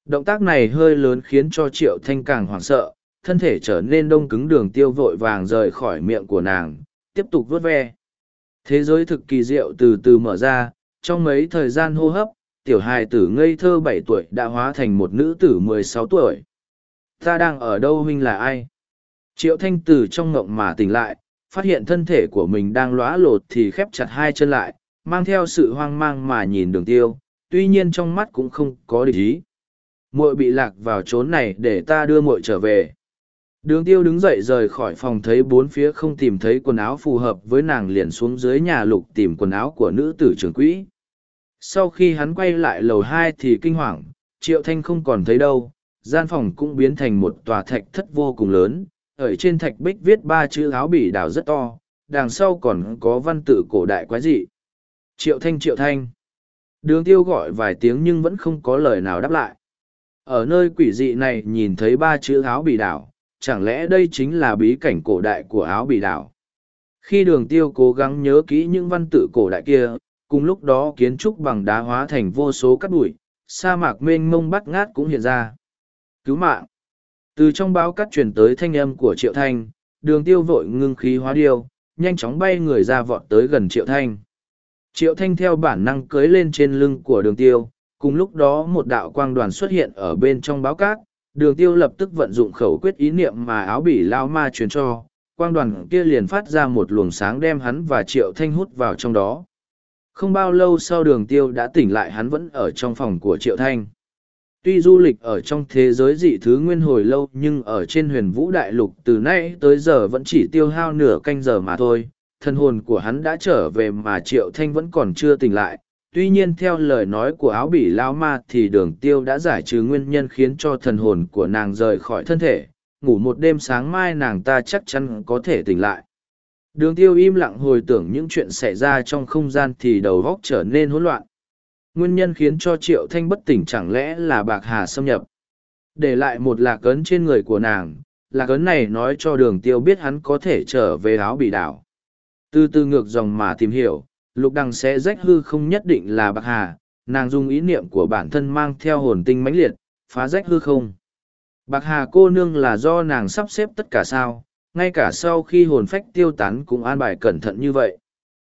Động tác này hơi lớn khiến cho triệu thanh càng hoảng sợ, thân thể trở nên đông cứng đường tiêu vội vàng rời khỏi miệng của nàng tiếp tục vớt ve. Thế giới thực kỳ diệu từ từ mở ra, trong mấy thời gian hô hấp, tiểu hài tử ngây thơ bảy tuổi đã hóa thành một nữ tử mười sáu tuổi. Ta đang ở đâu huynh là ai? Triệu thanh tử trong ngộng mà tỉnh lại, phát hiện thân thể của mình đang lóa lột thì khép chặt hai chân lại, mang theo sự hoang mang mà nhìn đường tiêu, tuy nhiên trong mắt cũng không có địch ý. Muội bị lạc vào trốn này để ta đưa muội trở về đường tiêu đứng dậy rời khỏi phòng thấy bốn phía không tìm thấy quần áo phù hợp với nàng liền xuống dưới nhà lục tìm quần áo của nữ tử trưởng quỹ. Sau khi hắn quay lại lầu hai thì kinh hoàng, triệu thanh không còn thấy đâu, gian phòng cũng biến thành một tòa thạch thất vô cùng lớn, ở trên thạch bích viết ba chữ áo bỉ đảo rất to, đằng sau còn có văn tự cổ đại quái dị. Triệu thanh triệu thanh. Đường tiêu gọi vài tiếng nhưng vẫn không có lời nào đáp lại. Ở nơi quỷ dị này nhìn thấy ba chữ áo bỉ đảo chẳng lẽ đây chính là bí cảnh cổ đại của áo Bị đảo? Khi đường tiêu cố gắng nhớ kỹ những văn tự cổ đại kia, cùng lúc đó kiến trúc bằng đá hóa thành vô số cát bụi, sa mạc mênh mông bắt ngát cũng hiện ra. Cứu mạng! Từ trong báo cắt truyền tới thanh âm của triệu thanh, đường tiêu vội ngưng khí hóa điêu, nhanh chóng bay người ra vọt tới gần triệu thanh. Triệu thanh theo bản năng cưới lên trên lưng của đường tiêu, cùng lúc đó một đạo quang đoàn xuất hiện ở bên trong báo cát đường tiêu lập tức vận dụng khẩu quyết ý niệm mà áo bỉ lao ma truyền cho, quang đoàn kia liền phát ra một luồng sáng đem hắn và triệu thanh hút vào trong đó. Không bao lâu sau đường tiêu đã tỉnh lại hắn vẫn ở trong phòng của triệu thanh. Tuy du lịch ở trong thế giới dị thứ nguyên hồi lâu nhưng ở trên huyền vũ đại lục từ nay tới giờ vẫn chỉ tiêu hao nửa canh giờ mà thôi thân hồn của hắn đã trở về mà triệu thanh vẫn còn chưa tỉnh lại tuy nhiên theo lời nói của áo bỉ lao ma thì đường tiêu đã giải trừ nguyên nhân khiến cho thần hồn của nàng rời khỏi thân thể. Ngủ một đêm sáng mai nàng ta chắc chắn có thể tỉnh lại. Đường tiêu im lặng hồi tưởng những chuyện xảy ra trong không gian thì đầu góc trở nên hỗn loạn. Nguyên nhân khiến cho triệu thanh bất tỉnh chẳng lẽ là bạc hà xâm nhập? Để lại một lạc ấn trên người của nàng, lạc ấn này nói cho đường tiêu biết hắn có thể trở về áo bỉ đảo. Từ từ ngược dòng mà tìm hiểu lục đằng sẽ rách hư không nhất định là bạc hà, nàng dùng ý niệm của bản thân mang theo hồn tinh mãnh liệt, phá rách hư không. Bạc hà cô nương là do nàng sắp xếp tất cả sao, ngay cả sau khi hồn phách tiêu tán cũng an bài cẩn thận như vậy.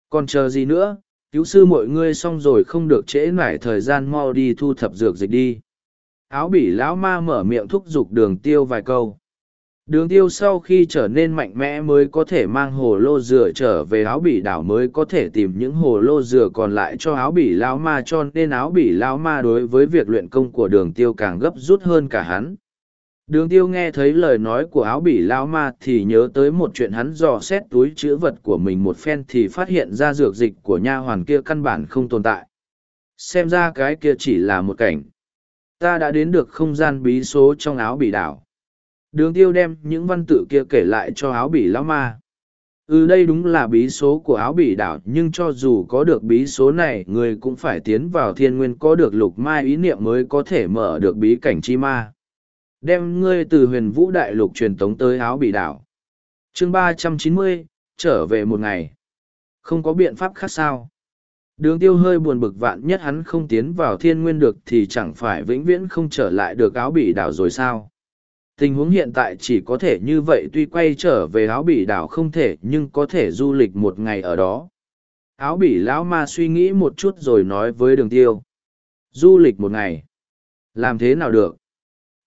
Còn chờ gì nữa, cứu sư mọi ngươi xong rồi không được trễ nải thời gian mau đi thu thập dược dịch đi. Áo bỉ lão ma mở miệng thúc giục đường tiêu vài câu đường tiêu sau khi trở nên mạnh mẽ mới có thể mang hồ lô dừa trở về áo bỉ đảo mới có thể tìm những hồ lô dừa còn lại cho áo bỉ lão ma cho nên áo bỉ lão ma đối với việc luyện công của đường tiêu càng gấp rút hơn cả hắn Đường tiêu nghe thấy lời nói của áo bỉ lao ma thì nhớ tới một chuyện hắn dò xét túi chữ vật của mình một phen thì phát hiện ra dược dịch của nha hoàn kia căn bản không tồn tại. Xem ra cái kia chỉ là một cảnh. Ta đã đến được không gian bí số trong áo bỉ đảo. Đường tiêu đem những văn tự kia kể lại cho áo bỉ Lão ma. Ừ đây đúng là bí số của áo bỉ đảo, nhưng cho dù có được bí số này, người cũng phải tiến vào thiên nguyên có được lục mai ý niệm mới có thể mở được bí cảnh chi ma. Đem ngươi từ huyền vũ đại lục truyền tống tới áo Bỉ đảo. Chương ba trăm chín mươi, trở về một ngày. Không có biện pháp khác sao. Đường tiêu hơi buồn bực vạn nhất hắn không tiến vào thiên nguyên được thì chẳng phải vĩnh viễn không trở lại được áo Bỉ đảo rồi sao? Tình huống hiện tại chỉ có thể như vậy tuy quay trở về áo Bỉ đảo không thể nhưng có thể du lịch một ngày ở đó. Áo bỉ lão ma suy nghĩ một chút rồi nói với đường tiêu. Du lịch một ngày. Làm thế nào được?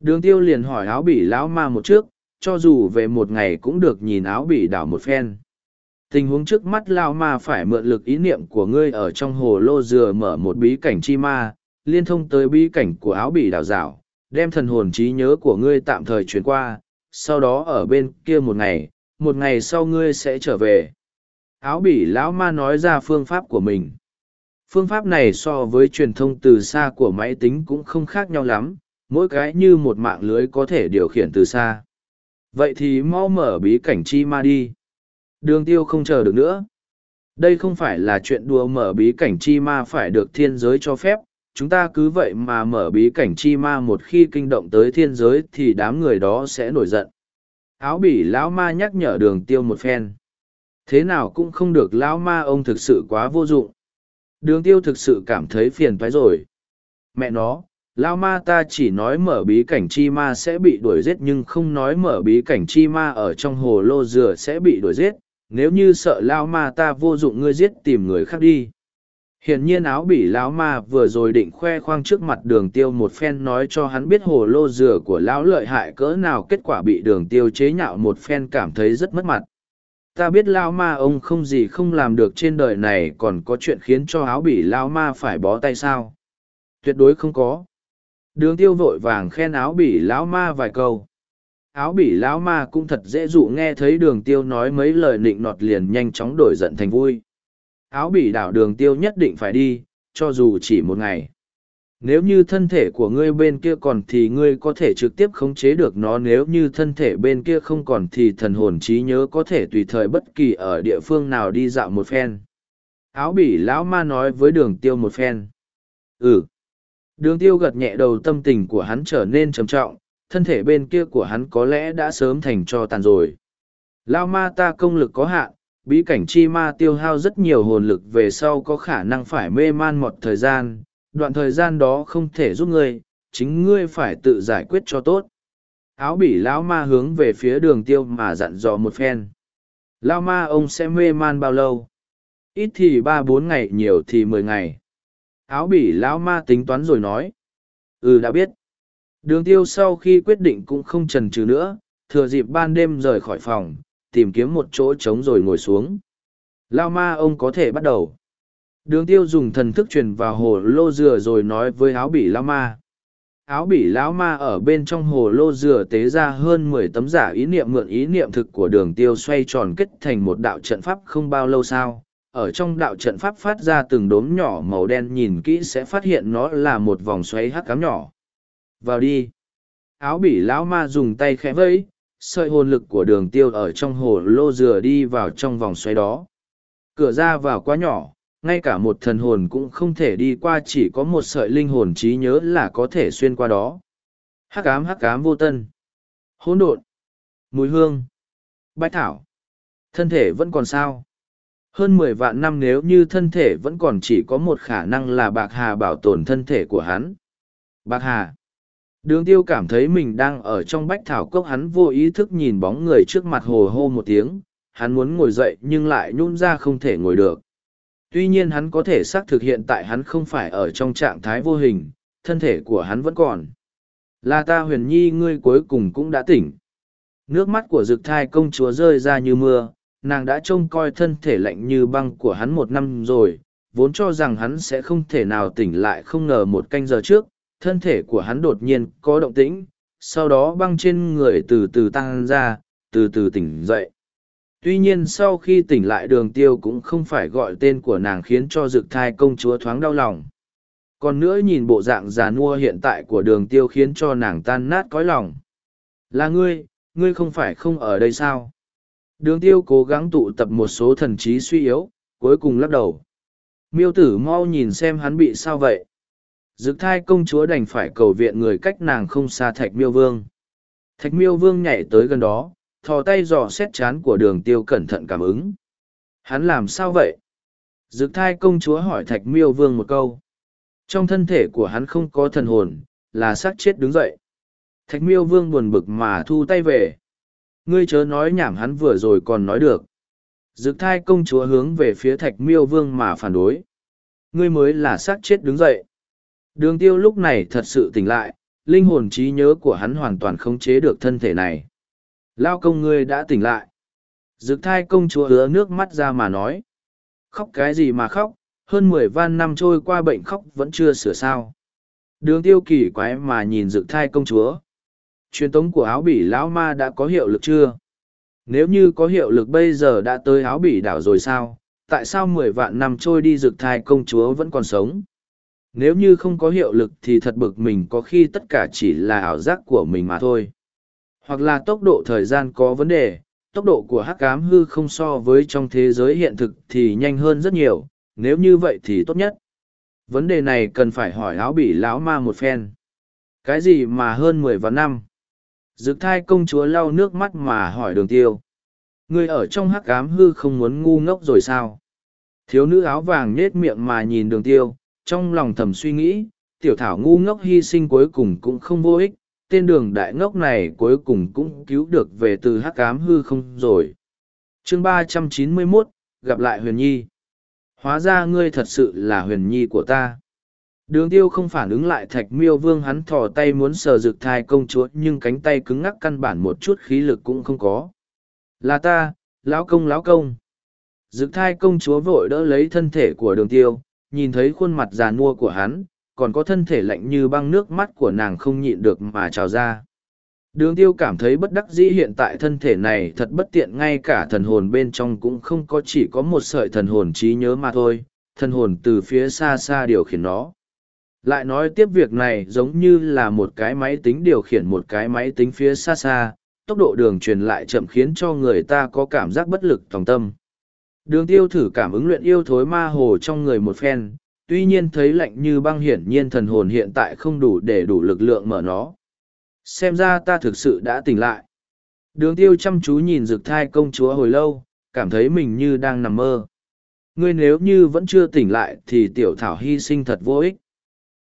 Đường tiêu liền hỏi áo bỉ lão ma một trước, cho dù về một ngày cũng được nhìn áo bỉ đảo một phen. Tình huống trước mắt lão ma phải mượn lực ý niệm của ngươi ở trong hồ lô dừa mở một bí cảnh chi ma, liên thông tới bí cảnh của áo bỉ đảo rảo, đem thần hồn trí nhớ của ngươi tạm thời chuyển qua, sau đó ở bên kia một ngày, một ngày sau ngươi sẽ trở về. Áo bỉ lão ma nói ra phương pháp của mình. Phương pháp này so với truyền thông từ xa của máy tính cũng không khác nhau lắm, mỗi cái như một mạng lưới có thể điều khiển từ xa. Vậy thì mau mở bí cảnh chi ma đi. Đường tiêu không chờ được nữa. Đây không phải là chuyện đùa mở bí cảnh chi ma phải được thiên giới cho phép, chúng ta cứ vậy mà mở bí cảnh chi ma một khi kinh động tới thiên giới thì đám người đó sẽ nổi giận. Áo bỉ lão ma nhắc nhở đường tiêu một phen. Thế nào cũng không được lão ma ông thực sự quá vô dụng. Đường tiêu thực sự cảm thấy phiền toái rồi. Mẹ nó, lão ma ta chỉ nói mở bí cảnh chi ma sẽ bị đuổi giết nhưng không nói mở bí cảnh chi ma ở trong hồ lô dừa sẽ bị đuổi giết. Nếu như sợ lão ma ta vô dụng ngươi giết tìm người khác đi. Hiển nhiên áo bỉ lão ma vừa rồi định khoe khoang trước mặt đường tiêu một phen nói cho hắn biết hồ lô dừa của lão lợi hại cỡ nào, kết quả bị đường tiêu chế nhạo một phen cảm thấy rất mất mặt. Ta biết lão ma ông không gì không làm được trên đời này, còn có chuyện khiến cho áo bỉ lão ma phải bó tay sao? Tuyệt đối không có. Đường tiêu vội vàng khen áo bỉ lão ma vài câu. Áo bỉ lão ma cũng thật dễ dụ nghe thấy đường tiêu nói mấy lời nịnh nọt liền nhanh chóng đổi giận thành vui áo bỉ đảo đường tiêu nhất định phải đi, cho dù chỉ một ngày. Nếu như thân thể của ngươi bên kia còn thì ngươi có thể trực tiếp khống chế được nó, nếu như thân thể bên kia không còn thì thần hồn trí nhớ có thể tùy thời bất kỳ ở địa phương nào đi dạo một phen. Áo bỉ lão ma nói với đường tiêu một phen. Ừ. Đường tiêu gật nhẹ đầu tâm tình của hắn trở nên trầm trọng, thân thể bên kia của hắn có lẽ đã sớm thành cho tàn rồi. Lão ma ta công lực có hạn bí cảnh chi ma tiêu hao rất nhiều hồn lực về sau có khả năng phải mê man một thời gian, đoạn thời gian đó không thể giúp ngươi, chính ngươi phải tự giải quyết cho tốt. Áo bỉ lão ma hướng về phía đường tiêu mà dặn dò một phen. Lao ma ông sẽ mê man bao lâu? Ít thì ba bốn ngày, nhiều thì mười ngày. Áo bỉ lão ma tính toán rồi nói. Ừ đã biết. Đường tiêu sau khi quyết định cũng không trần trừ nữa, thừa dịp ban đêm rời khỏi phòng tìm kiếm một chỗ trống rồi ngồi xuống lao ma ông có thể bắt đầu Đường tiêu dùng thần thức truyền vào hồ lô dừa rồi nói với áo bỉ lão ma. Áo bỉ lão ma ở bên trong hồ lô dừa tế ra hơn mười tấm giả ý niệm mượn ý niệm thực của đường tiêu xoay tròn kết thành một đạo trận pháp không bao lâu sau. Ở trong đạo trận pháp phát ra từng đốm nhỏ màu đen nhìn kỹ sẽ phát hiện nó là một vòng xoáy hắc cám nhỏ. Vào đi. Áo bỉ lão ma dùng tay khẽ vẫy, sợi hồn lực của đường tiêu ở trong hồ lô dừa đi vào trong vòng xoáy đó. Cửa ra vào quá nhỏ, ngay cả một thần hồn cũng không thể đi qua chỉ có một sợi linh hồn trí nhớ là có thể xuyên qua đó. Hắc ám hắc ám vô tân. Hỗn độn. Mùi hương. Bách thảo. Thân thể vẫn còn sao? Hơn mười vạn năm nếu như thân thể vẫn còn chỉ có một khả năng là bạc hà bảo tồn thân thể của hắn. Bạc hà đường tiêu cảm thấy mình đang ở trong bách thảo cốc hắn vô ý thức nhìn bóng người trước mặt hồ hô một tiếng hắn muốn ngồi dậy nhưng lại nhún ra không thể ngồi được Tuy nhiên hắn có thể xác thực hiện tại hắn không phải ở trong trạng thái vô hình, thân thể của hắn vẫn còn. Là ta huyền nhi ngươi cuối cùng cũng đã tỉnh. Nước mắt của rực thai công chúa rơi ra như mưa, nàng đã trông coi thân thể lạnh như băng của hắn một năm rồi, vốn cho rằng hắn sẽ không thể nào tỉnh lại không ngờ một canh giờ trước, thân thể của hắn đột nhiên có động tĩnh, sau đó băng trên người từ từ tăng ra, từ từ tỉnh dậy. Tuy nhiên sau khi tỉnh lại đường tiêu cũng không phải gọi tên của nàng khiến cho dực thai công chúa thoáng đau lòng. Còn nữa nhìn bộ dạng già nua hiện tại của đường tiêu khiến cho nàng tan nát cõi lòng. Là ngươi ngươi không phải không ở đây sao? Đường tiêu cố gắng tụ tập một số thần trí suy yếu cuối cùng lắc đầu. Miêu tử mau nhìn xem hắn bị sao vậy dực thai công chúa đành phải cầu viện người cách nàng không xa thạch miêu vương thạch miêu vương nhảy tới gần đó thò tay dò xét chán của đường tiêu cẩn thận cảm ứng. Hắn làm sao vậy? Dực thai công chúa hỏi thạch miêu vương một câu. Trong thân thể của hắn không có thần hồn, là xác chết đứng dậy. Thạch miêu vương buồn bực mà thu tay về. Ngươi chớ nói nhảm hắn vừa rồi còn nói được. Dực thai công chúa hướng về phía thạch miêu vương mà phản đối. Ngươi mới là xác chết đứng dậy. Đường tiêu lúc này thật sự tỉnh lại, linh hồn trí nhớ của hắn hoàn toàn khống chế được thân thể này. Lao công ngươi đã tỉnh lại. Dực thai công chúa hứa nước mắt ra mà nói. Khóc cái gì mà khóc, hơn mười van năm trôi qua bệnh khóc vẫn chưa sửa sao. Đường tiêu kỳ quái mà nhìn dực thai công chúa. Truyền tống của áo bỉ lão ma đã có hiệu lực chưa? Nếu như có hiệu lực bây giờ đã tới áo bỉ đảo rồi sao? Tại sao mười vạn năm trôi đi dực thai công chúa vẫn còn sống? Nếu như không có hiệu lực thì thật bực mình có khi tất cả chỉ là ảo giác của mình mà thôi. Hoặc là tốc độ thời gian có vấn đề, tốc độ của hắc ám hư không so với trong thế giới hiện thực thì nhanh hơn rất nhiều, nếu như vậy thì tốt nhất. Vấn đề này cần phải hỏi áo bỉ lão ma một phen. Cái gì mà hơn mười vạn năm? Dực thai công chúa lau nước mắt mà hỏi đường tiêu. Người ở trong hắc ám hư không muốn ngu ngốc rồi sao? Thiếu nữ áo vàng nhết miệng mà nhìn đường tiêu, trong lòng thầm suy nghĩ, tiểu thảo ngu ngốc hy sinh cuối cùng cũng không vô ích, tên đường đại ngốc này cuối cùng cũng cứu được về từ hắc ám hư không rồi. chương ba trăm chín mươi 391, gặp lại huyền nhi. Hóa ra ngươi thật sự là huyền nhi của ta. Đường tiêu không phản ứng lại thạch miêu vương hắn thò tay muốn sờ rực thai công chúa nhưng cánh tay cứng ngắc căn bản một chút khí lực cũng không có. Là ta, lão công lão công. Rực thai công chúa vội đỡ lấy thân thể của đường tiêu, nhìn thấy khuôn mặt già nua của hắn, còn có thân thể lạnh như băng nước mắt của nàng không nhịn được mà trào ra. Đường tiêu cảm thấy bất đắc dĩ hiện tại thân thể này thật bất tiện ngay cả thần hồn bên trong cũng không có chỉ có một sợi thần hồn trí nhớ mà thôi, thần hồn từ phía xa xa điều khiển nó. Lại nói tiếp việc này giống như là một cái máy tính điều khiển một cái máy tính phía xa xa, tốc độ đường truyền lại chậm khiến cho người ta có cảm giác bất lực tòng tâm. Đường tiêu thử cảm ứng luyện yêu thối ma hồ trong người một phen, tuy nhiên thấy lạnh như băng hiển nhiên thần hồn hiện tại không đủ để đủ lực lượng mở nó. Xem ra ta thực sự đã tỉnh lại. Đường tiêu chăm chú nhìn rực thai công chúa hồi lâu, cảm thấy mình như đang nằm mơ. Ngươi nếu như vẫn chưa tỉnh lại thì tiểu thảo hy sinh thật vô ích.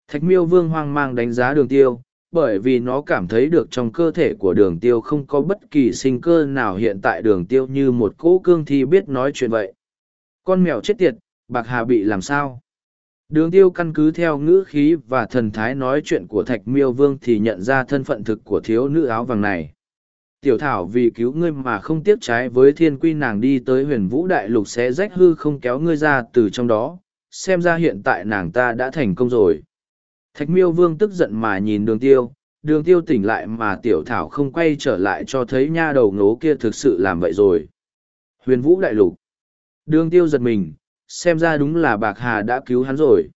Thạch miêu vương hoang mang đánh giá đường tiêu, bởi vì nó cảm thấy được trong cơ thể của đường tiêu không có bất kỳ sinh cơ nào hiện tại đường tiêu như một cỗ cương thi biết nói chuyện vậy. Con mèo chết tiệt, bạc hà bị làm sao? Đường tiêu căn cứ theo ngữ khí và thần thái nói chuyện của thạch miêu vương thì nhận ra thân phận thực của thiếu nữ áo vàng này. Tiểu thảo vì cứu ngươi mà không tiếc trái với thiên quy nàng đi tới huyền vũ đại lục sẽ rách hư không kéo ngươi ra từ trong đó, xem ra hiện tại nàng ta đã thành công rồi. Thạch miêu vương tức giận mà nhìn đường tiêu, đường tiêu tỉnh lại mà tiểu thảo không quay trở lại cho thấy nha đầu ngố kia thực sự làm vậy rồi. Huyền vũ đại lục. Đường tiêu giật mình, xem ra đúng là bạc hà đã cứu hắn rồi.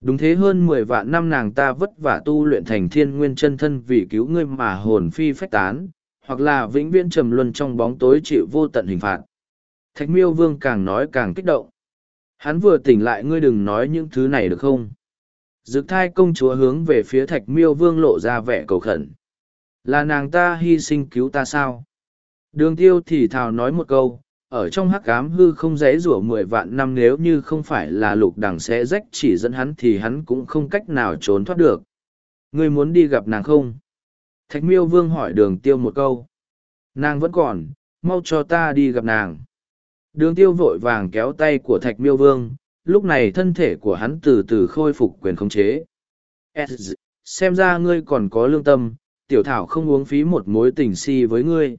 Đúng thế hơn mười vạn năm nàng ta vất vả tu luyện thành thiên nguyên chân thân vì cứu ngươi mà hồn phi phách tán, hoặc là vĩnh viễn trầm luân trong bóng tối chịu vô tận hình phạt. Thạch miêu vương càng nói càng kích động. Hắn vừa tỉnh lại ngươi đừng nói những thứ này được không? Dực thai công chúa hướng về phía thạch miêu vương lộ ra vẻ cầu khẩn. Là nàng ta hy sinh cứu ta sao? Đường tiêu thì thào nói một câu, ở trong hắc ám hư không dễ rủa mười vạn năm nếu như không phải là lục đằng sẽ rách chỉ dẫn hắn thì hắn cũng không cách nào trốn thoát được. Ngươi muốn đi gặp nàng không? Thạch miêu vương hỏi đường tiêu một câu. Nàng vẫn còn, mau cho ta đi gặp nàng. Đường tiêu vội vàng kéo tay của thạch miêu vương, lúc này thân thể của hắn từ từ khôi phục quyền khống chế. Xem ra ngươi còn có lương tâm, tiểu thảo không uống phí một mối tình si với ngươi.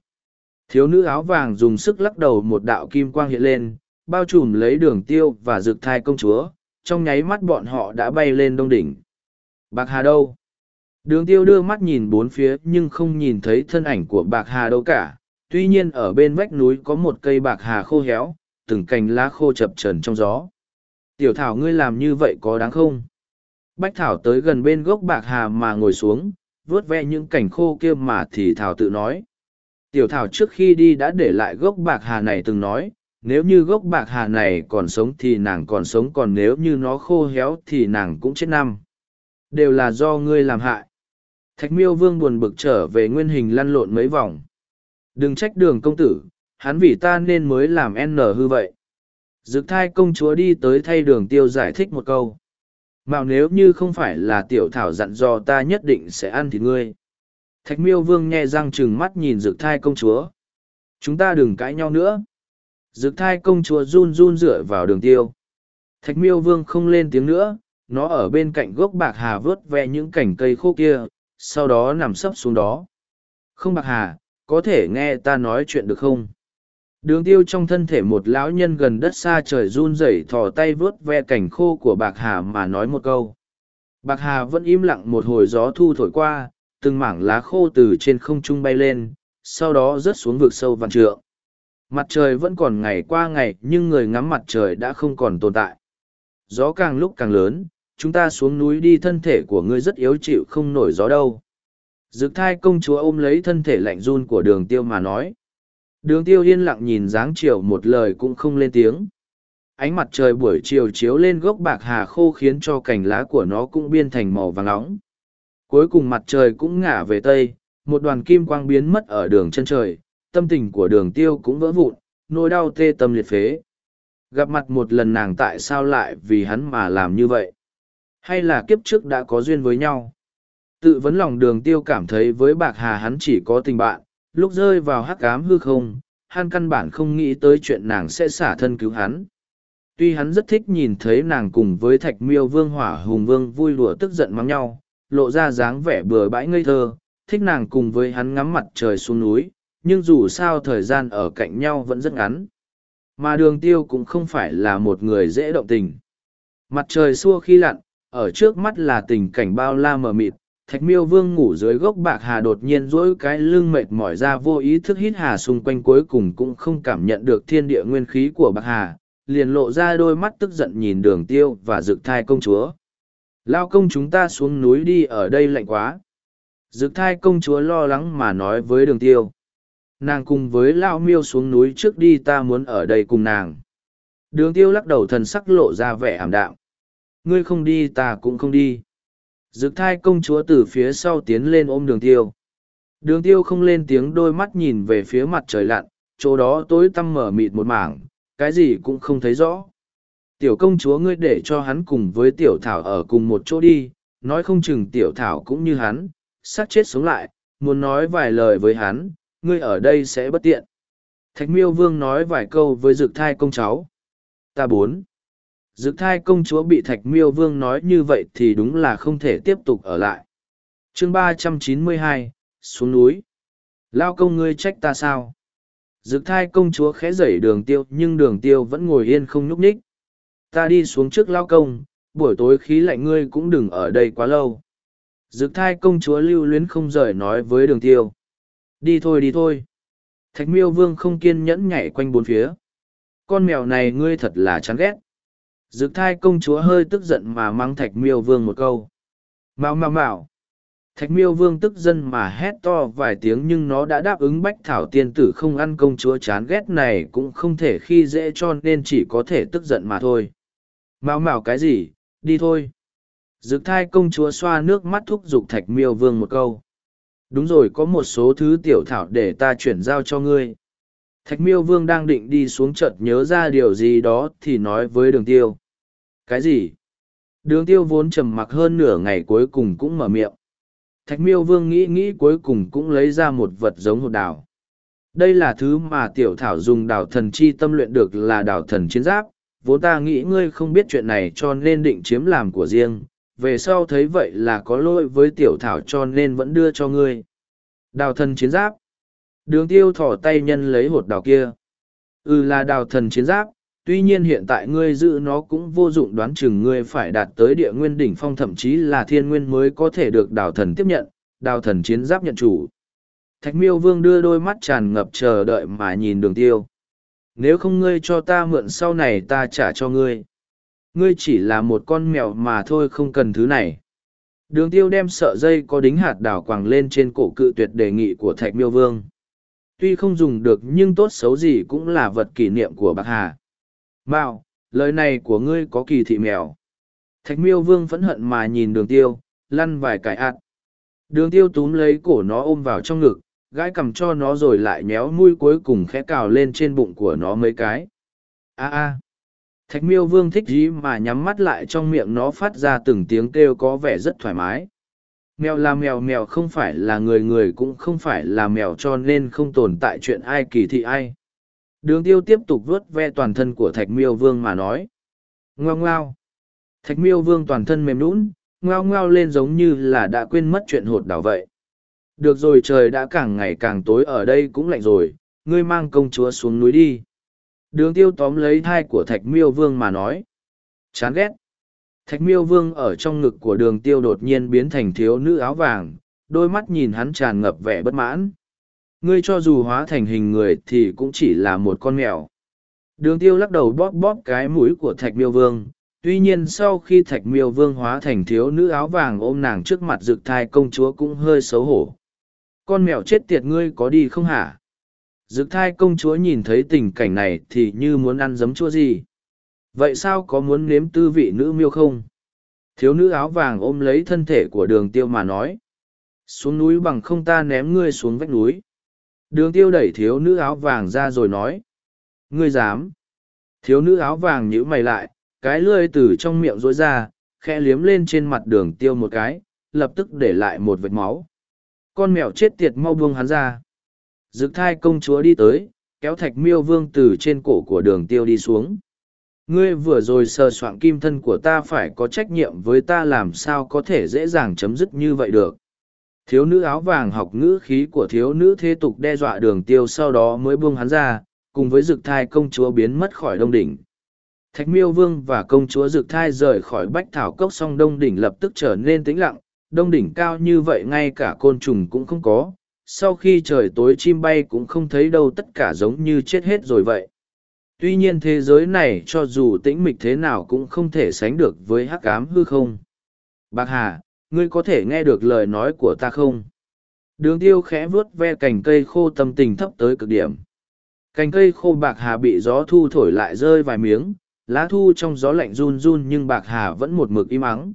Thiếu nữ áo vàng dùng sức lắc đầu một đạo kim quang hiện lên, bao trùm lấy đường tiêu và rực thai công chúa, trong nháy mắt bọn họ đã bay lên đông đỉnh. Bạc Hà đâu? Đường tiêu đưa mắt nhìn bốn phía nhưng không nhìn thấy thân ảnh của bạc hà đâu cả. Tuy nhiên ở bên vách núi có một cây bạc hà khô héo, từng cành lá khô chập trần trong gió. Tiểu thảo ngươi làm như vậy có đáng không? Bách thảo tới gần bên gốc bạc hà mà ngồi xuống, vuốt ve những cảnh khô kia mà thì thảo tự nói. Tiểu thảo trước khi đi đã để lại gốc bạc hà này từng nói, nếu như gốc bạc hà này còn sống thì nàng còn sống còn nếu như nó khô héo thì nàng cũng chết năm. Đều là do ngươi làm hại. Thạch miêu vương buồn bực trở về nguyên hình lăn lộn mấy vòng. Đừng trách đường công tử, hắn vì ta nên mới làm n hư vậy. Dực thai công chúa đi tới thay đường tiêu giải thích một câu. Mạo nếu như không phải là tiểu thảo dặn dò ta nhất định sẽ ăn thịt ngươi. Thạch miêu vương nghe răng trừng mắt nhìn dực thai công chúa. Chúng ta đừng cãi nhau nữa. Dực thai công chúa run run dựa vào đường tiêu. Thạch miêu vương không lên tiếng nữa, nó ở bên cạnh gốc bạc hà vớt ve những cành cây khô kia, sau đó nằm sấp xuống đó. Không bạc hà, có thể nghe ta nói chuyện được không? Đường tiêu trong thân thể một lão nhân gần đất xa trời run rẩy thò tay vớt ve cảnh khô của bạc hà mà nói một câu. Bạc hà vẫn im lặng một hồi gió thu thổi qua, từng mảng lá khô từ trên không trung bay lên, sau đó rớt xuống vực sâu vạn trượng. Mặt trời vẫn còn ngày qua ngày nhưng người ngắm mặt trời đã không còn tồn tại. Gió càng lúc càng lớn, chúng ta xuống núi đi thân thể của ngươi rất yếu chịu không nổi gió đâu. Dực thai công chúa ôm lấy thân thể lạnh run của đường tiêu mà nói. Đường tiêu yên lặng nhìn dáng chiều một lời cũng không lên tiếng. Ánh mặt trời buổi chiều chiếu lên gốc bạc hà khô khiến cho cành lá của nó cũng biên thành màu vàng nóng. Cuối cùng mặt trời cũng ngả về tây, một đoàn kim quang biến mất ở đường chân trời, tâm tình của đường tiêu cũng vỡ vụn, nỗi đau tê tâm liệt phế. Gặp mặt một lần nàng tại sao lại vì hắn mà làm như vậy? Hay là kiếp trước đã có duyên với nhau? Tự vấn lòng đường tiêu cảm thấy với bạc hà hắn chỉ có tình bạn, lúc rơi vào hắc ám hư không, hắn căn bản không nghĩ tới chuyện nàng sẽ xả thân cứu hắn. Tuy hắn rất thích nhìn thấy nàng cùng với thạch miêu vương hỏa hùng vương vui lụa tức giận mắng nhau, lộ ra dáng vẻ bừa bãi ngây thơ, thích nàng cùng với hắn ngắm mặt trời xuống núi, nhưng dù sao thời gian ở cạnh nhau vẫn rất ngắn. Mà đường tiêu cũng không phải là một người dễ động tình. Mặt trời xua khi lặn, ở trước mắt là tình cảnh bao la mờ mịt, thạch miêu vương ngủ dưới gốc bạc hà đột nhiên rỗi cái lưng mệt mỏi ra vô ý thức hít hà xung quanh cuối cùng cũng không cảm nhận được thiên địa nguyên khí của bạc hà, liền lộ ra đôi mắt tức giận nhìn đường tiêu và rực thai công chúa. Lao công chúng ta xuống núi đi ở đây lạnh quá. Dực thai công chúa lo lắng mà nói với đường tiêu. Nàng cùng với Lao miêu xuống núi trước đi ta muốn ở đây cùng nàng. Đường tiêu lắc đầu thần sắc lộ ra vẻ ảm đạm. Ngươi không đi ta cũng không đi. Dực thai công chúa từ phía sau tiến lên ôm đường tiêu. Đường tiêu không lên tiếng đôi mắt nhìn về phía mặt trời lặn, chỗ đó tối tăm mở mịt một mảng, cái gì cũng không thấy rõ. Tiểu công chúa ngươi để cho hắn cùng với tiểu thảo ở cùng một chỗ đi, nói không chừng tiểu thảo cũng như hắn, sát chết sống lại, muốn nói vài lời với hắn, ngươi ở đây sẽ bất tiện. Thạch miêu vương nói vài câu với dực thai công cháu. Ta bốn. Dực thai công chúa bị thạch miêu vương nói như vậy thì đúng là không thể tiếp tục ở lại. chương ba trăm chín mươi hai xuống núi. Lao công ngươi trách ta sao? Dực thai công chúa khẽ dẩy đường tiêu nhưng đường tiêu vẫn ngồi yên không nhúc nhích. Ta đi xuống trước lao công, buổi tối khí lạnh ngươi cũng đừng ở đây quá lâu. Dực thai công chúa lưu luyến không rời nói với đường tiêu. Đi thôi đi thôi. Thạch miêu vương không kiên nhẫn nhảy quanh bốn phía. Con mèo này ngươi thật là chán ghét. Dực thai công chúa hơi tức giận mà mắng thạch miêu vương một câu. Mau mau mau. Thạch miêu vương tức dân mà hét to vài tiếng nhưng nó đã đáp ứng bách thảo tiên tử không ăn công chúa chán ghét này cũng không thể khi dễ cho nên chỉ có thể tức giận mà thôi. Mau mau cái gì, đi thôi. Dực thai công chúa xoa nước mắt thúc giục thạch miêu vương một câu. Đúng rồi có một số thứ tiểu thảo để ta chuyển giao cho ngươi. Thạch miêu vương đang định đi xuống chợt nhớ ra điều gì đó thì nói với đường tiêu. Cái gì? Đường tiêu vốn trầm mặc hơn nửa ngày cuối cùng cũng mở miệng. Thạch miêu vương nghĩ nghĩ cuối cùng cũng lấy ra một vật giống hột đào. Đây là thứ mà tiểu thảo dùng đào thần chi tâm luyện được là đào thần chiến giáp. Vốn ta nghĩ ngươi không biết chuyện này cho nên định chiếm làm của riêng. Về sau thấy vậy là có lỗi với tiểu thảo cho nên vẫn đưa cho ngươi. Đào thần chiến giáp. Đường tiêu thỏ tay nhân lấy hột đào kia. Ừ là đào thần chiến giáp, tuy nhiên hiện tại ngươi giữ nó cũng vô dụng đoán chừng ngươi phải đạt tới địa nguyên đỉnh phong thậm chí là thiên nguyên mới có thể được đào thần tiếp nhận, đào thần chiến giáp nhận chủ. Thạch miêu vương đưa đôi mắt tràn ngập chờ đợi mà nhìn đường tiêu. Nếu không ngươi cho ta mượn sau này ta trả cho ngươi. Ngươi chỉ là một con mèo mà thôi không cần thứ này. Đường tiêu đem sợ dây có đính hạt đào quàng lên trên cổ cự tuyệt đề nghị của thạch miêu vương. Tuy không dùng được nhưng tốt xấu gì cũng là vật kỷ niệm của bạc hà. Mạo, lời này của ngươi có kỳ thị mèo. Thạch miêu vương phẫn hận mà nhìn đường tiêu, lăn vài cái ạt. Đường tiêu túm lấy cổ nó ôm vào trong ngực, gãi cầm cho nó rồi lại nhéo mũi cuối cùng khẽ cào lên trên bụng của nó mấy cái. a a Thạch miêu vương thích gì mà nhắm mắt lại trong miệng nó phát ra từng tiếng kêu có vẻ rất thoải mái. Mèo là mèo mèo không phải là người người cũng không phải là mèo cho nên không tồn tại chuyện ai kỳ thị ai. Đường tiêu tiếp tục vớt ve toàn thân của thạch miêu vương mà nói. Ngoao ngoao. Thạch miêu vương toàn thân mềm nũng, ngoao ngoao lên giống như là đã quên mất chuyện hột đảo vậy. Được rồi trời đã càng ngày càng tối ở đây cũng lạnh rồi, ngươi mang công chúa xuống núi đi. Đường tiêu tóm lấy thai của thạch miêu vương mà nói. Chán ghét. Thạch miêu vương ở trong ngực của đường tiêu đột nhiên biến thành thiếu nữ áo vàng, đôi mắt nhìn hắn tràn ngập vẻ bất mãn. Ngươi cho dù hóa thành hình người thì cũng chỉ là một con mèo. Đường tiêu lắc đầu bóp bóp cái mũi của thạch miêu vương. Tuy nhiên sau khi thạch miêu vương hóa thành thiếu nữ áo vàng ôm nàng trước mặt rực thai công chúa cũng hơi xấu hổ. Con mèo chết tiệt ngươi có đi không hả? Dực thai công chúa nhìn thấy tình cảnh này thì như muốn ăn giấm chua gì. Vậy sao có muốn nếm tư vị nữ miêu không? Thiếu nữ áo vàng ôm lấy thân thể của đường tiêu mà nói. Xuống núi bằng không ta ném ngươi xuống vách núi. Đường tiêu đẩy thiếu nữ áo vàng ra rồi nói. Ngươi dám. Thiếu nữ áo vàng nhữ mày lại, cái lươi từ trong miệng rối ra, khẽ liếm lên trên mặt đường tiêu một cái, lập tức để lại một vệt máu. Con mèo chết tiệt mau buông hắn ra. Dực thai công chúa đi tới, kéo thạch miêu vương từ trên cổ của đường tiêu đi xuống. Ngươi vừa rồi sờ soạn kim thân của ta phải có trách nhiệm với ta làm sao có thể dễ dàng chấm dứt như vậy được. Thiếu nữ áo vàng học ngữ khí của thiếu nữ thế tục đe dọa đường tiêu sau đó mới buông hắn ra, cùng với dực thai công chúa biến mất khỏi đông đỉnh. Thạch miêu vương và công chúa dực thai rời khỏi bách thảo cốc song đông đỉnh lập tức trở nên tĩnh lặng, đông đỉnh cao như vậy ngay cả côn trùng cũng không có, sau khi trời tối chim bay cũng không thấy đâu tất cả giống như chết hết rồi vậy tuy nhiên thế giới này cho dù tĩnh mịch thế nào cũng không thể sánh được với hắc ám hư không. Bạc hà ngươi có thể nghe được lời nói của ta không? Đường tiêu khẽ vuốt ve cành cây khô tâm tình thấp tới cực điểm. Cành cây khô bạc hà bị gió thu thổi lại rơi vài miếng lá thu trong gió lạnh run run nhưng bạc hà vẫn một mực im ắng.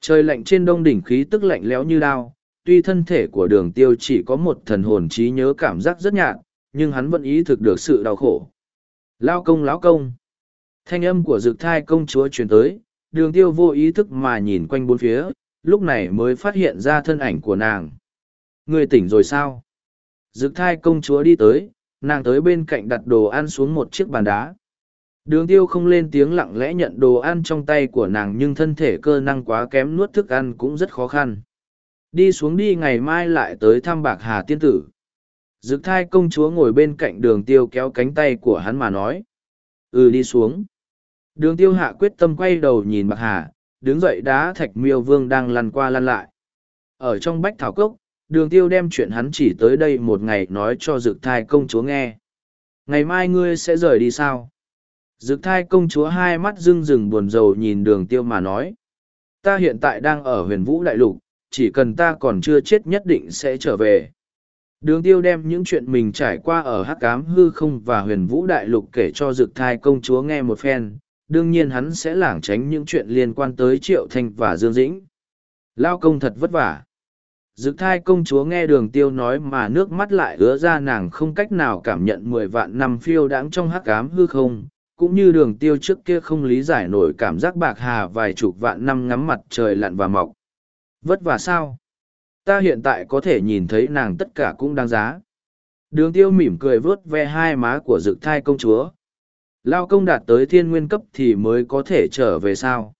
Trời lạnh trên đông đỉnh khí tức lạnh lẽo như đao tuy thân thể của đường tiêu chỉ có một thần hồn trí nhớ cảm giác rất nhạt, nhưng hắn vẫn ý thực được sự đau khổ. Lao công lão công. Thanh âm của dược thai công chúa truyền tới, đường tiêu vô ý thức mà nhìn quanh bốn phía, lúc này mới phát hiện ra thân ảnh của nàng. Người tỉnh rồi sao? dược thai công chúa đi tới, nàng tới bên cạnh đặt đồ ăn xuống một chiếc bàn đá. Đường tiêu không lên tiếng lặng lẽ nhận đồ ăn trong tay của nàng nhưng thân thể cơ năng quá kém nuốt thức ăn cũng rất khó khăn. Đi xuống đi ngày mai lại tới thăm bạc hà tiên tử. Dực thai công chúa ngồi bên cạnh đường tiêu kéo cánh tay của hắn mà nói. Ừ đi xuống. Đường tiêu hạ quyết tâm quay đầu nhìn bạc hà, đứng dậy đá thạch miêu vương đang lăn qua lăn lại. Ở trong bách thảo cốc, đường tiêu đem chuyện hắn chỉ tới đây một ngày nói cho dực thai công chúa nghe. Ngày mai ngươi sẽ rời đi sao? Dực thai công chúa hai mắt rưng rừng buồn rầu nhìn đường tiêu mà nói. Ta hiện tại đang ở huyền vũ đại lục, chỉ cần ta còn chưa chết nhất định sẽ trở về. Đường tiêu đem những chuyện mình trải qua ở hắc cám hư không và huyền vũ đại lục kể cho dực thai công chúa nghe một phen, đương nhiên hắn sẽ lảng tránh những chuyện liên quan tới triệu thanh và dương dĩnh. Lao công thật vất vả. Dực thai công chúa nghe đường tiêu nói mà nước mắt lại ứa ra nàng không cách nào cảm nhận mười vạn năm phiêu đãng trong hắc cám hư không, cũng như đường tiêu trước kia không lý giải nổi cảm giác bạc hà vài chục vạn năm ngắm mặt trời lặn và mọc. Vất vả sao? Ta hiện tại có thể nhìn thấy nàng tất cả cũng đáng giá. Đường tiêu mỉm cười vớt ve hai má của dực thai công chúa. Lao công đạt tới thiên nguyên cấp thì mới có thể trở về sao.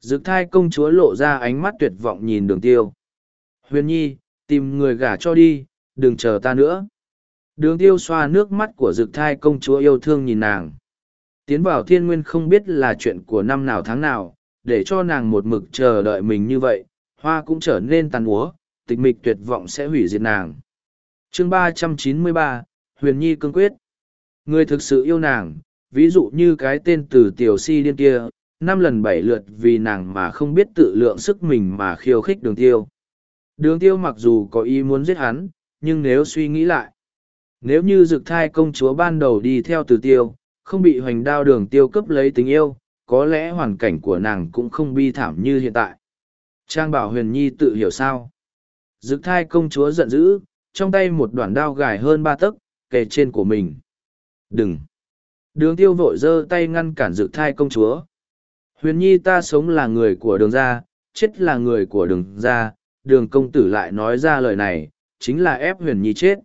Dực thai công chúa lộ ra ánh mắt tuyệt vọng nhìn đường tiêu. Huyền nhi, tìm người gả cho đi, đừng chờ ta nữa. Đường tiêu xoa nước mắt của dực thai công chúa yêu thương nhìn nàng. Tiến vào thiên nguyên không biết là chuyện của năm nào tháng nào, để cho nàng một mực chờ đợi mình như vậy, hoa cũng trở nên tàn úa, tịch mịch tuyệt vọng sẽ hủy diệt nàng. chương ba trăm chín mươi ba Huyền Nhi cương quyết. Người thực sự yêu nàng, ví dụ như cái tên từ tiểu si điên kia, năm lần bảy lượt vì nàng mà không biết tự lượng sức mình mà khiêu khích đường tiêu. Đường tiêu mặc dù có ý muốn giết hắn, nhưng nếu suy nghĩ lại, nếu như dực thai công chúa ban đầu đi theo từ tiêu, không bị hoành đao đường tiêu cấp lấy tình yêu, có lẽ hoàn cảnh của nàng cũng không bi thảm như hiện tại. Trang bảo huyền nhi tự hiểu sao. Dực thai công chúa giận dữ, trong tay một đoạn đao gài hơn ba tấc, kề trên của mình. Đừng! Đường tiêu vội giơ tay ngăn cản dực thai công chúa. Huyền nhi ta sống là người của đường gia, chết là người của đường gia, đường công tử lại nói ra lời này, chính là ép huyền nhi chết.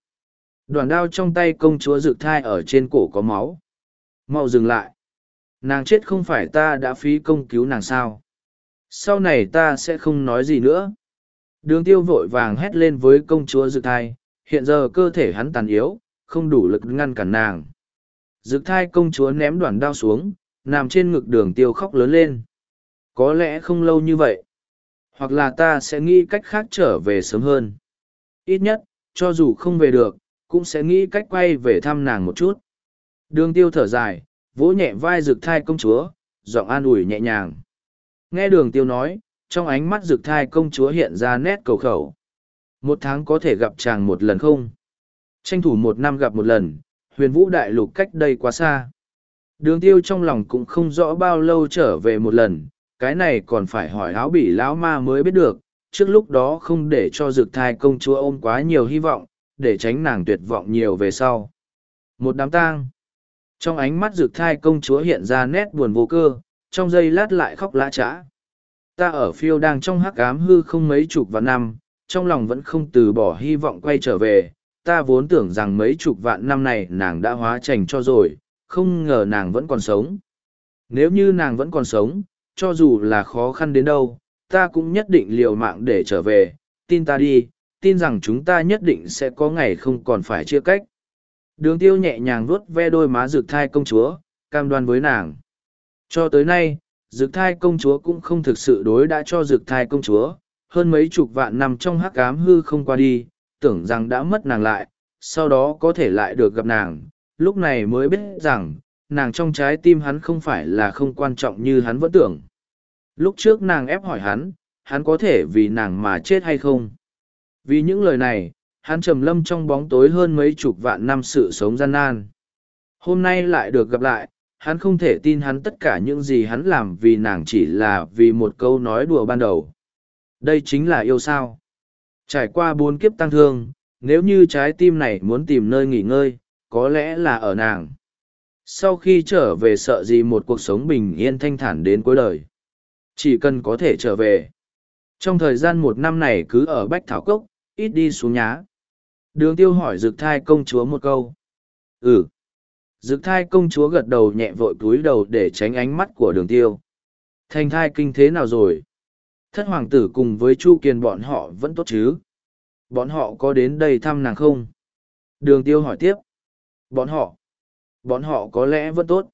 Đoàn đao trong tay công chúa dực thai ở trên cổ có máu. Mau dừng lại. Nàng chết không phải ta đã phí công cứu nàng sao sau này ta sẽ không nói gì nữa đường tiêu vội vàng hét lên với công chúa dực thai, hiện giờ cơ thể hắn tàn yếu, không đủ lực ngăn cản nàng. Dực thai công chúa ném đoạn đao xuống, nằm trên ngực đường tiêu khóc lớn lên. Có lẽ không lâu như vậy, hoặc là ta sẽ nghĩ cách khác trở về sớm hơn. Ít nhất, cho dù không về được, cũng sẽ nghĩ cách quay về thăm nàng một chút. Đường tiêu thở dài, vỗ nhẹ vai Dực thai công chúa, giọng an ủi nhẹ nhàng. Nghe đường tiêu nói trong ánh mắt rực thai công chúa hiện ra nét cầu khẩu. Một tháng có thể gặp chàng một lần không? Tranh thủ một năm gặp một lần, huyền vũ đại lục cách đây quá xa. Đường tiêu trong lòng cũng không rõ bao lâu trở về một lần, cái này còn phải hỏi áo bỉ lão ma mới biết được, trước lúc đó không để cho dược thai công chúa ôm quá nhiều hy vọng, để tránh nàng tuyệt vọng nhiều về sau. Một đám tang. Trong ánh mắt dược thai công chúa hiện ra nét buồn vô cơ, trong giây lát lại khóc lã trã ta ở phiêu đang trong hắc ám hư không mấy chục vạn năm trong lòng vẫn không từ bỏ hy vọng quay trở về ta vốn tưởng rằng mấy chục vạn năm này nàng đã hóa trành cho rồi không ngờ nàng vẫn còn sống nếu như nàng vẫn còn sống cho dù là khó khăn đến đâu, ta cũng nhất định liều mạng để trở về, tin ta đi, tin rằng chúng ta nhất định sẽ có ngày không còn phải chia cách. Đường tiêu nhẹ nhàng vuốt ve đôi má rực thai công chúa, cam đoan với nàng. Cho tới nay, Dược thai công chúa cũng không thực sự đối đã cho Dược thai công chúa, hơn mấy chục vạn năm trong hắc ám hư không qua đi, tưởng rằng đã mất nàng lại, sau đó có thể lại được gặp nàng, lúc này mới biết rằng, nàng trong trái tim hắn không phải là không quan trọng như hắn vẫn tưởng. Lúc trước nàng ép hỏi hắn, hắn có thể vì nàng mà chết hay không? Vì những lời này, hắn trầm lâm trong bóng tối hơn mấy chục vạn năm sự sống gian nan. Hôm nay lại được gặp lại, hắn không thể tin hắn tất cả những gì hắn làm vì nàng chỉ là vì một câu nói đùa ban đầu. Đây chính là yêu sao. Trải qua bốn kiếp tăng thương, nếu như trái tim này muốn tìm nơi nghỉ ngơi, có lẽ là ở nàng. Sau khi trở về sợ gì một cuộc sống bình yên thanh thản đến cuối đời. Chỉ cần có thể trở về. Trong thời gian một năm này cứ ở bách thảo cốc ít đi xuống nhá. Đường tiêu hỏi rực thai công chúa một câu. Ừ dực thai công chúa gật đầu nhẹ vội cúi đầu để tránh ánh mắt của đường tiêu thành thai kinh thế nào rồi thất hoàng tử cùng với chu kiền bọn họ vẫn tốt chứ bọn họ có đến đây thăm nàng không đường tiêu hỏi tiếp bọn họ Bọn họ có lẽ vẫn tốt.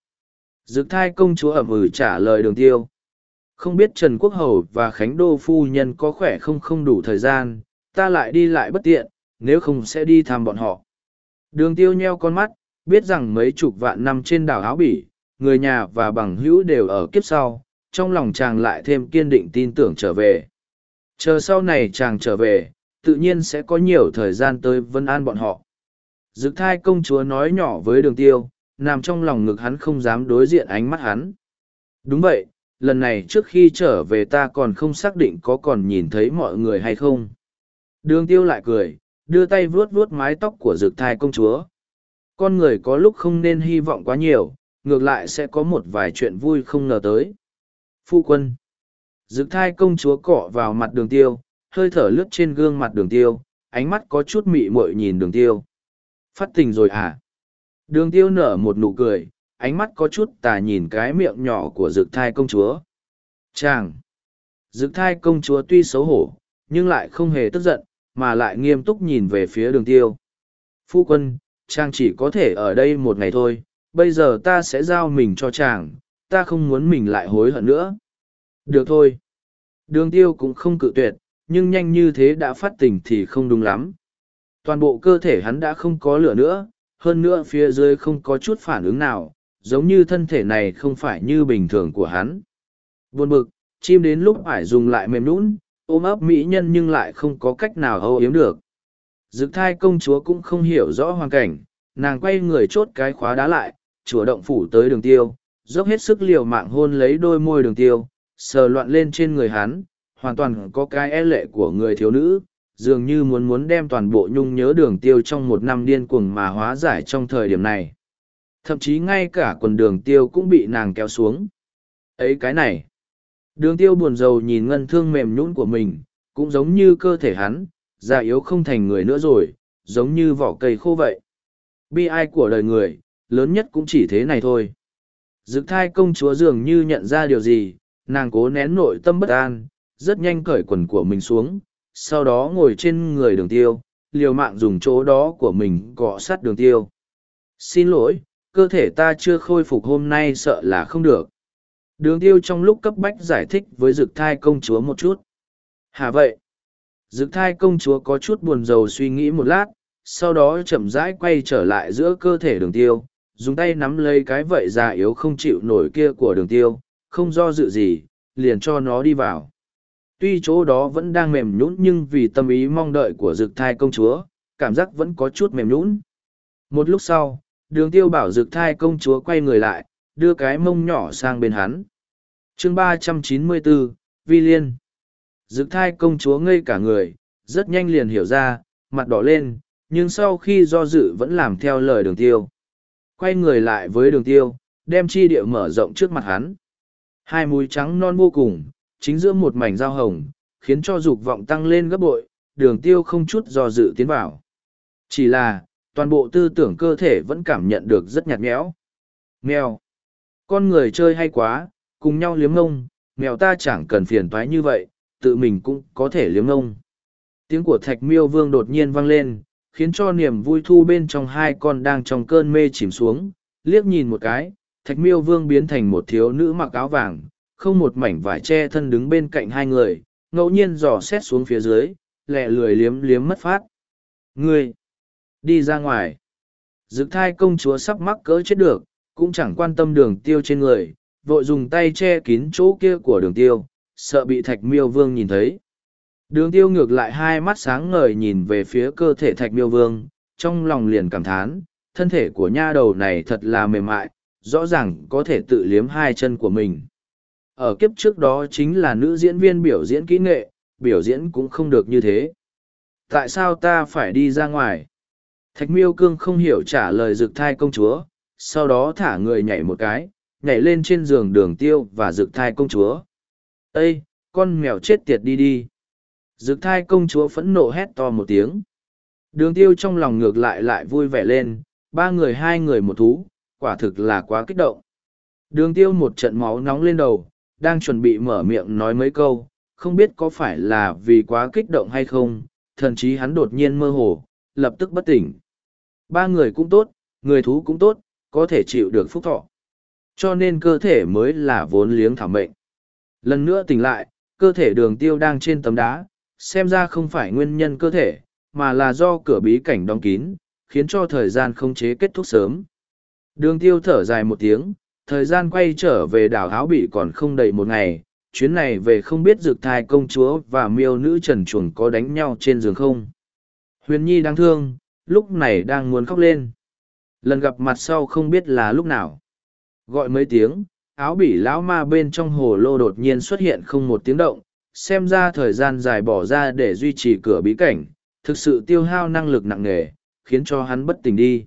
Dực thai công chúa ẩm ừ trả lời đường tiêu. Không biết Trần Quốc Hầu và Khánh Đô Phu Nhân có khỏe không không đủ thời gian, ta lại đi lại bất tiện, nếu không sẽ đi thăm bọn họ. Đường tiêu nheo con mắt, biết rằng mấy chục vạn năm trên đảo áo bỉ, người nhà và bằng hữu đều ở kiếp sau, trong lòng chàng lại thêm kiên định tin tưởng trở về. Chờ sau này chàng trở về, tự nhiên sẽ có nhiều thời gian tới vân an bọn họ. Dực thai công chúa nói nhỏ với đường tiêu, nằm trong lòng ngực hắn không dám đối diện ánh mắt hắn. Đúng vậy, lần này trước khi trở về ta còn không xác định có còn nhìn thấy mọi người hay không. Đường tiêu lại cười, đưa tay vuốt vuốt mái tóc của dược thai công chúa. Con người có lúc không nên hy vọng quá nhiều, ngược lại sẽ có một vài chuyện vui không ngờ tới. Phu quân. Dược thai công chúa cọ vào mặt đường tiêu, hơi thở lướt trên gương mặt đường tiêu, ánh mắt có chút mị mội nhìn đường tiêu. Phát tình rồi à? Đường tiêu nở một nụ cười, ánh mắt có chút tà nhìn cái miệng nhỏ của dực thai công chúa. Chàng! Dực thai công chúa tuy xấu hổ, nhưng lại không hề tức giận, mà lại nghiêm túc nhìn về phía đường tiêu. Phu quân, chàng chỉ có thể ở đây một ngày thôi, bây giờ ta sẽ giao mình cho chàng, ta không muốn mình lại hối hận nữa. Được thôi. Đường tiêu cũng không cự tuyệt, nhưng nhanh như thế đã phát tình thì không đúng lắm. Toàn bộ cơ thể hắn đã không có lửa nữa, hơn nữa phía dưới không có chút phản ứng nào, giống như thân thể này không phải như bình thường của hắn. Buồn bực, chim đến lúc phải dùng lại mềm nũng, ôm ấp mỹ nhân nhưng lại không có cách nào hâu yếm được. Dực thai công chúa cũng không hiểu rõ hoàn cảnh, nàng quay người chốt cái khóa đá lại, chùa động phủ tới đường tiêu, dốc hết sức liều mạng hôn lấy đôi môi đường tiêu, sờ loạn lên trên người hắn, hoàn toàn có cái e lệ của người thiếu nữ, dường như muốn muốn đem toàn bộ nhung nhớ đường tiêu trong một năm điên cuồng mà hóa giải trong thời điểm này. Thậm chí ngay cả quần đường tiêu cũng bị nàng kéo xuống. Ấy cái này! Đường tiêu buồn rầu nhìn ngân thương mềm nhũn của mình, cũng giống như cơ thể hắn, già yếu không thành người nữa rồi, giống như vỏ cây khô vậy. Bi ai của đời người, lớn nhất cũng chỉ thế này thôi. Dực thai công chúa dường như nhận ra điều gì, nàng cố nén nội tâm bất an rất nhanh cởi quần của mình xuống sau đó ngồi trên người đường tiêu liều mạng dùng chỗ đó của mình cọ sát đường tiêu xin lỗi cơ thể ta chưa khôi phục hôm nay sợ là không được đường tiêu trong lúc cấp bách giải thích với dực thai công chúa một chút hả vậy dực thai công chúa có chút buồn rầu suy nghĩ một lát, sau đó chậm rãi quay trở lại giữa cơ thể đường tiêu, dùng tay nắm lấy cái vậy già yếu không chịu nổi kia của đường tiêu, không do dự gì, liền cho nó đi vào. Tuy chỗ đó vẫn đang mềm nhũn nhưng vì tâm ý mong đợi của dực thai công chúa, cảm giác vẫn có chút mềm nhũn. Một lúc sau, đường tiêu bảo dực thai công chúa quay người lại, đưa cái mông nhỏ sang bên hắn. Chương ba trăm chín mươi bốn, vi liên dực thai công chúa ngây cả người, rất nhanh liền hiểu ra, mặt đỏ lên, nhưng sau khi do dự vẫn làm theo lời đường tiêu. Quay người lại với đường tiêu, đem chi địa mở rộng trước mặt hắn. Hai múi trắng non vô cùng, chính giữa một mảnh dao hồng, khiến cho dục vọng tăng lên gấp bội, đường tiêu không chút do dự tiến vào. Chỉ là, toàn bộ tư tưởng cơ thể vẫn cảm nhận được rất nhạt nhẽo. Mèo. Con người chơi hay quá, cùng nhau liếm ngông, mèo ta chẳng cần phiền toái như vậy tự mình cũng có thể liếm ngông. Tiếng của thạch miêu vương đột nhiên vang lên, khiến cho niềm vui thu bên trong hai con đang trong cơn mê chìm xuống. Liếc nhìn một cái, thạch miêu vương biến thành một thiếu nữ mặc áo vàng, không một mảnh vải che thân đứng bên cạnh hai người, ngẫu nhiên dò xét xuống phía dưới lẹ lười liếm liếm mất phát. Ngươi, đi ra ngoài. Dực thai công chúa sắp mắc cỡ chết được, cũng chẳng quan tâm đường tiêu trên người, vội dùng tay che kín chỗ kia của đường tiêu sợ bị thạch miêu vương nhìn thấy. Đường tiêu ngược lại hai mắt sáng ngời nhìn về phía cơ thể thạch miêu vương, trong lòng liền cảm thán, thân thể của nha đầu này thật là mềm mại, rõ ràng có thể tự liếm hai chân của mình. Ở kiếp trước đó chính là nữ diễn viên biểu diễn kỹ nghệ, biểu diễn cũng không được như thế. Tại sao ta phải đi ra ngoài? Thạch miêu cương không hiểu trả lời rực thai công chúa, sau đó thả người nhảy một cái, nhảy lên trên giường đường tiêu và rực thai công chúa ây con mèo chết tiệt đi đi. Rực thai công chúa phẫn nộ hét to một tiếng. Đường tiêu trong lòng ngược lại lại vui vẻ lên, ba người hai người một thú, quả thực là quá kích động. Đường tiêu một trận máu nóng lên đầu, đang chuẩn bị mở miệng nói mấy câu, không biết có phải là vì quá kích động hay không, thần chí hắn đột nhiên mơ hồ, lập tức bất tỉnh. Ba người cũng tốt, người thú cũng tốt, có thể chịu được phúc thọ. Cho nên cơ thể mới là vốn liếng thảo mệnh lần nữa tỉnh lại, cơ thể đường tiêu đang trên tấm đá, xem ra không phải nguyên nhân cơ thể, mà là do cửa bí cảnh đóng kín, khiến cho thời gian không chế kết thúc sớm. Đường tiêu thở dài một tiếng, thời gian quay trở về đảo áo bị còn không đầy một ngày, chuyến này về không biết dược thai công chúa và miêu nữ trần chuồng có đánh nhau trên giường không. Huyền nhi đáng thương, lúc này đang muốn khóc lên. Lần gặp mặt sau không biết là lúc nào. Gọi mấy tiếng áo bỉ lão ma bên trong hồ lô đột nhiên xuất hiện không một tiếng động, xem ra thời gian dài bỏ ra để duy trì cửa bí cảnh, thực sự tiêu hao năng lực nặng nề, khiến cho hắn bất tỉnh đi.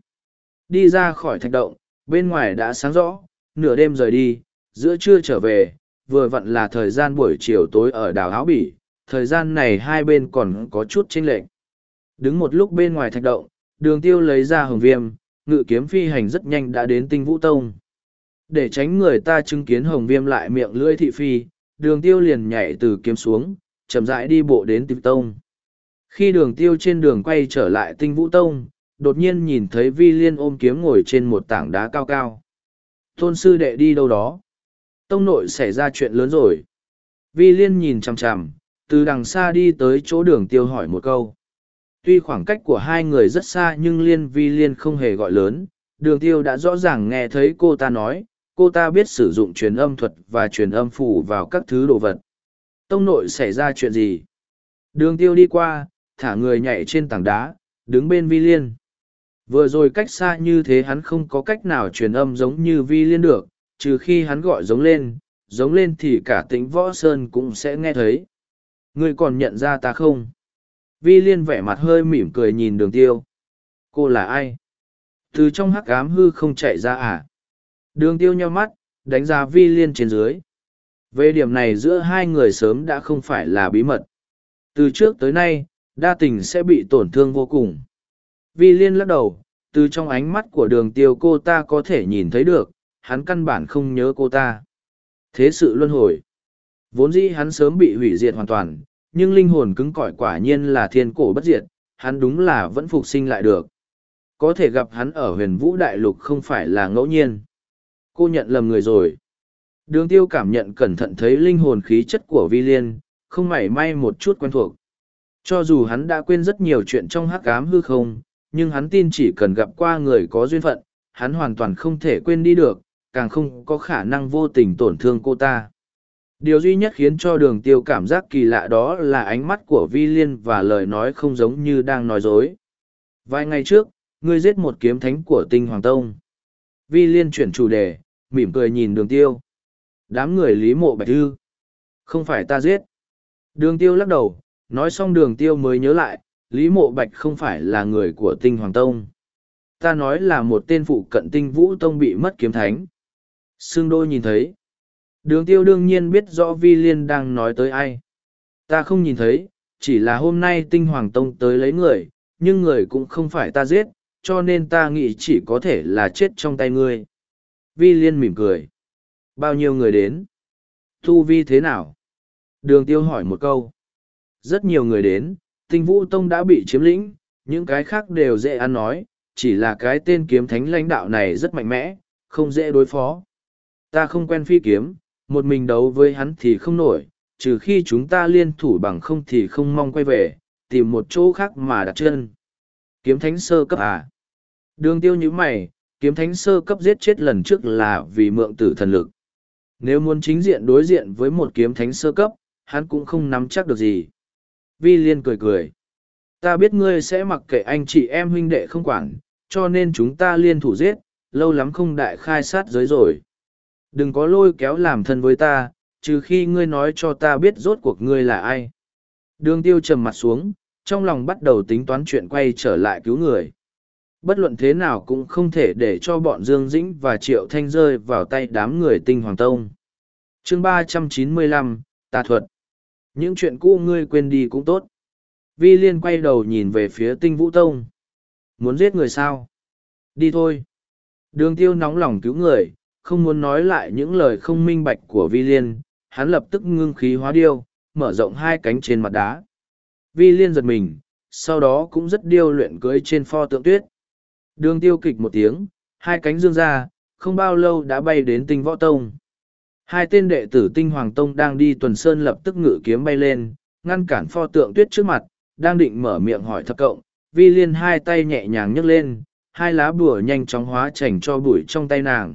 Đi ra khỏi thạch động, bên ngoài đã sáng rõ, nửa đêm rời đi, giữa trưa trở về, vừa vặn là thời gian buổi chiều tối ở đảo áo bỉ, thời gian này hai bên còn có chút chênh lệch. Đứng một lúc bên ngoài thạch động, đường tiêu lấy ra hồng viêm, ngự kiếm phi hành rất nhanh đã đến tinh vũ tông để tránh người ta chứng kiến hồng viêm lại miệng lưỡi thị phi, đường tiêu liền nhảy từ kiếm xuống, chậm rãi đi bộ đến tịp tông. Khi đường tiêu trên đường quay trở lại tinh vũ tông, đột nhiên nhìn thấy vi liên ôm kiếm ngồi trên một tảng đá cao cao. Tôn sư đệ đi đâu đó? Tông nội xảy ra chuyện lớn rồi. Vi liên nhìn chằm chằm, từ đằng xa đi tới chỗ đường tiêu hỏi một câu. Tuy khoảng cách của hai người rất xa nhưng liên vi liên không hề gọi lớn, đường tiêu đã rõ ràng nghe thấy cô ta nói cô ta biết sử dụng truyền âm thuật và truyền âm phủ vào các thứ đồ vật. Tông nội xảy ra chuyện gì? Đường tiêu đi qua, thả người nhảy trên tảng đá, đứng bên vi liên. Vừa rồi cách xa như thế hắn không có cách nào truyền âm giống như vi liên được, trừ khi hắn gọi giống lên giống lên thì cả tính võ sơn cũng sẽ nghe thấy. Ngươi còn nhận ra ta không? Vi liên vẻ mặt hơi mỉm cười nhìn đường tiêu. Cô là ai? Từ trong hắc ám hư không chạy ra à? Đường tiêu nheo mắt đánh giá vi liên trên dưới. Về điểm này giữa hai người sớm đã không phải là bí mật. Từ trước tới nay đa tình sẽ bị tổn thương vô cùng. Vi liên lắc đầu từ trong ánh mắt của đường tiêu cô ta có thể nhìn thấy được hắn căn bản không nhớ cô ta. Thế sự luân hồi. Vốn dĩ hắn sớm bị hủy diệt hoàn toàn, nhưng linh hồn cứng cỏi quả nhiên là thiên cổ bất diệt, hắn đúng là vẫn phục sinh lại được. Có thể gặp hắn ở huyền vũ đại lục không phải là ngẫu nhiên. Cô nhận lầm người rồi. Đường tiêu cảm nhận cẩn thận thấy linh hồn khí chất của vi liên, không mảy may một chút quen thuộc. Cho dù hắn đã quên rất nhiều chuyện trong hắc ám hư không, nhưng hắn tin chỉ cần gặp qua người có duyên phận, hắn hoàn toàn không thể quên đi được, càng không có khả năng vô tình tổn thương cô ta. Điều duy nhất khiến cho đường tiêu cảm giác kỳ lạ đó là ánh mắt của Vi Liên và lời nói không giống như đang nói dối. Vài ngày trước, ngươi giết một kiếm thánh của tinh Hoàng Tông. Vi Liên chuyển chủ đề, mỉm cười nhìn đường tiêu. Đám người lý mộ bạch thư. Không phải ta giết. Đường tiêu lắc đầu, nói xong đường tiêu mới nhớ lại, lý mộ bạch không phải là người của tinh Hoàng Tông. Ta nói là một tên phụ cận tinh vũ tông bị mất kiếm thánh. Sương đôi nhìn thấy Đường tiêu đương nhiên biết rõ Vi Liên đang nói tới ai. Ta không nhìn thấy, chỉ là hôm nay tinh hoàng tông tới lấy người, nhưng người cũng không phải ta giết, cho nên ta nghĩ chỉ có thể là chết trong tay ngươi. Vi Liên mỉm cười. Bao nhiêu người đến? Thu Vi thế nào? Đường tiêu hỏi một câu. Rất nhiều người đến, tinh vũ tông đã bị chiếm lĩnh, những cái khác đều dễ ăn nói, chỉ là cái tên kiếm thánh lãnh đạo này rất mạnh mẽ, không dễ đối phó. Ta không quen phi kiếm, một mình đấu với hắn thì không nổi, trừ khi chúng ta liên thủ bằng không thì không mong quay về, tìm một chỗ khác mà đặt chân. Kiếm thánh sơ cấp à? Đường tiêu như mày, kiếm thánh sơ cấp giết chết lần trước là vì mượn tử thần lực. Nếu muốn chính diện đối diện với một kiếm thánh sơ cấp, hắn cũng không nắm chắc được gì. Vi liên cười cười. Ta biết ngươi sẽ mặc kệ anh chị em huynh đệ không quản, cho nên chúng ta liên thủ giết, lâu lắm không đại khai sát giới rồi. Đừng có lôi kéo làm thân với ta, trừ khi ngươi nói cho ta biết rốt cuộc ngươi là ai. Đường tiêu trầm mặt xuống, trong lòng bắt đầu tính toán chuyện quay trở lại cứu người. Bất luận thế nào cũng không thể để cho bọn Dương Dĩnh và Triệu Thanh rơi vào tay đám người tinh Hoàng Tông. chương ba trăm chín mươi lăm Tà Thuật Những chuyện cũ ngươi quên đi cũng tốt. Vi Liên quay đầu nhìn về phía tinh Vũ Tông. Muốn giết người sao? Đi thôi. Đường tiêu nóng lòng cứu người, không muốn nói lại những lời không minh bạch của vi liên hắn lập tức ngưng khí hóa điêu mở rộng hai cánh trên mặt đá vi liên giật mình, sau đó cũng rất điêu luyện cưới trên pho tượng tuyết. Đường tiêu kịch một tiếng, hai cánh dương ra, không bao lâu đã bay đến tinh võ tông. Hai tên đệ tử tinh hoàng tông đang đi tuần sơn lập tức ngự kiếm bay lên, ngăn cản pho tượng tuyết trước mặt, đang định mở miệng hỏi thập cộng. Vi liên hai tay nhẹ nhàng nhấc lên, hai lá bùa nhanh chóng hóa chảnh cho bụi trong tay nàng.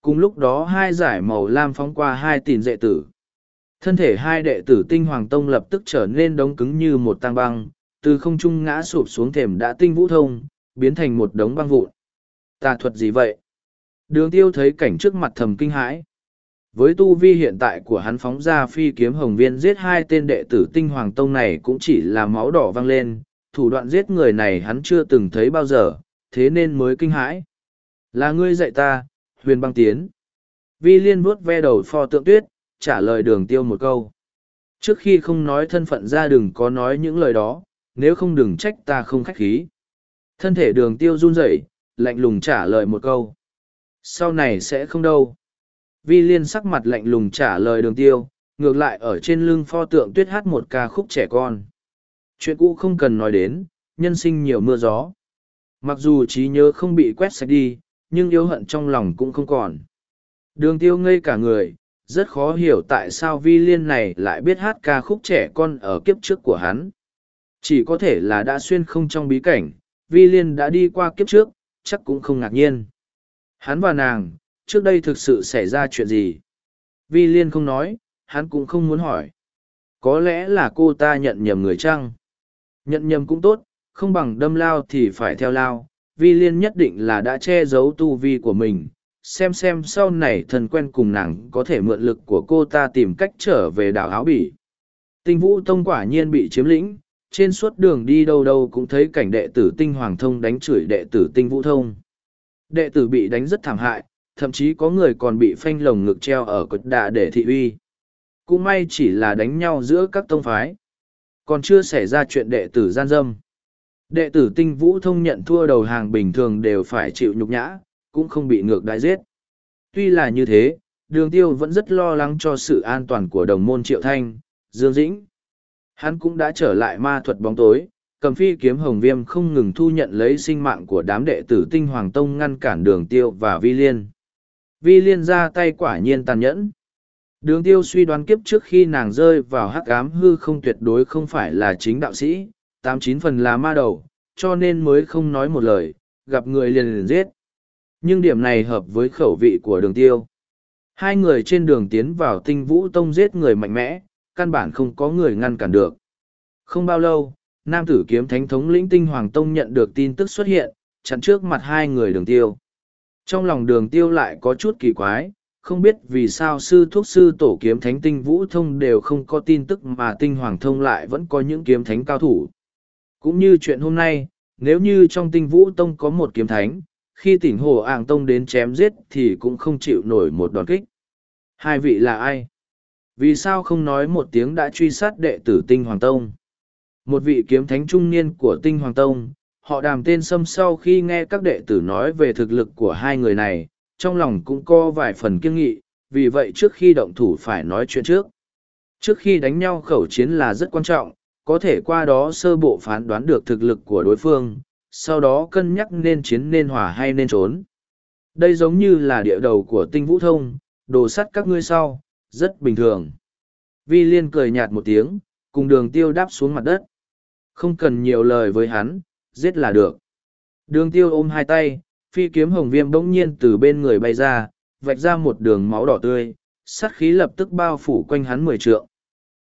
Cùng lúc đó hai giải màu lam phóng qua hai tìn đệ tử thân thể hai đệ tử tinh hoàng tông lập tức trở nên đống cứng như một tang băng, từ không trung ngã sụp xuống thềm đã tinh vũ thông, biến thành một đống băng vụn. Tà thuật gì vậy? Đường tiêu thấy cảnh trước mặt thầm kinh hãi. Với tu vi hiện tại của hắn phóng ra phi kiếm hồng viên giết hai tên đệ tử tinh hoàng tông này cũng chỉ là máu đỏ văng lên, thủ đoạn giết người này hắn chưa từng thấy bao giờ, thế nên mới kinh hãi. Là ngươi dạy ta, huyền băng tiến. Vi liên vuốt ve đầu pho tượng tuyết trả lời đường tiêu một câu. Trước khi không nói thân phận ra đừng có nói những lời đó nếu không đừng trách ta không khách khí. Thân thể đường tiêu run rẩy lạnh lùng trả lời một câu. Sau này sẽ không đâu. Vi liên sắc mặt lạnh lùng trả lời đường tiêu ngược lại ở trên lưng pho tượng tuyết hát một ca khúc trẻ con. Chuyện cũ không cần nói đến nhân sinh nhiều mưa gió. Mặc dù trí nhớ không bị quét sạch đi nhưng yêu hận trong lòng cũng không còn. Đường tiêu ngây cả người, rất khó hiểu tại sao vi liên này lại biết hát ca khúc trẻ con ở kiếp trước của hắn. Chỉ có thể là đã xuyên không trong bí cảnh, vi liên đã đi qua kiếp trước, chắc cũng không ngạc nhiên. Hắn và nàng, trước đây thực sự xảy ra chuyện gì? Vi liên không nói, hắn cũng không muốn hỏi. Có lẽ là cô ta nhận nhầm người chăng? Nhận nhầm cũng tốt, không bằng đâm lao thì phải theo lao, vi liên nhất định là đã che giấu tu vi của mình xem xem sau này thần quen cùng nàng có thể mượn lực của cô ta tìm cách trở về đảo áo bỉ. Tinh vũ tông quả nhiên bị chiếm lĩnh trên suốt đường đi đâu đâu cũng thấy cảnh đệ tử tinh hoàng thông đánh chửi đệ tử tinh vũ thông. Đệ tử bị đánh rất thảm hại thậm chí có người còn bị phanh lồng ngực treo ở cột đà để thị uy. Cũng may chỉ là đánh nhau giữa các tông phái. Còn chưa xảy ra chuyện đệ tử gian dâm. Đệ tử tinh vũ thông nhận thua đầu hàng bình thường đều phải chịu nhục nhã, cũng không bị ngược đại giết. Tuy là như thế, đường tiêu vẫn rất lo lắng cho sự an toàn của đồng môn triệu thanh, Dương Dĩnh. Hắn cũng đã trở lại ma thuật bóng tối, cầm phi kiếm hồng viêm không ngừng thu nhận lấy sinh mạng của đám đệ tử tinh hoàng tông ngăn cản đường tiêu và vi liên. Vi liên ra tay quả nhiên tàn nhẫn. Đường tiêu suy đoán kiếp trước khi nàng rơi vào hắc ám hư không tuyệt đối không phải là chính đạo sĩ, tám chín phần là ma đầu, cho nên mới không nói một lời, gặp người liền liền giết. Nhưng điểm này hợp với khẩu vị của đường tiêu. Hai người trên đường tiến vào tinh vũ tông giết người mạnh mẽ, căn bản không có người ngăn cản được. Không bao lâu, nam tử kiếm thánh thống lĩnh tinh hoàng tông nhận được tin tức xuất hiện, chặn trước mặt hai người đường tiêu. Trong lòng đường tiêu lại có chút kỳ quái, không biết vì sao sư thuốc sư tổ kiếm thánh tinh vũ thông đều không có tin tức mà tinh hoàng thông lại vẫn có những kiếm thánh cao thủ. Cũng như chuyện hôm nay, nếu như trong tinh vũ tông có một kiếm thánh, khi tỉnh hồ ạng tông đến chém giết thì cũng không chịu nổi một đòn kích. Hai vị là ai? Vì sao không nói một tiếng đã truy sát đệ tử tinh hoàng tông? Một vị kiếm thánh trung niên của tinh hoàng tông, họ đàm tên sâm sau khi nghe các đệ tử nói về thực lực của hai người này, trong lòng cũng có vài phần kiêng nghị, vì vậy trước khi động thủ phải nói chuyện trước. Trước khi đánh nhau khẩu chiến là rất quan trọng, có thể qua đó sơ bộ phán đoán được thực lực của đối phương, sau đó cân nhắc nên chiến nên hòa hay nên trốn. Đây giống như là địa đầu của tinh vũ thông, đồ sắt các ngươi sau, rất bình thường. Vi liên cười nhạt một tiếng, cùng đường tiêu đáp xuống mặt đất. Không cần nhiều lời với hắn, giết là được. Đường tiêu ôm hai tay, phi kiếm hồng viêm bỗng nhiên từ bên người bay ra, vạch ra một đường máu đỏ tươi, sát khí lập tức bao phủ quanh hắn mười trượng.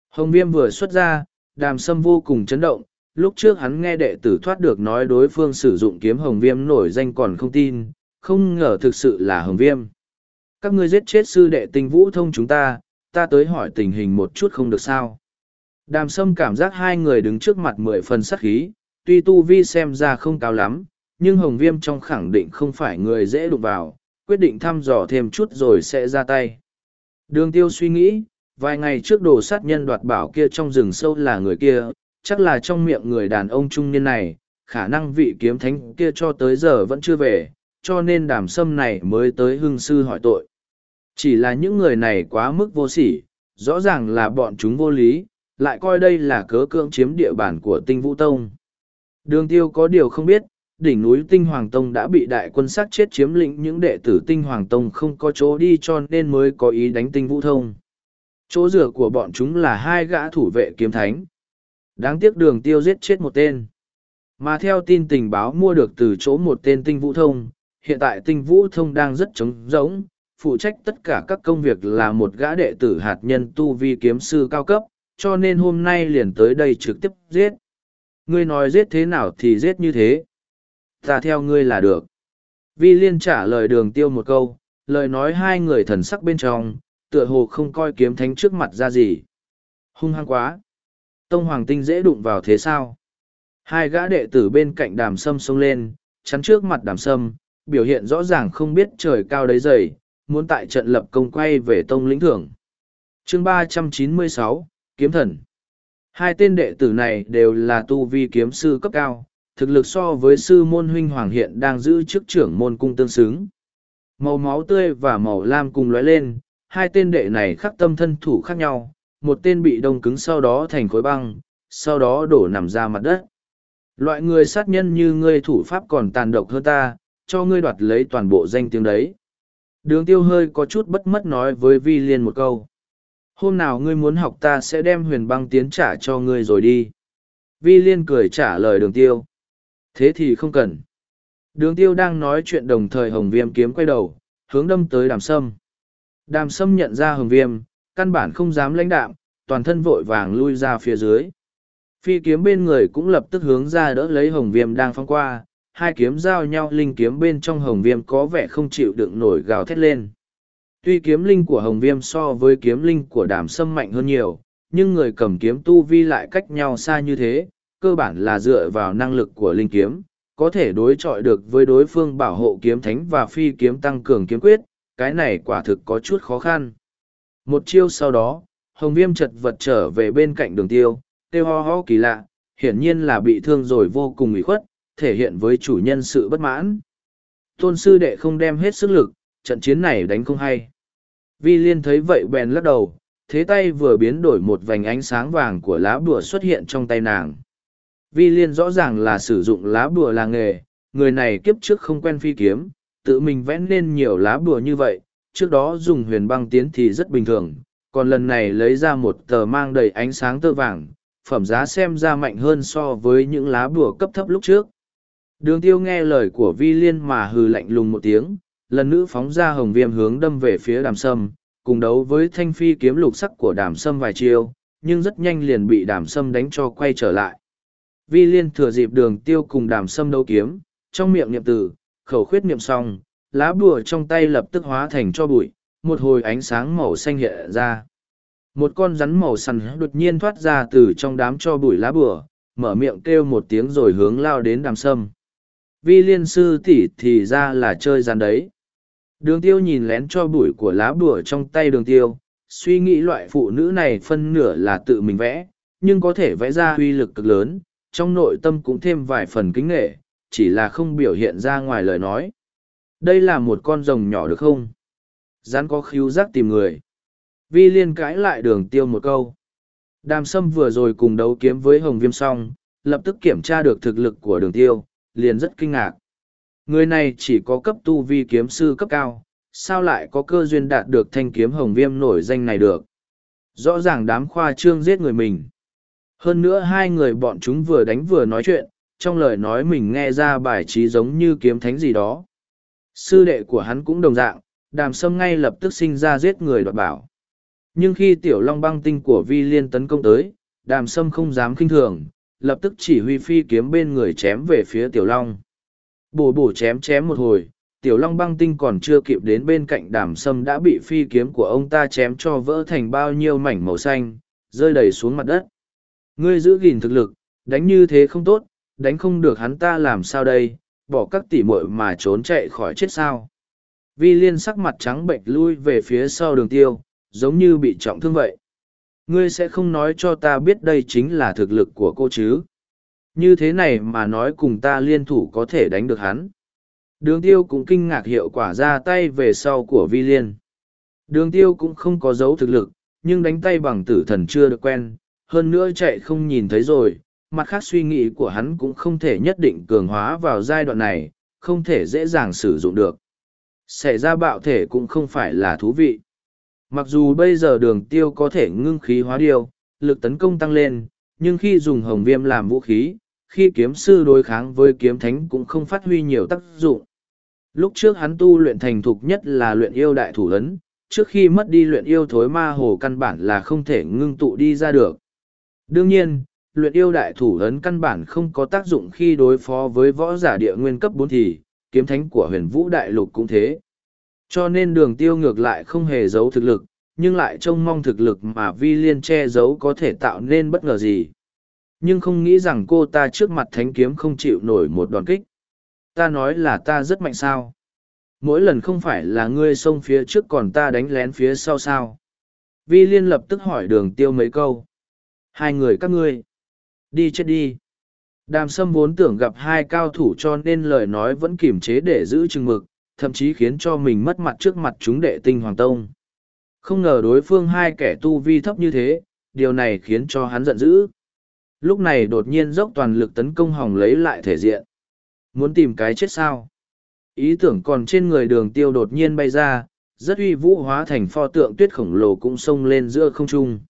Hồng viêm vừa xuất ra, đàm sâm vô cùng chấn động, lúc trước hắn nghe đệ tử thoát được nói đối phương sử dụng kiếm hồng viêm nổi danh còn không tin, không ngờ thực sự là hồng viêm. Các ngươi giết chết sư đệ tinh vũ thông chúng ta, ta tới hỏi tình hình một chút không được sao. Đàm sâm cảm giác hai người đứng trước mặt mười phần sắc khí, tuy tu vi xem ra không cao lắm, nhưng hồng viêm trong khẳng định không phải người dễ đụng vào, quyết định thăm dò thêm chút rồi sẽ ra tay. Đường tiêu suy nghĩ, vài ngày trước đồ sát nhân đoạt bảo kia trong rừng sâu là người kia, chắc là trong miệng người đàn ông trung niên này, khả năng vị kiếm thánh kia cho tới giờ vẫn chưa về, cho nên đàm sâm này mới tới hưng sư hỏi tội. Chỉ là những người này quá mức vô sỉ, rõ ràng là bọn chúng vô lý, lại coi đây là cớ cưỡng chiếm địa bàn của tinh vũ tông. Đường tiêu có điều không biết, đỉnh núi tinh hoàng tông đã bị đại quân sát chết chiếm lĩnh những đệ tử tinh hoàng tông không có chỗ đi cho nên mới có ý đánh tinh vũ thông. Chỗ rửa của bọn chúng là hai gã thủ vệ kiếm thánh. Đáng tiếc đường tiêu giết chết một tên. Mà theo tin tình báo mua được từ chỗ một tên tinh vũ thông, hiện tại tinh vũ thông đang rất trống rỗng, phụ trách tất cả các công việc là một gã đệ tử hạt nhân tu vi kiếm sư cao cấp, cho nên hôm nay liền tới đây trực tiếp giết. Ngươi nói giết thế nào thì giết như thế. Ta theo ngươi là được. Vi liên trả lời đường tiêu một câu, lời nói hai người thần sắc bên trong, tựa hồ không coi kiếm thánh trước mặt ra gì. Hung hăng quá. Tông Hoàng Tinh dễ đụng vào thế sao? Hai gã đệ tử bên cạnh đàm sâm xông lên, chắn trước mặt đàm sâm, biểu hiện rõ ràng không biết trời cao đấy dày, muốn tại trận lập công quay về tông lĩnh thưởng. chương ba trăm chín mươi sáu Kiếm Thần Hai tên đệ tử này đều là tu vi kiếm sư cấp cao, thực lực so với sư môn huynh hoàng hiện đang giữ chức trưởng môn cung tương xứng. Màu máu tươi và màu lam cùng lóe lên, hai tên đệ này khắc tâm thân thủ khác nhau, một tên bị đông cứng sau đó thành khối băng, sau đó đổ nằm ra mặt đất. Loại người sát nhân như ngươi thủ pháp còn tàn độc hơn ta, cho ngươi đoạt lấy toàn bộ danh tiếng đấy. Đường tiêu hơi có chút bất mất nói với Vi Liên một câu. Hôm nào ngươi muốn học ta sẽ đem huyền băng tiến trả cho ngươi rồi đi. Vi Liên cười trả lời đường tiêu. Thế thì không cần. Đường tiêu đang nói chuyện đồng thời hồng viêm kiếm quay đầu, hướng đâm tới đàm sâm. Đàm sâm nhận ra hồng viêm, căn bản không dám lãnh đạm, toàn thân vội vàng lui ra phía dưới. Phi kiếm bên người cũng lập tức hướng ra đỡ lấy hồng viêm đang phong qua, hai kiếm giao nhau linh kiếm bên trong hồng viêm có vẻ không chịu đựng nổi gào thét lên. Tuy kiếm linh của hồng viêm so với kiếm linh của đàm sâm mạnh hơn nhiều, nhưng người cầm kiếm tu vi lại cách nhau xa như thế, cơ bản là dựa vào năng lực của linh kiếm, có thể đối chọi được với đối phương bảo hộ kiếm thánh và phi kiếm tăng cường kiếm quyết, cái này quả thực có chút khó khăn. Một chiêu sau đó, hồng viêm chật vật trở về bên cạnh đường tiêu, tiêu ho ho kỳ lạ, hiển nhiên là bị thương rồi vô cùng ủy khuất, thể hiện với chủ nhân sự bất mãn. Tôn sư đệ không đem hết sức lực, trận chiến này đánh không hay. Vi liên thấy vậy bèn lắc đầu, thế tay vừa biến đổi một vành ánh sáng vàng của lá bùa xuất hiện trong tay nàng. Vi liên rõ ràng là sử dụng lá bùa là nghề, người này kiếp trước không quen phi kiếm, tự mình vẽ nên nhiều lá bùa như vậy, trước đó dùng huyền băng tiến thì rất bình thường, còn lần này lấy ra một tờ mang đầy ánh sáng tơ vàng, phẩm giá xem ra mạnh hơn so với những lá bùa cấp thấp lúc trước. Đường tiêu nghe lời của vi liên mà hừ lạnh lùng một tiếng, lần nữ phóng ra hồng viêm hướng đâm về phía đàm sâm, cùng đấu với thanh phi kiếm lục sắc của đàm sâm vài chiêu, nhưng rất nhanh liền bị đàm sâm đánh cho quay trở lại. Vi liên thừa dịp đường tiêu cùng đàm sâm đấu kiếm, trong miệng niệm tử, khẩu khuyết niệm xong, lá bùa trong tay lập tức hóa thành cho bụi, một hồi ánh sáng màu xanh hiện ra. Một con rắn màu sằn đột nhiên thoát ra từ trong đám cho bụi lá bùa, mở miệng kêu một tiếng rồi hướng lao đến đàm sâm. Vi liên sư tỷ thì ra là chơi rắn đấy. Đường tiêu nhìn lén cho bụi của lá bùa trong tay đường tiêu, suy nghĩ loại phụ nữ này phân nửa là tự mình vẽ, nhưng có thể vẽ ra uy lực cực lớn, trong nội tâm cũng thêm vài phần kính nghệ, chỉ là không biểu hiện ra ngoài lời nói. Đây là một con rồng nhỏ được không? Rắn có khíu giác tìm người. Vi liên cãi lại đường tiêu một câu. Đàm sâm vừa rồi cùng đấu kiếm với hồng viêm song, lập tức kiểm tra được thực lực của đường tiêu, liền rất kinh ngạc. Người này chỉ có cấp tu vi kiếm sư cấp cao, sao lại có cơ duyên đạt được thanh kiếm hồng viêm nổi danh này được. Rõ ràng đám khoa trương giết người mình. Hơn nữa hai người bọn chúng vừa đánh vừa nói chuyện, trong lời nói mình nghe ra bài trí giống như kiếm thánh gì đó. Sư đệ của hắn cũng đồng dạng, đàm sâm ngay lập tức sinh ra giết người đoạt bảo. Nhưng khi tiểu long băng tinh của vi liên tấn công tới, đàm sâm không dám kinh thường, lập tức chỉ huy phi kiếm bên người chém về phía tiểu long. Bổ bổ chém chém một hồi, tiểu long băng tinh còn chưa kịp đến bên cạnh đàm sâm đã bị phi kiếm của ông ta chém cho vỡ thành bao nhiêu mảnh màu xanh, rơi đầy xuống mặt đất. Ngươi giữ gìn thực lực, đánh như thế không tốt, đánh không được hắn ta làm sao đây, bỏ các tỉ muội mà trốn chạy khỏi chết sao. Vi liên sắc mặt trắng bệnh lui về phía sau đường tiêu, giống như bị trọng thương vậy. Ngươi sẽ không nói cho ta biết đây chính là thực lực của cô chứ. Như thế này mà nói cùng ta liên thủ có thể đánh được hắn. Đường tiêu cũng kinh ngạc hiệu quả ra tay về sau của vi liên. Đường tiêu cũng không có dấu thực lực, nhưng đánh tay bằng tử thần chưa được quen, hơn nữa chạy không nhìn thấy rồi, mặt khác suy nghĩ của hắn cũng không thể nhất định cường hóa vào giai đoạn này, không thể dễ dàng sử dụng được. Xảy ra bạo thể cũng không phải là thú vị. Mặc dù bây giờ đường tiêu có thể ngưng khí hóa điều, lực tấn công tăng lên, nhưng khi dùng hồng viêm làm vũ khí, khi kiếm sư đối kháng với kiếm thánh cũng không phát huy nhiều tác dụng. Lúc trước hắn tu luyện thành thục nhất là luyện yêu đại thủ ấn, trước khi mất đi luyện yêu thối ma hồ căn bản là không thể ngưng tụ đi ra được. Đương nhiên, luyện yêu đại thủ ấn căn bản không có tác dụng khi đối phó với võ giả địa nguyên cấp bốn thì, kiếm thánh của huyền vũ đại lục cũng thế. Cho nên đường tiêu ngược lại không hề giấu thực lực, nhưng lại trông mong thực lực mà vi liên che giấu có thể tạo nên bất ngờ gì. Nhưng không nghĩ rằng cô ta trước mặt thánh kiếm không chịu nổi một đòn kích. Ta nói là ta rất mạnh sao. Mỗi lần không phải là ngươi xông phía trước còn ta đánh lén phía sau sao. Vi liên lập tức hỏi đường tiêu mấy câu. Hai người các ngươi. Đi chết đi. Đàm sâm vốn tưởng gặp hai cao thủ cho nên lời nói vẫn kiềm chế để giữ chừng mực, thậm chí khiến cho mình mất mặt trước mặt chúng đệ tinh Hoàng Tông. Không ngờ đối phương hai kẻ tu vi thấp như thế, điều này khiến cho hắn giận dữ. Lúc này đột nhiên dốc toàn lực tấn công hòng lấy lại thể diện. Muốn tìm cái chết sao? Ý tưởng còn trên người đường tiêu đột nhiên bay ra, rất uy vũ hóa thành pho tượng tuyết khổng lồ cũng xông lên giữa không trung.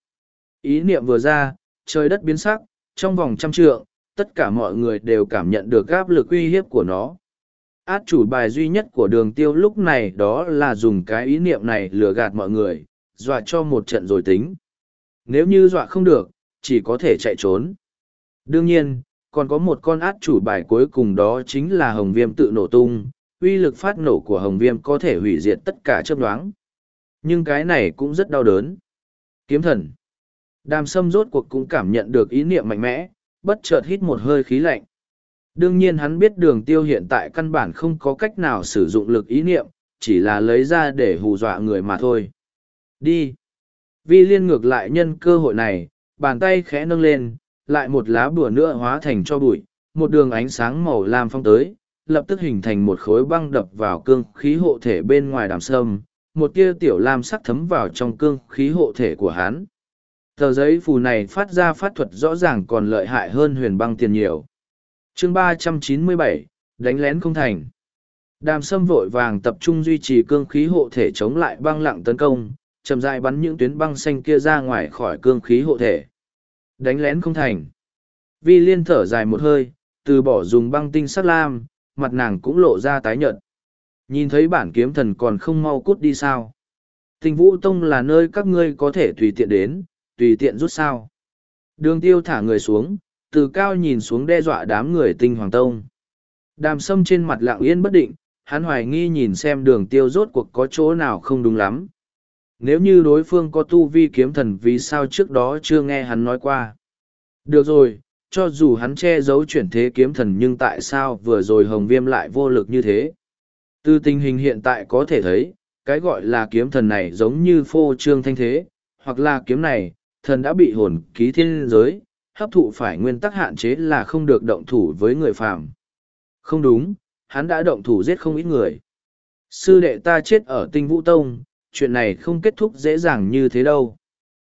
Ý niệm vừa ra, trời đất biến sắc, trong vòng trăm trượng, tất cả mọi người đều cảm nhận được áp lực uy hiếp của nó. Át chủ bài duy nhất của đường tiêu lúc này đó là dùng cái ý niệm này lừa gạt mọi người, dọa cho một trận rồi tính. Nếu như dọa không được, chỉ có thể chạy trốn. Đương nhiên, còn có một con át chủ bài cuối cùng đó chính là hồng viêm tự nổ tung, uy lực phát nổ của hồng viêm có thể hủy diệt tất cả chấp đoán. Nhưng cái này cũng rất đau đớn. Kiếm thần. Đàm sâm rốt cuộc cũng cảm nhận được ý niệm mạnh mẽ, bất chợt hít một hơi khí lạnh. Đương nhiên hắn biết đường tiêu hiện tại căn bản không có cách nào sử dụng lực ý niệm, chỉ là lấy ra để hù dọa người mà thôi. Đi! Vi liên ngược lại nhân cơ hội này, bàn tay khẽ nâng lên, lại một lá bùa nữa hóa thành cho bụi, một đường ánh sáng màu lam phong tới, lập tức hình thành một khối băng đập vào cương khí hộ thể bên ngoài đàm sâm, một tia tiểu lam sắc thấm vào trong cương khí hộ thể của hắn. Tờ giấy phù này phát ra phát thuật rõ ràng còn lợi hại hơn huyền băng tiền nhiều. chương ba trăm chín mươi bảy đánh lén không thành. Đàm sâm vội vàng tập trung duy trì cương khí hộ thể chống lại băng lặng tấn công, chậm rãi bắn những tuyến băng xanh kia ra ngoài khỏi cương khí hộ thể. Đánh lén không thành. Vi liên thở dài một hơi, từ bỏ dùng băng tinh sắt lam, mặt nàng cũng lộ ra tái nhợt. Nhìn thấy bản kiếm thần còn không mau cút đi sao. Tình vũ tông là nơi các ngươi có thể tùy tiện đến, tùy tiện rút sao. Đường tiêu thả người xuống, từ cao nhìn xuống đe dọa đám người tinh hoàng tông. Đàm sâm trên mặt lặng yên bất định, hắn hoài nghi nhìn xem đường tiêu rốt cuộc có chỗ nào không đúng lắm. Nếu như đối phương có tu vi kiếm thần vì sao trước đó chưa nghe hắn nói qua. Được rồi, cho dù hắn che giấu chuyển thế kiếm thần nhưng tại sao vừa rồi hồng viêm lại vô lực như thế. Từ tình hình hiện tại có thể thấy, cái gọi là kiếm thần này giống như phô trương thanh thế, hoặc là kiếm này, thần đã bị hồn ký thiên giới, hấp thụ phải nguyên tắc hạn chế là không được động thủ với người phàm. Không đúng, hắn đã động thủ giết không ít người. Sư đệ ta chết ở tinh vũ tông, chuyện này không kết thúc dễ dàng như thế đâu.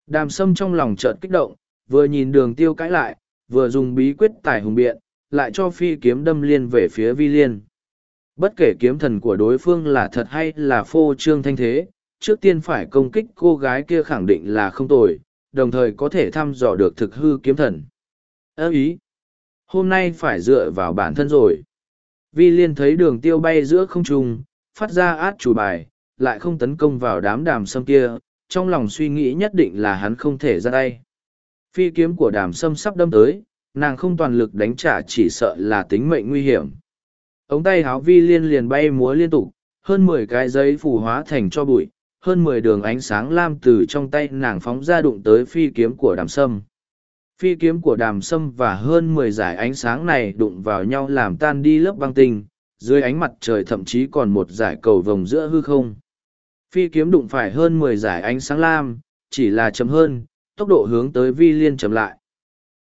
Đàm sâm trong lòng chợt kích động, vừa nhìn đường tiêu cãi lại, vừa dùng bí quyết tài hùng biện, lại cho phi kiếm đâm liên về phía vi liên. Bất kể kiếm thần của đối phương là thật hay là phô trương thanh thế, trước tiên phải công kích cô gái kia khẳng định là không tồi, đồng thời có thể thăm dò được thực hư kiếm thần. Ơ ý! Hôm nay phải dựa vào bản thân rồi. Vi liên thấy đường tiêu bay giữa không trung, phát ra át chủ bài, lại không tấn công vào đám đàm sâm kia, trong lòng suy nghĩ nhất định là hắn không thể ra tay. Phi kiếm của đàm sâm sắp đâm tới, nàng không toàn lực đánh trả chỉ sợ là tính mệnh nguy hiểm. Ống tay háo vi liên liền bay múa liên tục, hơn mười cái giấy phù hóa thành cho bụi, hơn mười đường ánh sáng lam từ trong tay nàng phóng ra đụng tới phi kiếm của đàm sâm. Phi kiếm của đàm sâm và hơn mười giải ánh sáng này đụng vào nhau làm tan đi lớp băng tinh, dưới ánh mặt trời thậm chí còn một giải cầu vồng giữa hư không. Phi kiếm đụng phải hơn mười giải ánh sáng lam, chỉ là chấm hơn, tốc độ hướng tới vi liên chậm lại.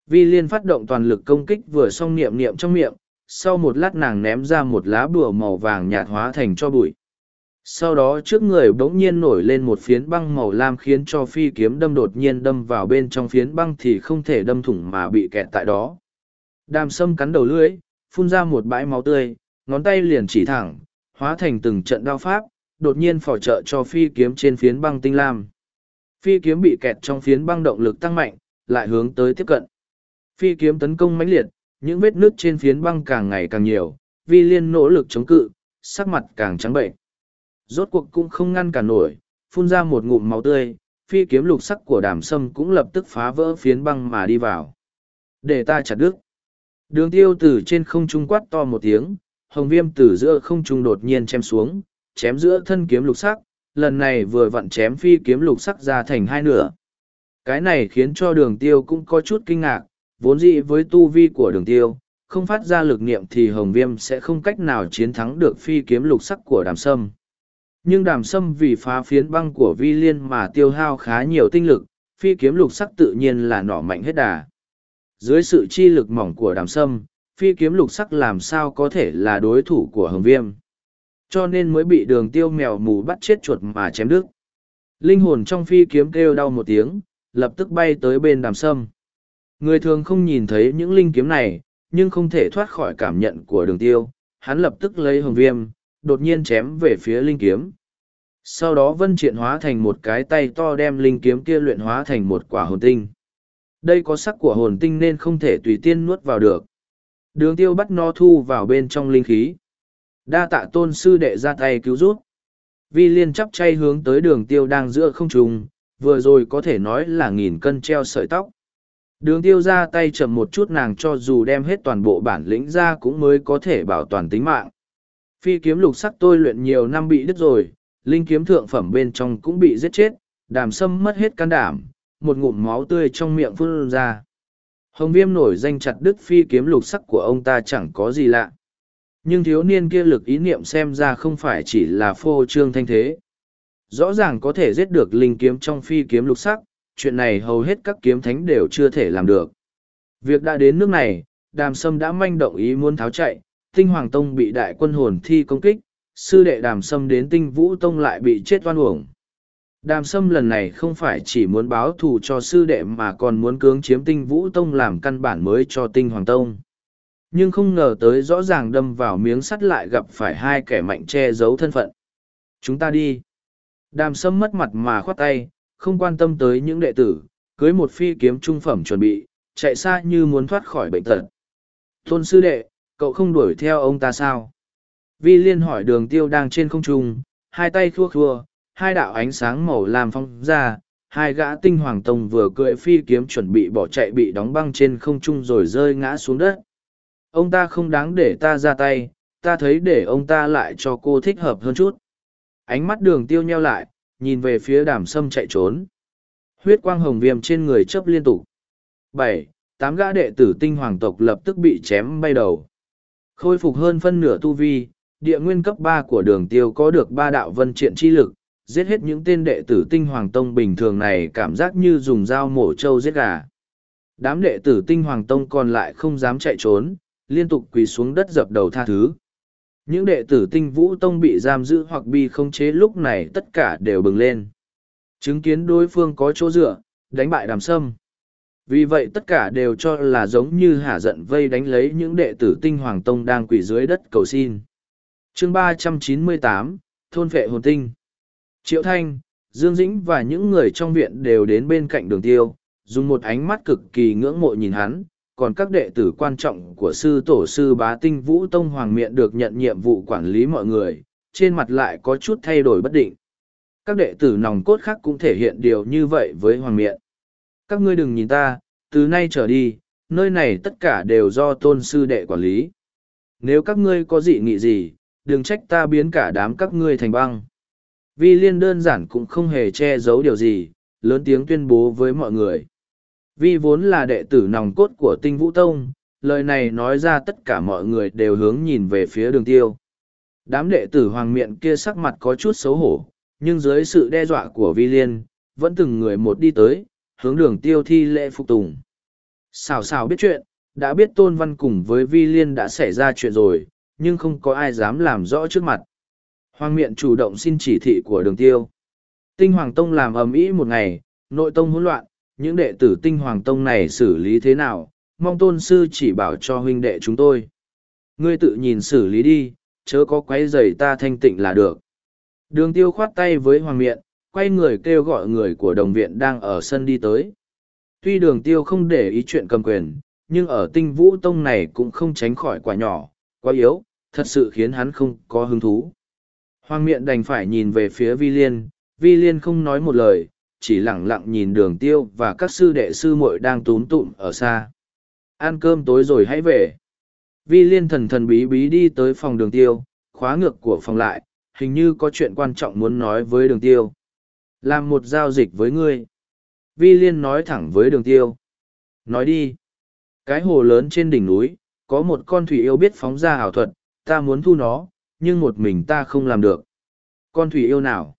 Vi liên phát động toàn lực công kích vừa xong niệm niệm trong miệng, sau một lát nàng ném ra một lá bùa màu vàng nhạt hóa thành cho bụi. Sau đó trước người bỗng nhiên nổi lên một phiến băng màu lam khiến cho phi kiếm đâm đột nhiên đâm vào bên trong phiến băng thì không thể đâm thủng mà bị kẹt tại đó. Đàm sâm cắn đầu lưỡi, phun ra một bãi máu tươi, ngón tay liền chỉ thẳng, hóa thành từng trận đao pháp, đột nhiên phỏ trợ cho phi kiếm trên phiến băng tinh lam. Phi kiếm bị kẹt trong phiến băng động lực tăng mạnh, lại hướng tới tiếp cận. Phi kiếm tấn công mãnh liệt, những vết nứt trên phiến băng càng ngày càng nhiều, vi liên nỗ lực chống cự, sắc mặt càng trắng bệnh. Rốt cuộc cũng không ngăn cản nổi, phun ra một ngụm máu tươi, phi kiếm lục sắc của đàm sâm cũng lập tức phá vỡ phiến băng mà đi vào. Để ta chặt đứt. Đường tiêu từ trên không trung quát to một tiếng, hồng viêm từ giữa không trung đột nhiên chém xuống, chém giữa thân kiếm lục sắc, lần này vừa vặn chém phi kiếm lục sắc ra thành hai nửa. Cái này khiến cho đường tiêu cũng có chút kinh ngạc, vốn dĩ với tu vi của đường tiêu, không phát ra lực niệm thì hồng viêm sẽ không cách nào chiến thắng được phi kiếm lục sắc của đàm sâm. Nhưng đàm sâm vì phá phiến băng của vi liên mà tiêu hao khá nhiều tinh lực, phi kiếm lục sắc tự nhiên là nỏ mạnh hết đà. Dưới sự chi lực mỏng của đàm sâm, phi kiếm lục sắc làm sao có thể là đối thủ của hồng viêm. Cho nên mới bị đường tiêu mèo mù bắt chết chuột mà chém đứt. Linh hồn trong phi kiếm kêu đau một tiếng, lập tức bay tới bên đàm sâm. Người thường không nhìn thấy những linh kiếm này, nhưng không thể thoát khỏi cảm nhận của đường tiêu. Hắn lập tức lấy hồng viêm, đột nhiên chém về phía linh kiếm. Sau đó vân triện hóa thành một cái tay to đem linh kiếm kia luyện hóa thành một quả hồn tinh. Đây có sắc của hồn tinh nên không thể tùy tiên nuốt vào được. Đường tiêu bắt nó thu vào bên trong linh khí. Đa tạ tôn sư đệ ra tay cứu rút. Vi liên chắp chay hướng tới đường tiêu đang giữa không trùng, vừa rồi có thể nói là nghìn cân treo sợi tóc. Đường tiêu ra tay chậm một chút nàng cho dù đem hết toàn bộ bản lĩnh ra cũng mới có thể bảo toàn tính mạng. Phi kiếm lục sắc tôi luyện nhiều năm bị đứt rồi, linh kiếm thượng phẩm bên trong cũng bị giết chết, đàm sâm mất hết can đảm, một ngụm máu tươi trong miệng phun ra. Hồng viêm nổi danh chặt đứt phi kiếm lục sắc của ông ta chẳng có gì lạ. Nhưng thiếu niên kia lực ý niệm xem ra không phải chỉ là phô trương thanh thế. Rõ ràng có thể giết được linh kiếm trong phi kiếm lục sắc, chuyện này hầu hết các kiếm thánh đều chưa thể làm được. Việc đã đến nước này, đàm sâm đã manh động ý muốn tháo chạy, tinh hoàng tông bị đại quân hồn thi công kích, sư đệ đàm sâm đến tinh vũ tông lại bị chết oan uổng. Đàm sâm lần này không phải chỉ muốn báo thù cho sư đệ mà còn muốn cưỡng chiếm tinh vũ tông làm căn bản mới cho tinh hoàng tông. Nhưng không ngờ tới rõ ràng đâm vào miếng sắt lại gặp phải hai kẻ mạnh che giấu thân phận. Chúng ta đi. Đàm sâm mất mặt mà khoát tay, không quan tâm tới những đệ tử, cưới một phi kiếm trung phẩm chuẩn bị, chạy xa như muốn thoát khỏi bệnh tật. Tôn sư đệ, cậu không đuổi theo ông ta sao? Vi liên hỏi đường tiêu đang trên không trung, hai tay khua khua, hai đạo ánh sáng màu làm phong ra, hai gã tinh hoàng tông vừa cưỡi phi kiếm chuẩn bị bỏ chạy bị đóng băng trên không trung rồi rơi ngã xuống đất. Ông ta không đáng để ta ra tay, ta thấy để ông ta lại cho cô thích hợp hơn chút. Ánh mắt đường tiêu nheo lại, nhìn về phía đàm sâm chạy trốn. Huyết quang hồng viêm trên người chớp liên tục. bảy Tám gã đệ tử tinh hoàng tộc lập tức bị chém bay đầu. Khôi phục hơn phân nửa tu vi, địa nguyên cấp ba của đường tiêu có được ba đạo vân triện chi lực, giết hết những tên đệ tử tinh hoàng tông bình thường này cảm giác như dùng dao mổ trâu giết gà. Đám đệ tử tinh hoàng tông còn lại không dám chạy trốn, liên tục quỳ xuống đất dập đầu tha thứ. Những đệ tử tinh vũ tông bị giam giữ hoặc bị không chế lúc này tất cả đều bừng lên. Chứng kiến đối phương có chỗ dựa, đánh bại đàm sâm. Vì vậy tất cả đều cho là giống như hả giận vây đánh lấy những đệ tử tinh hoàng tông đang quỳ dưới đất cầu xin chương ba trăm chín mươi tám Thôn Vệ Hồn Tinh Triệu Thanh, Dương Dĩnh và những người trong viện đều đến bên cạnh đường tiêu, dùng một ánh mắt cực kỳ ngưỡng mộ nhìn hắn, còn các đệ tử quan trọng của sư tổ sư bá tinh vũ tông hoàng miện được nhận nhiệm vụ quản lý mọi người, trên mặt lại có chút thay đổi bất định. Các đệ tử nòng cốt khác cũng thể hiện điều như vậy với hoàng miện. Các ngươi đừng nhìn ta, từ nay trở đi, nơi này tất cả đều do tôn sư đệ quản lý. Nếu các ngươi có dị nghị gì, đừng trách ta biến cả đám các ngươi thành băng. Vi liên đơn giản cũng không hề che giấu điều gì, lớn tiếng tuyên bố với mọi người. Vi vốn là đệ tử nòng cốt của tinh vũ tông, lời này nói ra tất cả mọi người đều hướng nhìn về phía đường tiêu. Đám đệ tử hoàng miện kia sắc mặt có chút xấu hổ, nhưng dưới sự đe dọa của vi liên, vẫn từng người một đi tới, hướng đường tiêu thi lễ phục tùng. Xào xào biết chuyện, đã biết tôn văn cùng với vi liên đã xảy ra chuyện rồi, nhưng không có ai dám làm rõ trước mặt. Hoàng miện chủ động xin chỉ thị của đường tiêu. Tinh Hoàng Tông làm ầm ĩ một ngày, nội tông hỗn loạn, những đệ tử tinh Hoàng Tông này xử lý thế nào, mong tôn sư chỉ bảo cho huynh đệ chúng tôi. Ngươi tự nhìn xử lý đi, chớ có quấy rầy ta thanh tịnh là được. Đường tiêu khoát tay với Hoàng miện, quay người kêu gọi người của đồng viện đang ở sân đi tới. Tuy đường tiêu không để ý chuyện cầm quyền, nhưng ở tinh vũ tông này cũng không tránh khỏi quả nhỏ, quá yếu, thật sự khiến hắn không có hứng thú. Hoàng miện đành phải nhìn về phía vi liên, vi liên không nói một lời, chỉ lặng lặng nhìn đường tiêu và các sư đệ sư muội đang túm tụm ở xa. Ăn cơm tối rồi hãy về. Vi liên thần thần bí bí đi tới phòng đường tiêu, khóa ngược của phòng lại, hình như có chuyện quan trọng muốn nói với đường tiêu. Làm một giao dịch với ngươi. Vi liên nói thẳng với đường tiêu. Nói đi. Cái hồ lớn trên đỉnh núi, có một con thủy yêu biết phóng ra ảo thuật, ta muốn thu nó, nhưng một mình ta không làm được. Con thủy yêu nào?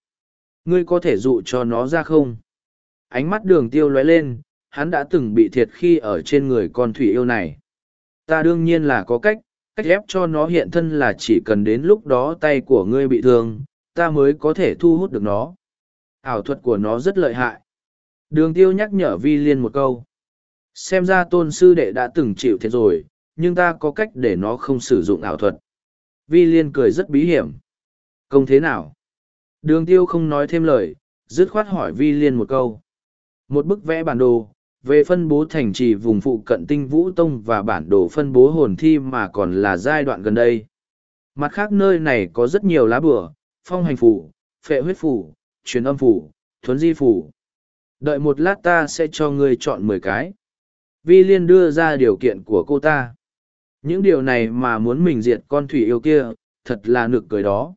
Ngươi có thể dụ cho nó ra không? Ánh mắt đường tiêu lóe lên, hắn đã từng bị thiệt khi ở trên người con thủy yêu này. Ta đương nhiên là có cách, cách ép cho nó hiện thân là chỉ cần đến lúc đó tay của ngươi bị thương, ta mới có thể thu hút được nó. Ảo thuật của nó rất lợi hại. Đường tiêu nhắc nhở vi liên một câu. Xem ra tôn sư đệ đã từng chịu thiệt rồi, nhưng ta có cách để nó không sử dụng ảo thuật. Vi liên cười rất bí hiểm. Công thế nào? Đường tiêu không nói thêm lời, dứt khoát hỏi Vi liên một câu. Một bức vẽ bản đồ, về phân bố thành trì vùng phụ cận tinh vũ tông và bản đồ phân bố hồn thi mà còn là giai đoạn gần đây. Mặt khác nơi này có rất nhiều lá bửa, phong hành phủ, phệ huyết phủ, truyền âm phủ, thuấn di phủ. Đợi một lát ta sẽ cho ngươi chọn mười cái. Vi Liên đưa ra điều kiện của cô ta. Những điều này mà muốn mình diệt con thủy yêu kia, thật là nực cười đó.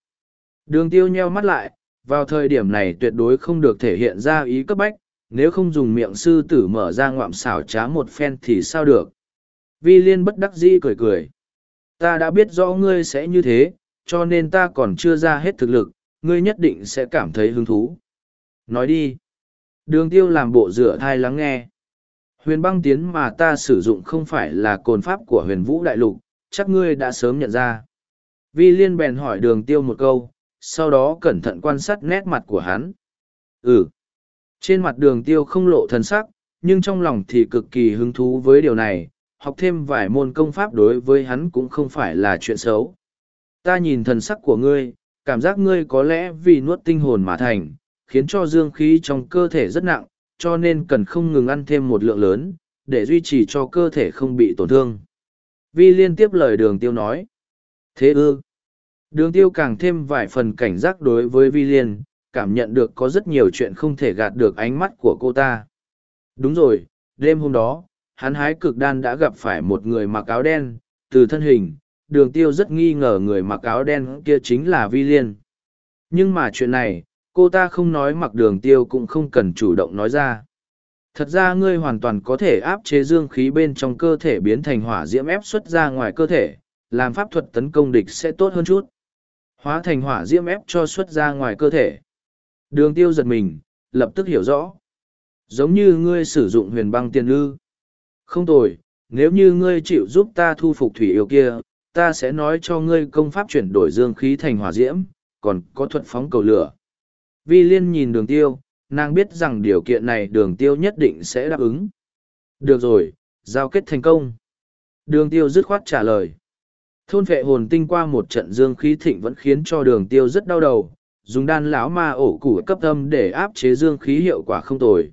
Đường tiêu nheo mắt lại, vào thời điểm này tuyệt đối không được thể hiện ra ý cấp bách, nếu không dùng miệng sư tử mở ra ngoạm xảo trá một phen thì sao được. Vi liên bất đắc dĩ cười cười. Ta đã biết rõ ngươi sẽ như thế, cho nên ta còn chưa ra hết thực lực, ngươi nhất định sẽ cảm thấy hứng thú. Nói đi. Đường tiêu làm bộ rửa thai lắng nghe. Huyền băng tiến mà ta sử dụng không phải là cồn pháp của huyền vũ đại lục, chắc ngươi đã sớm nhận ra. Vi liên bèn hỏi đường tiêu một câu, sau đó cẩn thận quan sát nét mặt của hắn. Ừ. Trên mặt đường tiêu không lộ thần sắc, nhưng trong lòng thì cực kỳ hứng thú với điều này, học thêm vài môn công pháp đối với hắn cũng không phải là chuyện xấu. Ta nhìn thần sắc của ngươi, cảm giác ngươi có lẽ vì nuốt tinh hồn mà thành, khiến cho dương khí trong cơ thể rất nặng, cho nên cần không ngừng ăn thêm một lượng lớn, để duy trì cho cơ thể không bị tổn thương. Vi liên tiếp lời đường tiêu nói. Thế ư? Đường tiêu càng thêm vài phần cảnh giác đối với Vi liên, cảm nhận được có rất nhiều chuyện không thể gạt được ánh mắt của cô ta. Đúng rồi, đêm hôm đó, hắn hái cực đan đã gặp phải một người mặc áo đen, từ thân hình, đường tiêu rất nghi ngờ người mặc áo đen kia chính là Vi Liên. Nhưng mà chuyện này, cô ta không nói mặc đường tiêu cũng không cần chủ động nói ra. Thật ra ngươi hoàn toàn có thể áp chế dương khí bên trong cơ thể biến thành hỏa diễm ép xuất ra ngoài cơ thể, làm pháp thuật tấn công địch sẽ tốt hơn chút. Hóa thành hỏa diễm ép cho xuất ra ngoài cơ thể. Đường tiêu giật mình, lập tức hiểu rõ. Giống như ngươi sử dụng huyền băng tiền ư. Không tồi, nếu như ngươi chịu giúp ta thu phục thủy yêu kia, ta sẽ nói cho ngươi công pháp chuyển đổi dương khí thành hỏa diễm, còn có thuật phóng cầu lửa. Vi liên nhìn đường tiêu, nàng biết rằng điều kiện này đường tiêu nhất định sẽ đáp ứng. Được rồi, giao kết thành công. Đường tiêu dứt khoát trả lời. Thôn vệ hồn tinh qua một trận dương khí thịnh vẫn khiến cho đường tiêu rất đau đầu, dùng đan lão ma ổ củ cấp âm để áp chế dương khí hiệu quả không tồi.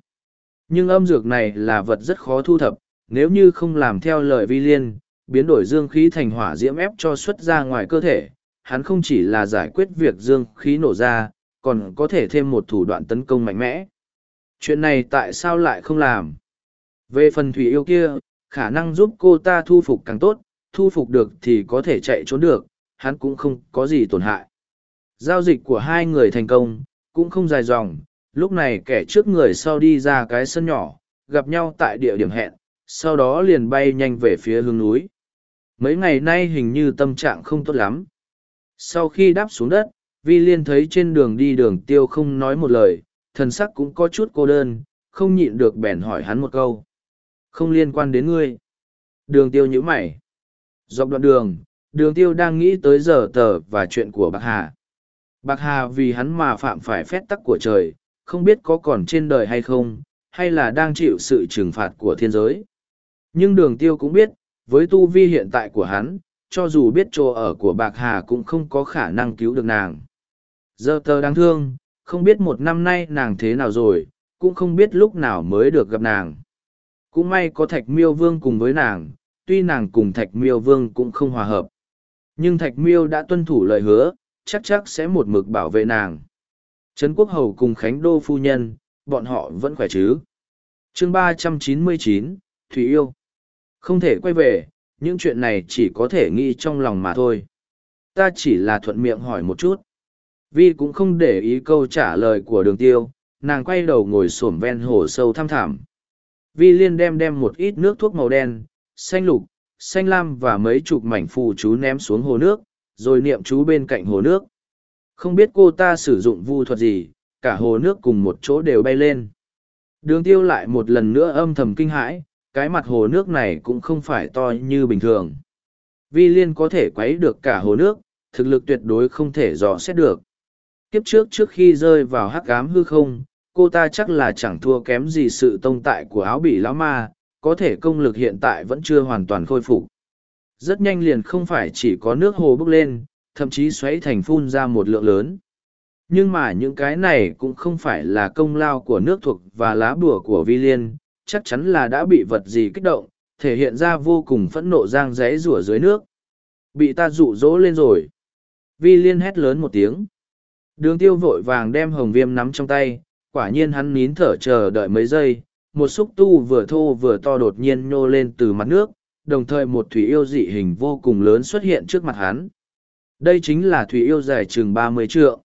Nhưng âm dược này là vật rất khó thu thập, nếu như không làm theo lời vi liên, biến đổi dương khí thành hỏa diễm ép cho xuất ra ngoài cơ thể, hắn không chỉ là giải quyết việc dương khí nổ ra, còn có thể thêm một thủ đoạn tấn công mạnh mẽ. Chuyện này tại sao lại không làm? Về phần thủy yêu kia, khả năng giúp cô ta thu phục càng tốt, thu phục được thì có thể chạy trốn được, hắn cũng không có gì tổn hại. Giao dịch của hai người thành công, cũng không dài dòng, lúc này kẻ trước người sau đi ra cái sân nhỏ, gặp nhau tại địa điểm hẹn, sau đó liền bay nhanh về phía hướng núi. Mấy ngày nay hình như tâm trạng không tốt lắm. Sau khi đáp xuống đất, Vi Liên thấy trên đường đi đường tiêu không nói một lời, thần sắc cũng có chút cô đơn, không nhịn được bèn hỏi hắn một câu. Không liên quan đến ngươi. Đường tiêu nhíu mày. Dọc đoạn đường, đường tiêu đang nghĩ tới giờ tờ và chuyện của bạc Hà. Bạc Hà vì hắn mà phạm phải phép tắc của trời, không biết có còn trên đời hay không, hay là đang chịu sự trừng phạt của thiên giới. Nhưng đường tiêu cũng biết, với tu vi hiện tại của hắn, cho dù biết chỗ ở của bạc hà cũng không có khả năng cứu được nàng. Giờ tờ đáng thương, không biết một năm nay nàng thế nào rồi, cũng không biết lúc nào mới được gặp nàng. Cũng may có thạch miêu vương cùng với nàng, tuy nàng cùng thạch miêu vương cũng không hòa hợp. Nhưng thạch miêu đã tuân thủ lời hứa, chắc chắc sẽ một mực bảo vệ nàng. Trấn Quốc Hầu cùng Khánh Đô Phu Nhân, bọn họ vẫn khỏe chứ. chương ba trăm chín mươi chín Thủy Yêu. Không thể quay về, những chuyện này chỉ có thể nghĩ trong lòng mà thôi. Ta chỉ là thuận miệng hỏi một chút. Vi cũng không để ý câu trả lời của đường tiêu, nàng quay đầu ngồi xổm ven hồ sâu thăm thảm. Vi liên đem đem một ít nước thuốc màu đen, xanh lục, xanh lam và mấy chục mảnh phù chú ném xuống hồ nước, rồi niệm chú bên cạnh hồ nước. Không biết cô ta sử dụng vu thuật gì, cả hồ nước cùng một chỗ đều bay lên. Đường tiêu lại một lần nữa âm thầm kinh hãi, cái mặt hồ nước này cũng không phải to như bình thường. Vi liên có thể quấy được cả hồ nước, thực lực tuyệt đối không thể dò xét được. Kiếp trước trước khi rơi vào hắc ám hư không, cô ta chắc là chẳng thua kém gì sự tông tại của áo bỉ lão ma, có thể công lực hiện tại vẫn chưa hoàn toàn khôi phục. Rất nhanh liền không phải chỉ có nước hồ bốc lên, thậm chí xoáy thành phun ra một lượng lớn. Nhưng mà những cái này cũng không phải là công lao của nước thuộc và lá bùa của vi liên, chắc chắn là đã bị vật gì kích động, thể hiện ra vô cùng phẫn nộ giang rẽ rủa dưới nước. Bị ta dụ dỗ lên rồi. Vi liên hét lớn một tiếng. Đường tiêu vội vàng đem hồng viêm nắm trong tay, quả nhiên hắn nín thở chờ đợi mấy giây, một xúc tu vừa thô vừa to đột nhiên nhô lên từ mặt nước, đồng thời một thủy yêu dị hình vô cùng lớn xuất hiện trước mặt hắn. Đây chính là thủy yêu dài chừng ba mươi trượng.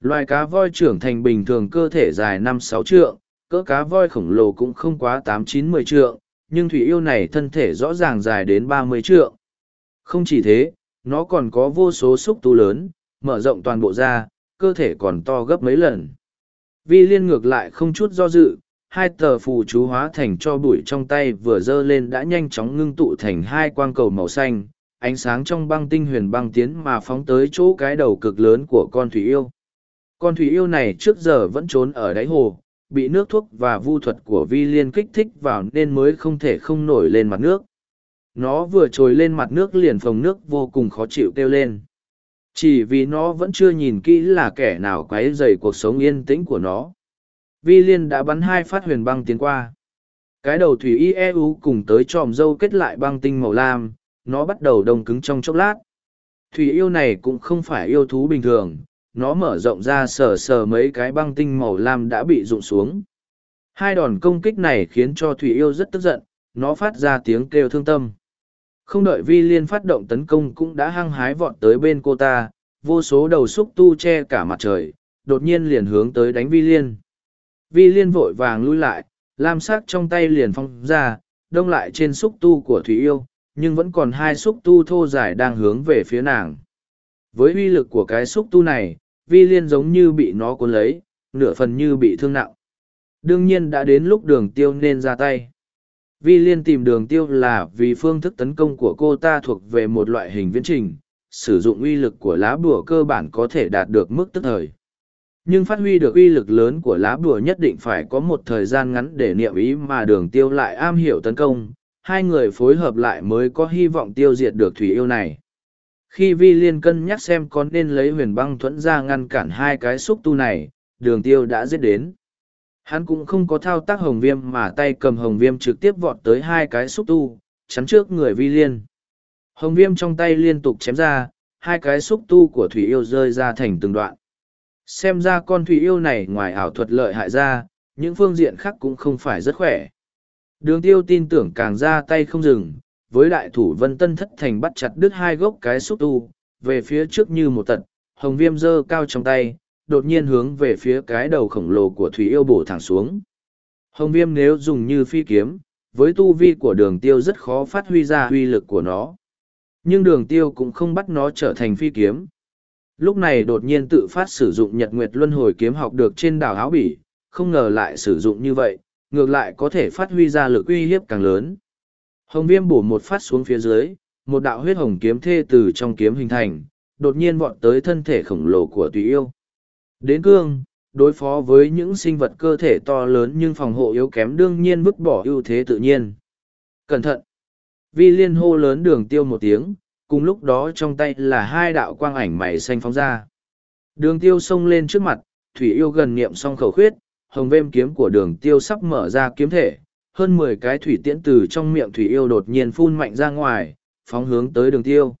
Loài cá voi trưởng thành bình thường cơ thể dài năm sáu trượng, cỡ cá voi khổng lồ cũng không quá tám chín mười trượng, nhưng thủy yêu này thân thể rõ ràng dài đến ba mươi trượng. Không chỉ thế, nó còn có vô số xúc tu lớn, mở rộng toàn bộ da, cơ thể còn to gấp mấy lần. Vi liên ngược lại không chút do dự, hai tờ phù chú hóa thành cho bụi trong tay vừa dơ lên đã nhanh chóng ngưng tụ thành hai quang cầu màu xanh, ánh sáng trong băng tinh huyền băng tiến mà phóng tới chỗ cái đầu cực lớn của con thủy yêu. Con thủy yêu này trước giờ vẫn trốn ở đáy hồ, bị nước thuốc và vu thuật của vi liên kích thích vào nên mới không thể không nổi lên mặt nước. Nó vừa trồi lên mặt nước liền phồng nước vô cùng khó chịu kêu lên. Chỉ vì nó vẫn chưa nhìn kỹ là kẻ nào quáy dày cuộc sống yên tĩnh của nó. Vi liên đã bắn hai phát huyền băng tiến qua. Cái đầu thủy y EU cùng tới tròm dâu kết lại băng tinh màu lam, nó bắt đầu đông cứng trong chốc lát. Thủy yêu này cũng không phải yêu thú bình thường, nó mở rộng ra sờ sờ mấy cái băng tinh màu lam đã bị rụng xuống. Hai đòn công kích này khiến cho Thủy yêu rất tức giận, nó phát ra tiếng kêu thương tâm. Không đợi vi liên phát động tấn công cũng đã hăng hái vọt tới bên cô ta, vô số đầu xúc tu che cả mặt trời, đột nhiên liền hướng tới đánh vi liên. Vi liên vội vàng lui lại, lam sắc trong tay liền phong ra, đông lại trên xúc tu của Thủy yêu, nhưng vẫn còn hai xúc tu thô dài đang hướng về phía nàng. Với uy lực của cái xúc tu này, vi liên giống như bị nó cuốn lấy, nửa phần như bị thương nặng. Đương nhiên đã đến lúc đường tiêu nên ra tay. Vi liên tìm đường tiêu là vì phương thức tấn công của cô ta thuộc về một loại hình viễn trình, sử dụng uy lực của lá bùa cơ bản có thể đạt được mức tức thời. Nhưng phát huy được uy lực lớn của lá bùa nhất định phải có một thời gian ngắn để niệm ý mà đường tiêu lại am hiểu tấn công, hai người phối hợp lại mới có hy vọng tiêu diệt được thủy yêu này. Khi vi liên cân nhắc xem có nên lấy huyền băng thuẫn ra ngăn cản hai cái xúc tu này, đường tiêu đã giết đến. Hắn cũng không có thao tác hồng viêm mà tay cầm hồng viêm trực tiếp vọt tới hai cái xúc tu, chắn trước người vi liên. Hồng viêm trong tay liên tục chém ra, hai cái xúc tu của thủy yêu rơi ra thành từng đoạn. Xem ra con thủy yêu này ngoài ảo thuật lợi hại ra, những phương diện khác cũng không phải rất khỏe. Đường tiêu tin tưởng càng ra tay không dừng, với đại thủ vân tân thất thành bắt chặt đứt hai gốc cái xúc tu, về phía trước như một tật, hồng viêm giơ cao trong tay, đột nhiên hướng về phía cái đầu khổng lồ của thủy yêu bổ thẳng xuống. Hồng viêm nếu dùng như phi kiếm, với tu vi của đường tiêu rất khó phát huy ra uy lực của nó. Nhưng đường tiêu cũng không bắt nó trở thành phi kiếm. Lúc này đột nhiên tự phát sử dụng nhật nguyệt luân hồi kiếm học được trên đảo áo bỉ, không ngờ lại sử dụng như vậy, ngược lại có thể phát huy ra lực uy hiếp càng lớn. Hồng viêm bổ một phát xuống phía dưới, một đạo huyết hồng kiếm thê từ trong kiếm hình thành, đột nhiên vọt tới thân thể khổng lồ của tùy yêu. Đến cương, đối phó với những sinh vật cơ thể to lớn nhưng phòng hộ yếu kém đương nhiên vứt bỏ ưu thế tự nhiên. Cẩn thận! Vi liên hô lớn đường tiêu một tiếng, cùng lúc đó trong tay là hai đạo quang ảnh mảy xanh phóng ra. Đường tiêu xông lên trước mặt, thủy yêu gần niệm xong khẩu khuyết, hồng vêm kiếm của đường tiêu sắp mở ra kiếm thể, hơn mười cái thủy tiễn từ trong miệng thủy yêu đột nhiên phun mạnh ra ngoài, phóng hướng tới đường tiêu.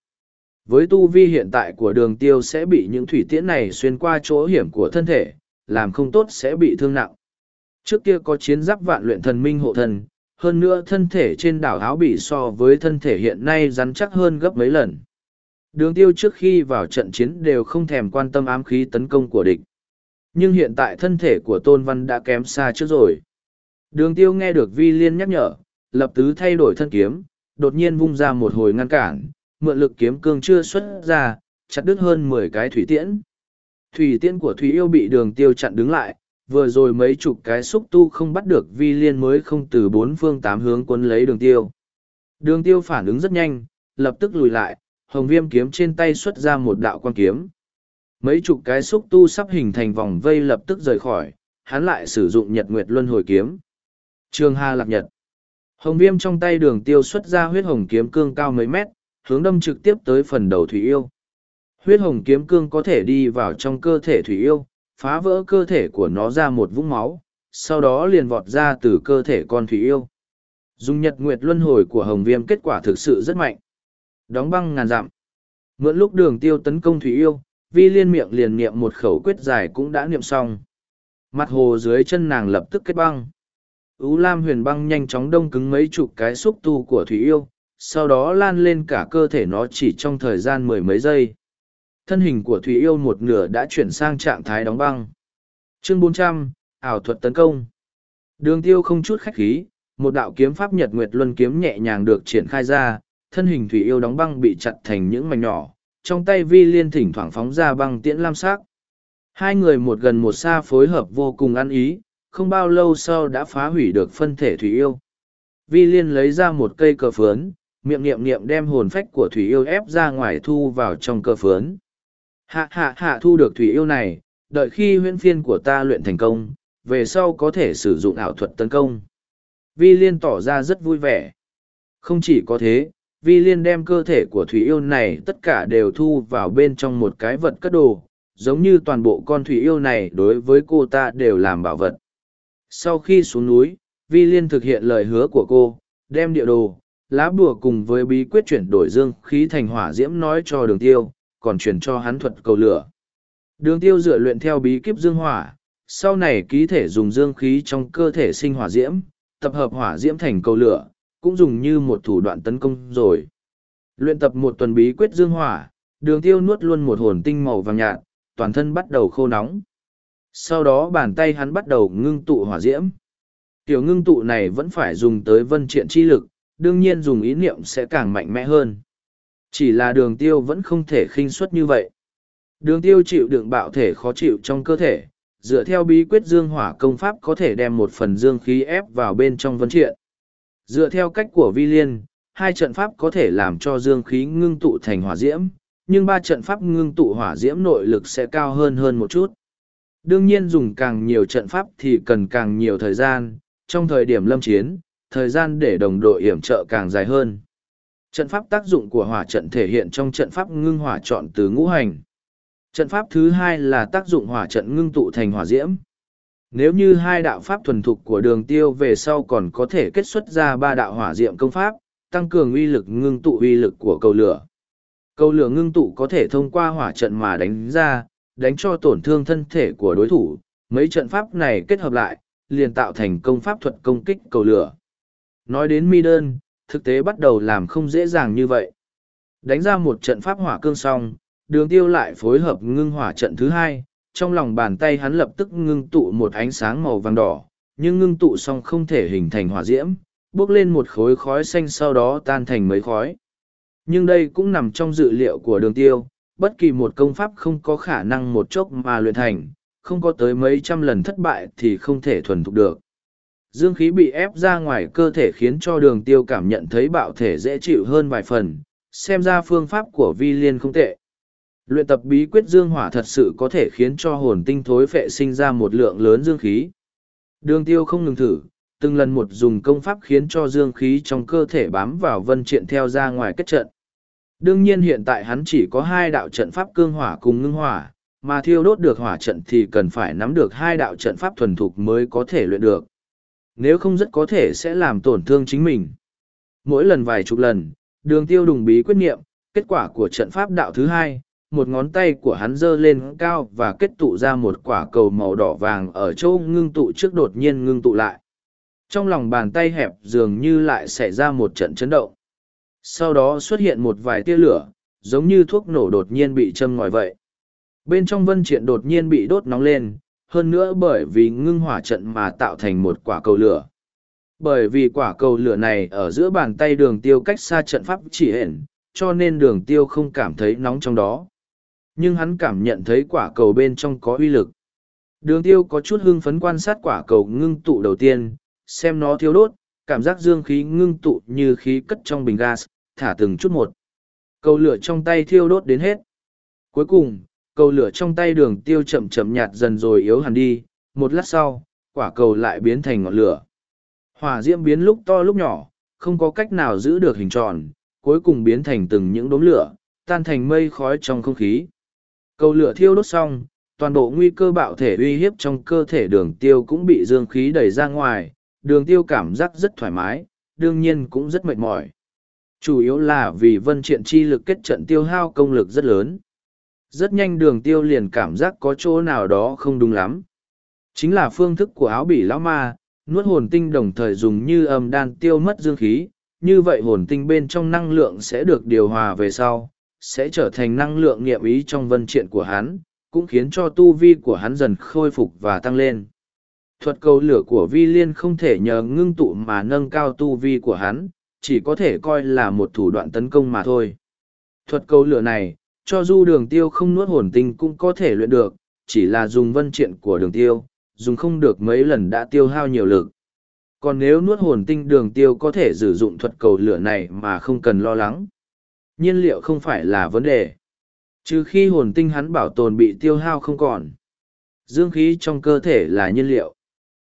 Với tu vi hiện tại của đường tiêu sẽ bị những thủy tiễn này xuyên qua chỗ hiểm của thân thể, làm không tốt sẽ bị thương nặng. Trước kia có chiến giáp vạn luyện thần minh hộ thần, hơn nữa thân thể trên đảo áo bị so với thân thể hiện nay rắn chắc hơn gấp mấy lần. Đường tiêu trước khi vào trận chiến đều không thèm quan tâm ám khí tấn công của địch. Nhưng hiện tại thân thể của Tôn Văn đã kém xa trước rồi. Đường tiêu nghe được vi liên nhắc nhở, lập tứ thay đổi thân kiếm, đột nhiên vung ra một hồi ngăn cản, mượn lực kiếm cương chưa xuất ra, chặt đứt hơn mười cái thủy tiễn. Thủy tiễn của Thủy yêu bị đường tiêu chặn đứng lại, vừa rồi mấy chục cái xúc tu không bắt được vi liên mới không từ bốn phương tám hướng cuốn lấy đường tiêu. Đường tiêu phản ứng rất nhanh, lập tức lùi lại, hồng viêm kiếm trên tay xuất ra một đạo quan kiếm. Mấy chục cái xúc tu sắp hình thành vòng vây lập tức rời khỏi, hắn lại sử dụng nhật nguyệt luân hồi kiếm. Trường Hà Lạc Nhật Hồng viêm trong tay đường tiêu xuất ra huyết hồng kiếm cương cao mấy mét, hướng đâm trực tiếp tới phần đầu thủy yêu. Huyết hồng kiếm cương có thể đi vào trong cơ thể thủy yêu, phá vỡ cơ thể của nó ra một vũng máu, sau đó liền vọt ra từ cơ thể con thủy yêu. Dùng nhật nguyệt luân hồi của hồng viêm kết quả thực sự rất mạnh. Đóng băng ngàn dặm. Mượn lúc đường tiêu tấn công thủy yêu, vi liên miệng liền niệm một khẩu quyết dài cũng đã niệm xong. Mặt hồ dưới chân nàng lập tức kết băng. Ú Lam huyền băng nhanh chóng đông cứng mấy chục cái xúc tu của thủy yêu, sau đó lan lên cả cơ thể nó chỉ trong thời gian mười mấy giây. Thân hình của thủy yêu một nửa đã chuyển sang trạng thái đóng băng. Chương 400, ảo thuật tấn công. Đường tiêu không chút khách khí, một đạo kiếm pháp nhật nguyệt luân kiếm nhẹ nhàng được triển khai ra, thân hình thủy yêu đóng băng bị chặt thành những mảnh nhỏ, trong tay vi liên thỉnh thoảng phóng ra băng tiễn lam sắc. Hai người một gần một xa phối hợp vô cùng ăn ý, không bao lâu sau đã phá hủy được phân thể thủy yêu. Vi liên lấy ra một cây cờ phướn, miệng niệm niệm đem hồn phách của thủy yêu ép ra ngoài thu vào trong cơ phướn. Hạ hạ hạ thu được thủy yêu này, đợi khi huyễn phiên của ta luyện thành công, về sau có thể sử dụng ảo thuật tấn công. Vi Liên tỏ ra rất vui vẻ. Không chỉ có thế, Vi Liên đem cơ thể của thủy yêu này tất cả đều thu vào bên trong một cái vật cất đồ, giống như toàn bộ con thủy yêu này đối với cô ta đều làm bảo vật. Sau khi xuống núi, Vi Liên thực hiện lời hứa của cô, đem địa đồ, lá bùa cùng với bí quyết chuyển đổi dương khí thành hỏa diễm nói cho đường tiêu, còn chuyển cho hắn thuật cầu lửa. Đường tiêu dựa luyện theo bí kíp dương hỏa, sau này ký thể dùng dương khí trong cơ thể sinh hỏa diễm, tập hợp hỏa diễm thành cầu lửa, cũng dùng như một thủ đoạn tấn công rồi. Luyện tập một tuần bí quyết dương hỏa, đường tiêu nuốt luôn một hồn tinh màu vàng nhạt, toàn thân bắt đầu khô nóng. Sau đó bàn tay hắn bắt đầu ngưng tụ hỏa diễm. Tiểu ngưng tụ này vẫn phải dùng tới vân triện chi lực, đương nhiên dùng ý niệm sẽ càng mạnh mẽ hơn. Chỉ là đường tiêu vẫn không thể khinh suất như vậy. Đường tiêu chịu đựng bạo thể khó chịu trong cơ thể, dựa theo bí quyết dương hỏa công pháp có thể đem một phần dương khí ép vào bên trong vấn triện. Dựa theo cách của vi liên, hai trận pháp có thể làm cho dương khí ngưng tụ thành hỏa diễm, nhưng ba trận pháp ngưng tụ hỏa diễm nội lực sẽ cao hơn hơn một chút. Đương nhiên dùng càng nhiều trận pháp thì cần càng nhiều thời gian, trong thời điểm lâm chiến, thời gian để đồng đội hiểm trợ càng dài hơn. Trận pháp tác dụng của hỏa trận thể hiện trong trận pháp ngưng hỏa chọn từ ngũ hành. Trận pháp thứ hai là tác dụng hỏa trận ngưng tụ thành hỏa diễm. Nếu như hai đạo pháp thuần thục của đường tiêu về sau còn có thể kết xuất ra ba đạo hỏa diệm công pháp, tăng cường uy lực ngưng tụ uy lực của cầu lửa. Cầu lửa ngưng tụ có thể thông qua hỏa trận mà đánh ra, đánh cho tổn thương thân thể của đối thủ. Mấy trận pháp này kết hợp lại, liền tạo thành công pháp thuật công kích cầu lửa. Nói đến mi đơn, thực tế bắt đầu làm không dễ dàng như vậy. Đánh ra một trận pháp hỏa cương xong, đường tiêu lại phối hợp ngưng hỏa trận thứ hai, trong lòng bàn tay hắn lập tức ngưng tụ một ánh sáng màu vàng đỏ, nhưng ngưng tụ xong không thể hình thành hỏa diễm, bước lên một khối khói xanh sau đó tan thành mấy khói. Nhưng đây cũng nằm trong dự liệu của đường tiêu, bất kỳ một công pháp không có khả năng một chốc mà luyện thành, không có tới mấy trăm lần thất bại thì không thể thuần thục được. Dương khí bị ép ra ngoài cơ thể khiến cho đường tiêu cảm nhận thấy bạo thể dễ chịu hơn vài phần, xem ra phương pháp của vi liên không tệ. Luyện tập bí quyết dương hỏa thật sự có thể khiến cho hồn tinh thối phệ sinh ra một lượng lớn dương khí. Đường tiêu không ngừng thử, từng lần một dùng công pháp khiến cho dương khí trong cơ thể bám vào vân triện theo ra ngoài kết trận. Đương nhiên hiện tại hắn chỉ có hai đạo trận pháp cương hỏa cùng ngưng hỏa, mà thiêu đốt được hỏa trận thì cần phải nắm được hai đạo trận pháp thuần thục mới có thể luyện được. Nếu không rất có thể sẽ làm tổn thương chính mình. Mỗi lần vài chục lần, đường tiêu đùng bí quyết nghiệm, kết quả của trận pháp đạo thứ hai, một ngón tay của hắn giơ lên cao và kết tụ ra một quả cầu màu đỏ vàng ở chỗ ngưng tụ trước đột nhiên ngưng tụ lại. Trong lòng bàn tay hẹp dường như lại xảy ra một trận chấn động. Sau đó xuất hiện một vài tia lửa, giống như thuốc nổ đột nhiên bị châm ngòi vậy. Bên trong vân triện đột nhiên bị đốt nóng lên, hơn nữa bởi vì ngưng hỏa trận mà tạo thành một quả cầu lửa. Bởi vì quả cầu lửa này ở giữa bàn tay đường tiêu cách xa trận pháp chỉ hển, cho nên đường tiêu không cảm thấy nóng trong đó. Nhưng hắn cảm nhận thấy quả cầu bên trong có uy lực. Đường tiêu có chút hưng phấn quan sát quả cầu ngưng tụ đầu tiên, xem nó thiêu đốt, cảm giác dương khí ngưng tụ như khí cất trong bình gas, thả từng chút một. Cầu lửa trong tay thiêu đốt đến hết. Cuối cùng, cầu lửa trong tay đường tiêu chậm chậm nhạt dần rồi yếu hẳn đi, một lát sau, quả cầu lại biến thành ngọn lửa. Hỏa diễm biến lúc to lúc nhỏ, không có cách nào giữ được hình tròn, cuối cùng biến thành từng những đốm lửa, tan thành mây khói trong không khí. Cầu lửa thiêu đốt xong, toàn bộ nguy cơ bạo thể uy hiếp trong cơ thể đường tiêu cũng bị dương khí đẩy ra ngoài, đường tiêu cảm giác rất thoải mái, đương nhiên cũng rất mệt mỏi. Chủ yếu là vì vân triện chi lực kết trận tiêu hao công lực rất lớn. Rất nhanh đường tiêu liền cảm giác có chỗ nào đó không đúng lắm. Chính là phương thức của áo bỉ lão ma, nuốt hồn tinh đồng thời dùng như âm đan tiêu mất dương khí, như vậy hồn tinh bên trong năng lượng sẽ được điều hòa về sau, sẽ trở thành năng lượng nghiệm ý trong vân triện của hắn, cũng khiến cho tu vi của hắn dần khôi phục và tăng lên. Thuật cầu lửa của vi liên không thể nhờ ngưng tụ mà nâng cao tu vi của hắn, chỉ có thể coi là một thủ đoạn tấn công mà thôi. Thuật cầu lửa này, cho dù đường tiêu không nuốt hồn tinh cũng có thể luyện được, chỉ là dùng vân triện của đường tiêu, dùng không được mấy lần đã tiêu hao nhiều lực. Còn nếu nuốt hồn tinh đường tiêu có thể sử dụng thuật cầu lửa này mà không cần lo lắng. Nhiên liệu không phải là vấn đề. Trừ khi hồn tinh hắn bảo tồn bị tiêu hao không còn. Dương khí trong cơ thể là nhiên liệu.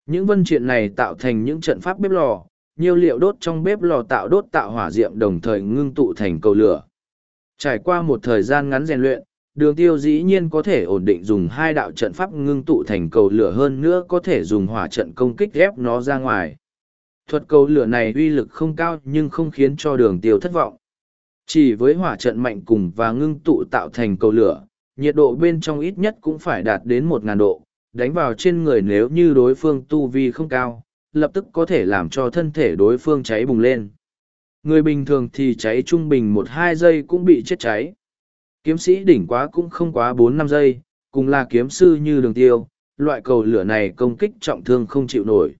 Những vân triện này tạo thành những trận pháp bếp lò, nhiều liệu đốt trong bếp lò tạo đốt tạo hỏa diệm đồng thời ngưng tụ thành cầu lửa. Trải qua một thời gian ngắn rèn luyện, đường tiêu dĩ nhiên có thể ổn định dùng hai đạo trận pháp ngưng tụ thành cầu lửa hơn nữa có thể dùng hỏa trận công kích ghép nó ra ngoài. Thuật cầu lửa này uy lực không cao nhưng không khiến cho đường tiêu thất vọng. Chỉ với hỏa trận mạnh cùng và ngưng tụ tạo thành cầu lửa, nhiệt độ bên trong ít nhất cũng phải đạt đến một ngàn độ, đánh vào trên người nếu như đối phương tu vi không cao, lập tức có thể làm cho thân thể đối phương cháy bùng lên. Người bình thường thì cháy trung bình một hai giây cũng bị chết cháy. Kiếm sĩ đỉnh quá cũng không quá bốn năm giây, cùng là kiếm sư như đường tiêu, loại cầu lửa này công kích trọng thương không chịu nổi.